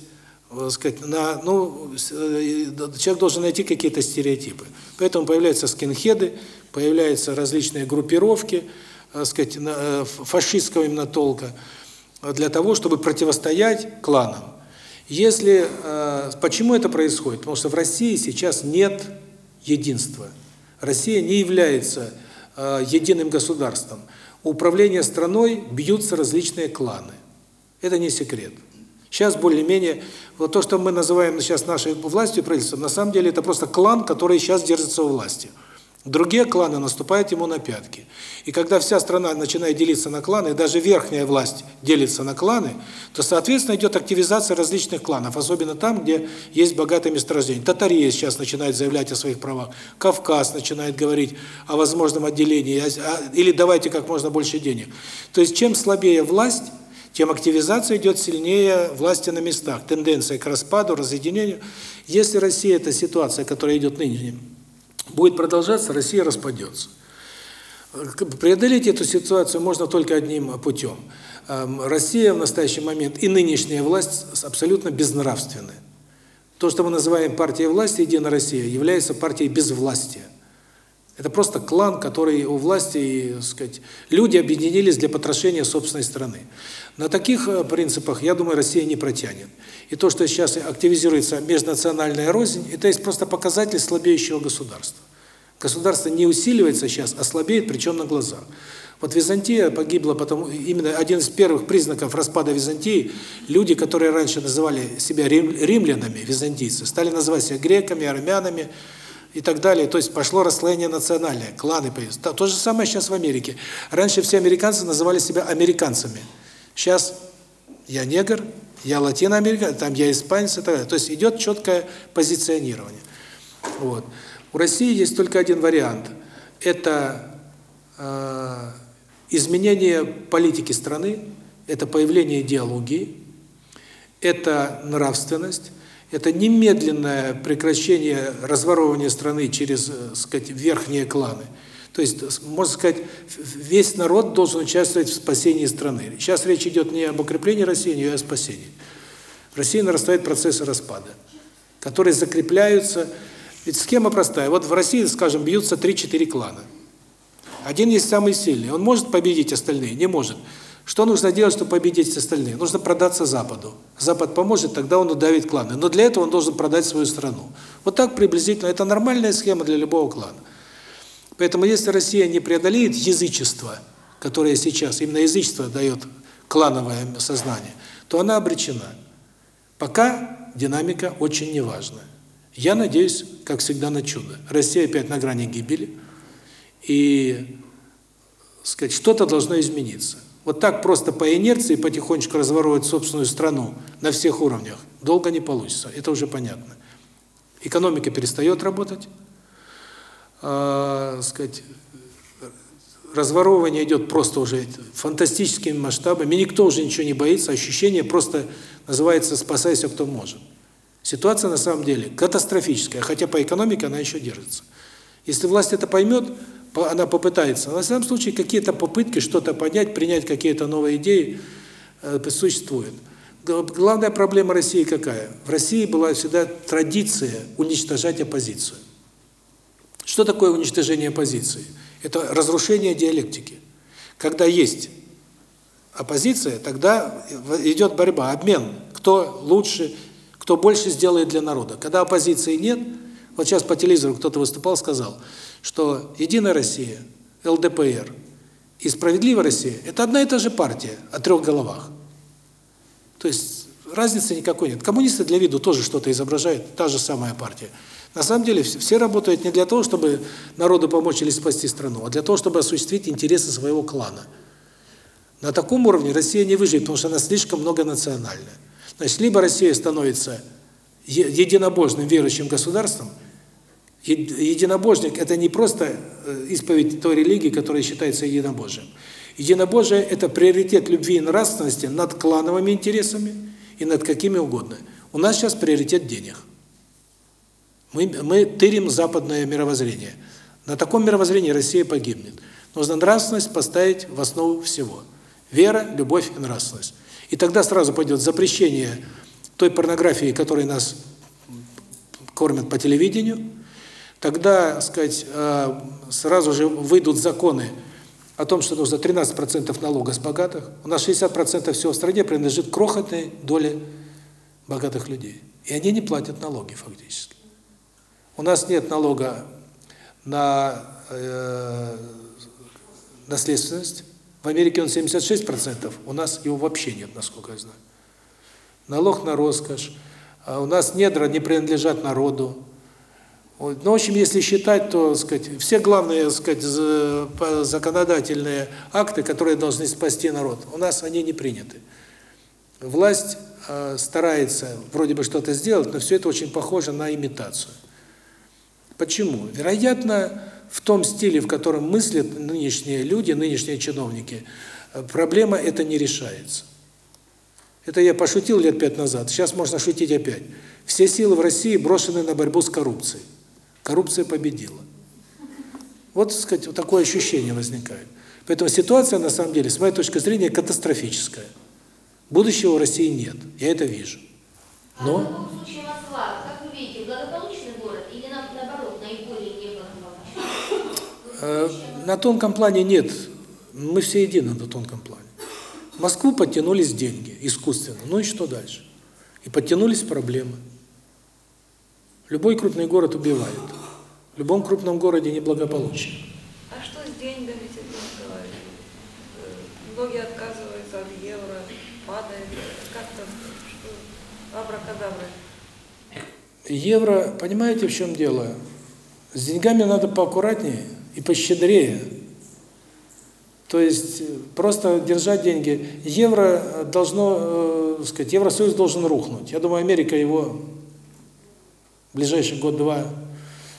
так сказать, на, ну, э, человек должен найти какие-то стереотипы. Поэтому появляются скинхеды, появляются различные группировки, так сказать, э, фашистского именно толка, э, для того, чтобы противостоять кланам. Если э, почему это происходит? Потому что в России сейчас нет единства. Россия не является э, единым государством. У управления страной бьются различные кланы. Это не секрет. Сейчас более-менее вот то, что мы называем сейчас нашей властью правительством, на самом деле это просто клан, который сейчас держится у власти. Другие кланы наступают ему на пятки. И когда вся страна начинает делиться на кланы, даже верхняя власть делится на кланы, то, соответственно, идет активизация различных кланов, особенно там, где есть богатые месторождения. Татария сейчас начинает заявлять о своих правах, Кавказ начинает говорить о возможном отделении, или давайте как можно больше денег. То есть чем слабее власть, тем активизация идет сильнее власти на местах, тенденция к распаду, разъединению. Если Россия, эта ситуация, которая идет ныне, будет продолжаться, Россия распадется. Преодолеть эту ситуацию можно только одним путем. Эм, Россия в настоящий момент и нынешняя власть абсолютно безнравственны. То, что мы называем партией власти «Единая Россия», является партией безвластия. Это просто клан, который у власти, и, так сказать, люди объединились для потрошения собственной страны. На таких э, принципах, я думаю, Россия не протянет. И то, что сейчас активизируется межнациональная рознь, это есть просто показатель слабеющего государства. Государство не усиливается сейчас, а слабеет, причем на глазах. Вот Византия погибла, потому именно один из первых признаков распада Византии, люди, которые раньше называли себя рим, римлянами, византийцы, стали называть себя греками, армянами и так далее. То есть пошло расслоение национальное, кланы появились. То, же самое сейчас в Америке. Раньше все американцы называли себя американцами. Сейчас я негр, я латиноамериканец, там я испанец и так далее. То есть идет четкое позиционирование. Вот. У России есть только один вариант. Это э, изменение политики страны, это появление идеологии, это нравственность, это немедленное прекращение разворовывания страны через, э, сказать, верхние кланы. То есть, с- можно сказать, весь народ должен участвовать в спасении страны. Сейчас речь идет не об укреплении России, а о спасении. В России нарастают процессы распада, которые закрепляются. Ведь схема простая. Вот в России, скажем, бьются 3-4 клана. Один есть самый сильный. Он может победить остальные? Не может. Что нужно делать, чтобы победить остальные? Нужно продаться Западу. Запад поможет, тогда он удавит кланы. Но для этого он должен продать свою страну. Вот так приблизительно. Это нормальная схема для любого клана. Поэтому если Россия не преодолеет язычество, которое сейчас, именно язычество дает клановое сознание, то она обречена. Пока динамика очень неважная. Я надеюсь, как всегда, на чудо. Россия опять на грани гибели, и сказать, что-то должно измениться. Вот так просто по инерции потихонечку разворовывать собственную страну на всех уровнях долго не получится, это уже понятно. Экономика перестает работать, э, сказать, разворовывание идет просто уже фантастическими масштабами, никто уже ничего не боится, ощущение просто называется «спасайся, кто может». Ситуация на самом деле катастрофическая, хотя по экономике она еще держится. Если власть это поймет, по- она попытается. На самом случае какие-то попытки что-то поднять, принять какие-то новые идеи э, существуют. Главная проблема России какая? В России была всегда традиция уничтожать оппозицию. Что такое уничтожение оппозиции? Это разрушение диалектики. Когда есть оппозиция, тогда идет борьба, обмен. Кто лучше, кто больше сделает для народа. Когда оппозиции нет, вот сейчас по телевизору кто-то выступал, сказал, что Единая Россия, ЛДПР и «Справедливая Россия» – это одна и та же партия о трех головах. То есть разницы никакой нет. Коммунисты для виду тоже что-то изображают, та же самая партия. На самом деле вс- все работают не для того, чтобы народу помочь или спасти страну, а для того, чтобы осуществить интересы своего клана. На таком уровне Россия не выживет, потому что она слишком многонациональная. Значит, либо Россия становится единобожным верующим государством, Единобожник – это не просто э, исповедь той религии, которая считается единобожием. Единобожие – это приоритет любви и нравственности над клановыми интересами и над какими угодно. У нас сейчас приоритет денег. Мы, мы тырим западное мировоззрение. На таком мировоззрении Россия погибнет. Нужно нравственность поставить в основу всего. Вера, любовь и нравственность. И тогда сразу пойдет запрещение той порнографии, которой нас кормят по телевидению, тогда, сказать, э, сразу же выйдут законы о том, что нужно 13% налога с богатых. У нас 60% всего в стране принадлежит крохотной доле богатых людей. И они не платят налоги фактически. У нас нет налога на э, наследственность. В Америке он 76%, у нас его вообще нет, насколько я знаю. Налог на роскошь. А у нас недра не принадлежат народу. Вот. Ну, в общем, если считать, то, сказать, все главные, сказать, законодательные акты, которые должны спасти народ, у нас они не приняты. Власть э, старается вроде бы что-то сделать, но все это очень похоже на имитацию. Почему? Вероятно, в том стиле, в котором мыслят нынешние люди, нынешние чиновники, э, проблема эта не решается. Это я пошутил лет пять назад, сейчас можно шутить опять. Все силы в России брошены на борьбу с коррупцией. Коррупция победила. Вот, так сказать, вот такое ощущение возникает. Поэтому ситуация, на самом деле, с моей точки зрения, катастрофическая. Будущего в России нет, я это вижу. А Но э, на тонком плане нет, мы все едины на тонком плане. В Москву подтянулись деньги искусственно, ну и что дальше? И подтянулись проблемы. Любой крупный город убивает. В любом крупном городе неблагополучие. А что с деньгами, Николаевич? Э, Многие отказываются от евро, падает. Как-то? Абракадабра. Евро, понимаете, в чем дело? С деньгами надо поаккуратнее и пощедрее. То есть э, просто держать деньги. Евро э, должно, э, сказать, Евросоюз должен рухнуть. Я думаю, Америка его ближайший год-два.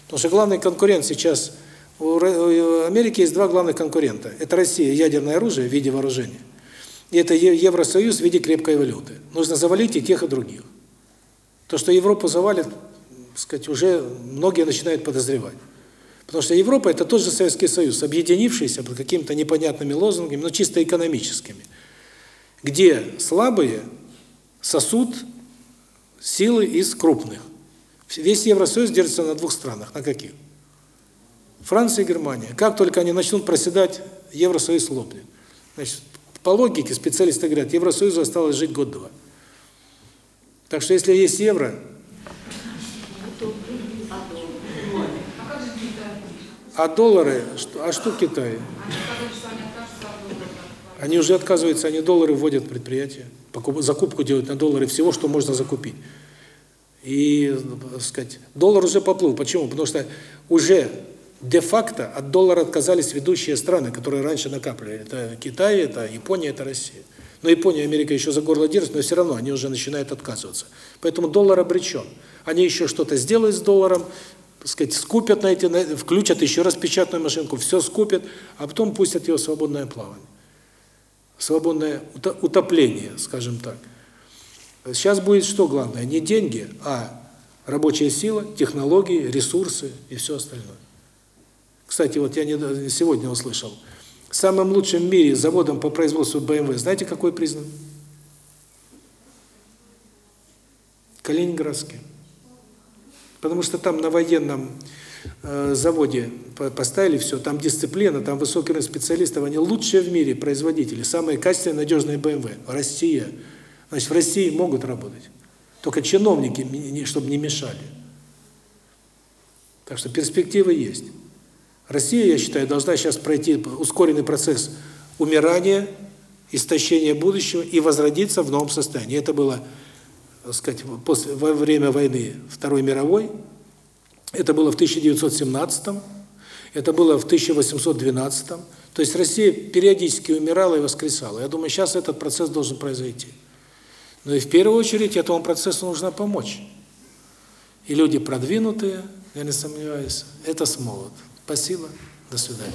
Потому что главный конкурент сейчас у Америки есть два главных конкурента. Это Россия, ядерное оружие в виде вооружения. И это Евросоюз в виде крепкой валюты. Нужно завалить и тех, и других. То, что Европу завалит, сказать, уже многие начинают подозревать. Потому что Европа – это тот же Советский Союз, объединившийся под какими-то непонятными лозунгами, но чисто экономическими, где слабые сосут силы из крупных. Весь Евросоюз держится на двух странах. На каких? Франция и Германия. Как только они начнут проседать, Евросоюз лопнет. Значит, по логике специалисты говорят, Евросоюзу осталось жить год-два. Так что если есть евро, а доллары, а что в Китае? Они уже отказываются, они доллары вводят в предприятия, покуп- закупку делают на доллары всего, что можно закупить. И, так сказать, доллар уже поплыл. Почему? Потому что уже де-факто от доллара отказались ведущие страны, которые раньше накапливали. Это Китай, это Япония, это Россия. Но Япония и Америка еще за горло держат, но все равно они уже начинают отказываться. Поэтому доллар обречен. Они еще что-то сделают с долларом, так сказать, скупят на эти, включат еще раз печатную машинку, все скупят, а потом пустят его в свободное плавание. Свободное уто- утопление, скажем так. Сейчас будет что главное? Не деньги, а рабочая сила, технологии, ресурсы и все остальное. Кстати, вот я недавно- сегодня услышал, самым лучшим в мире заводом по производству BMW, знаете, какой признан? Калининградский. Потому что там на военном э, заводе по- поставили все, там дисциплина, там высокий уровень специалистов, они лучшие в мире производители, самые качественные, надежные BMW. Россия. Значит, в России могут работать. Только чиновники, чтобы не мешали. Так что перспективы есть. Россия, я считаю, должна сейчас пройти ускоренный процесс умирание, истощение будущего и возродиться в новом состоянии. Это было, так сказать, после, во время войны Второй мировой, это было в 1917 это было в 1812 То есть Россия периодически умирала и воскресала. Я думаю, сейчас этот процесс должен произойти. Но и в первую очередь этому процессу нужно помочь. И люди продвинутые, я не сомневаюсь, это смогут. Спасибо, до свидания.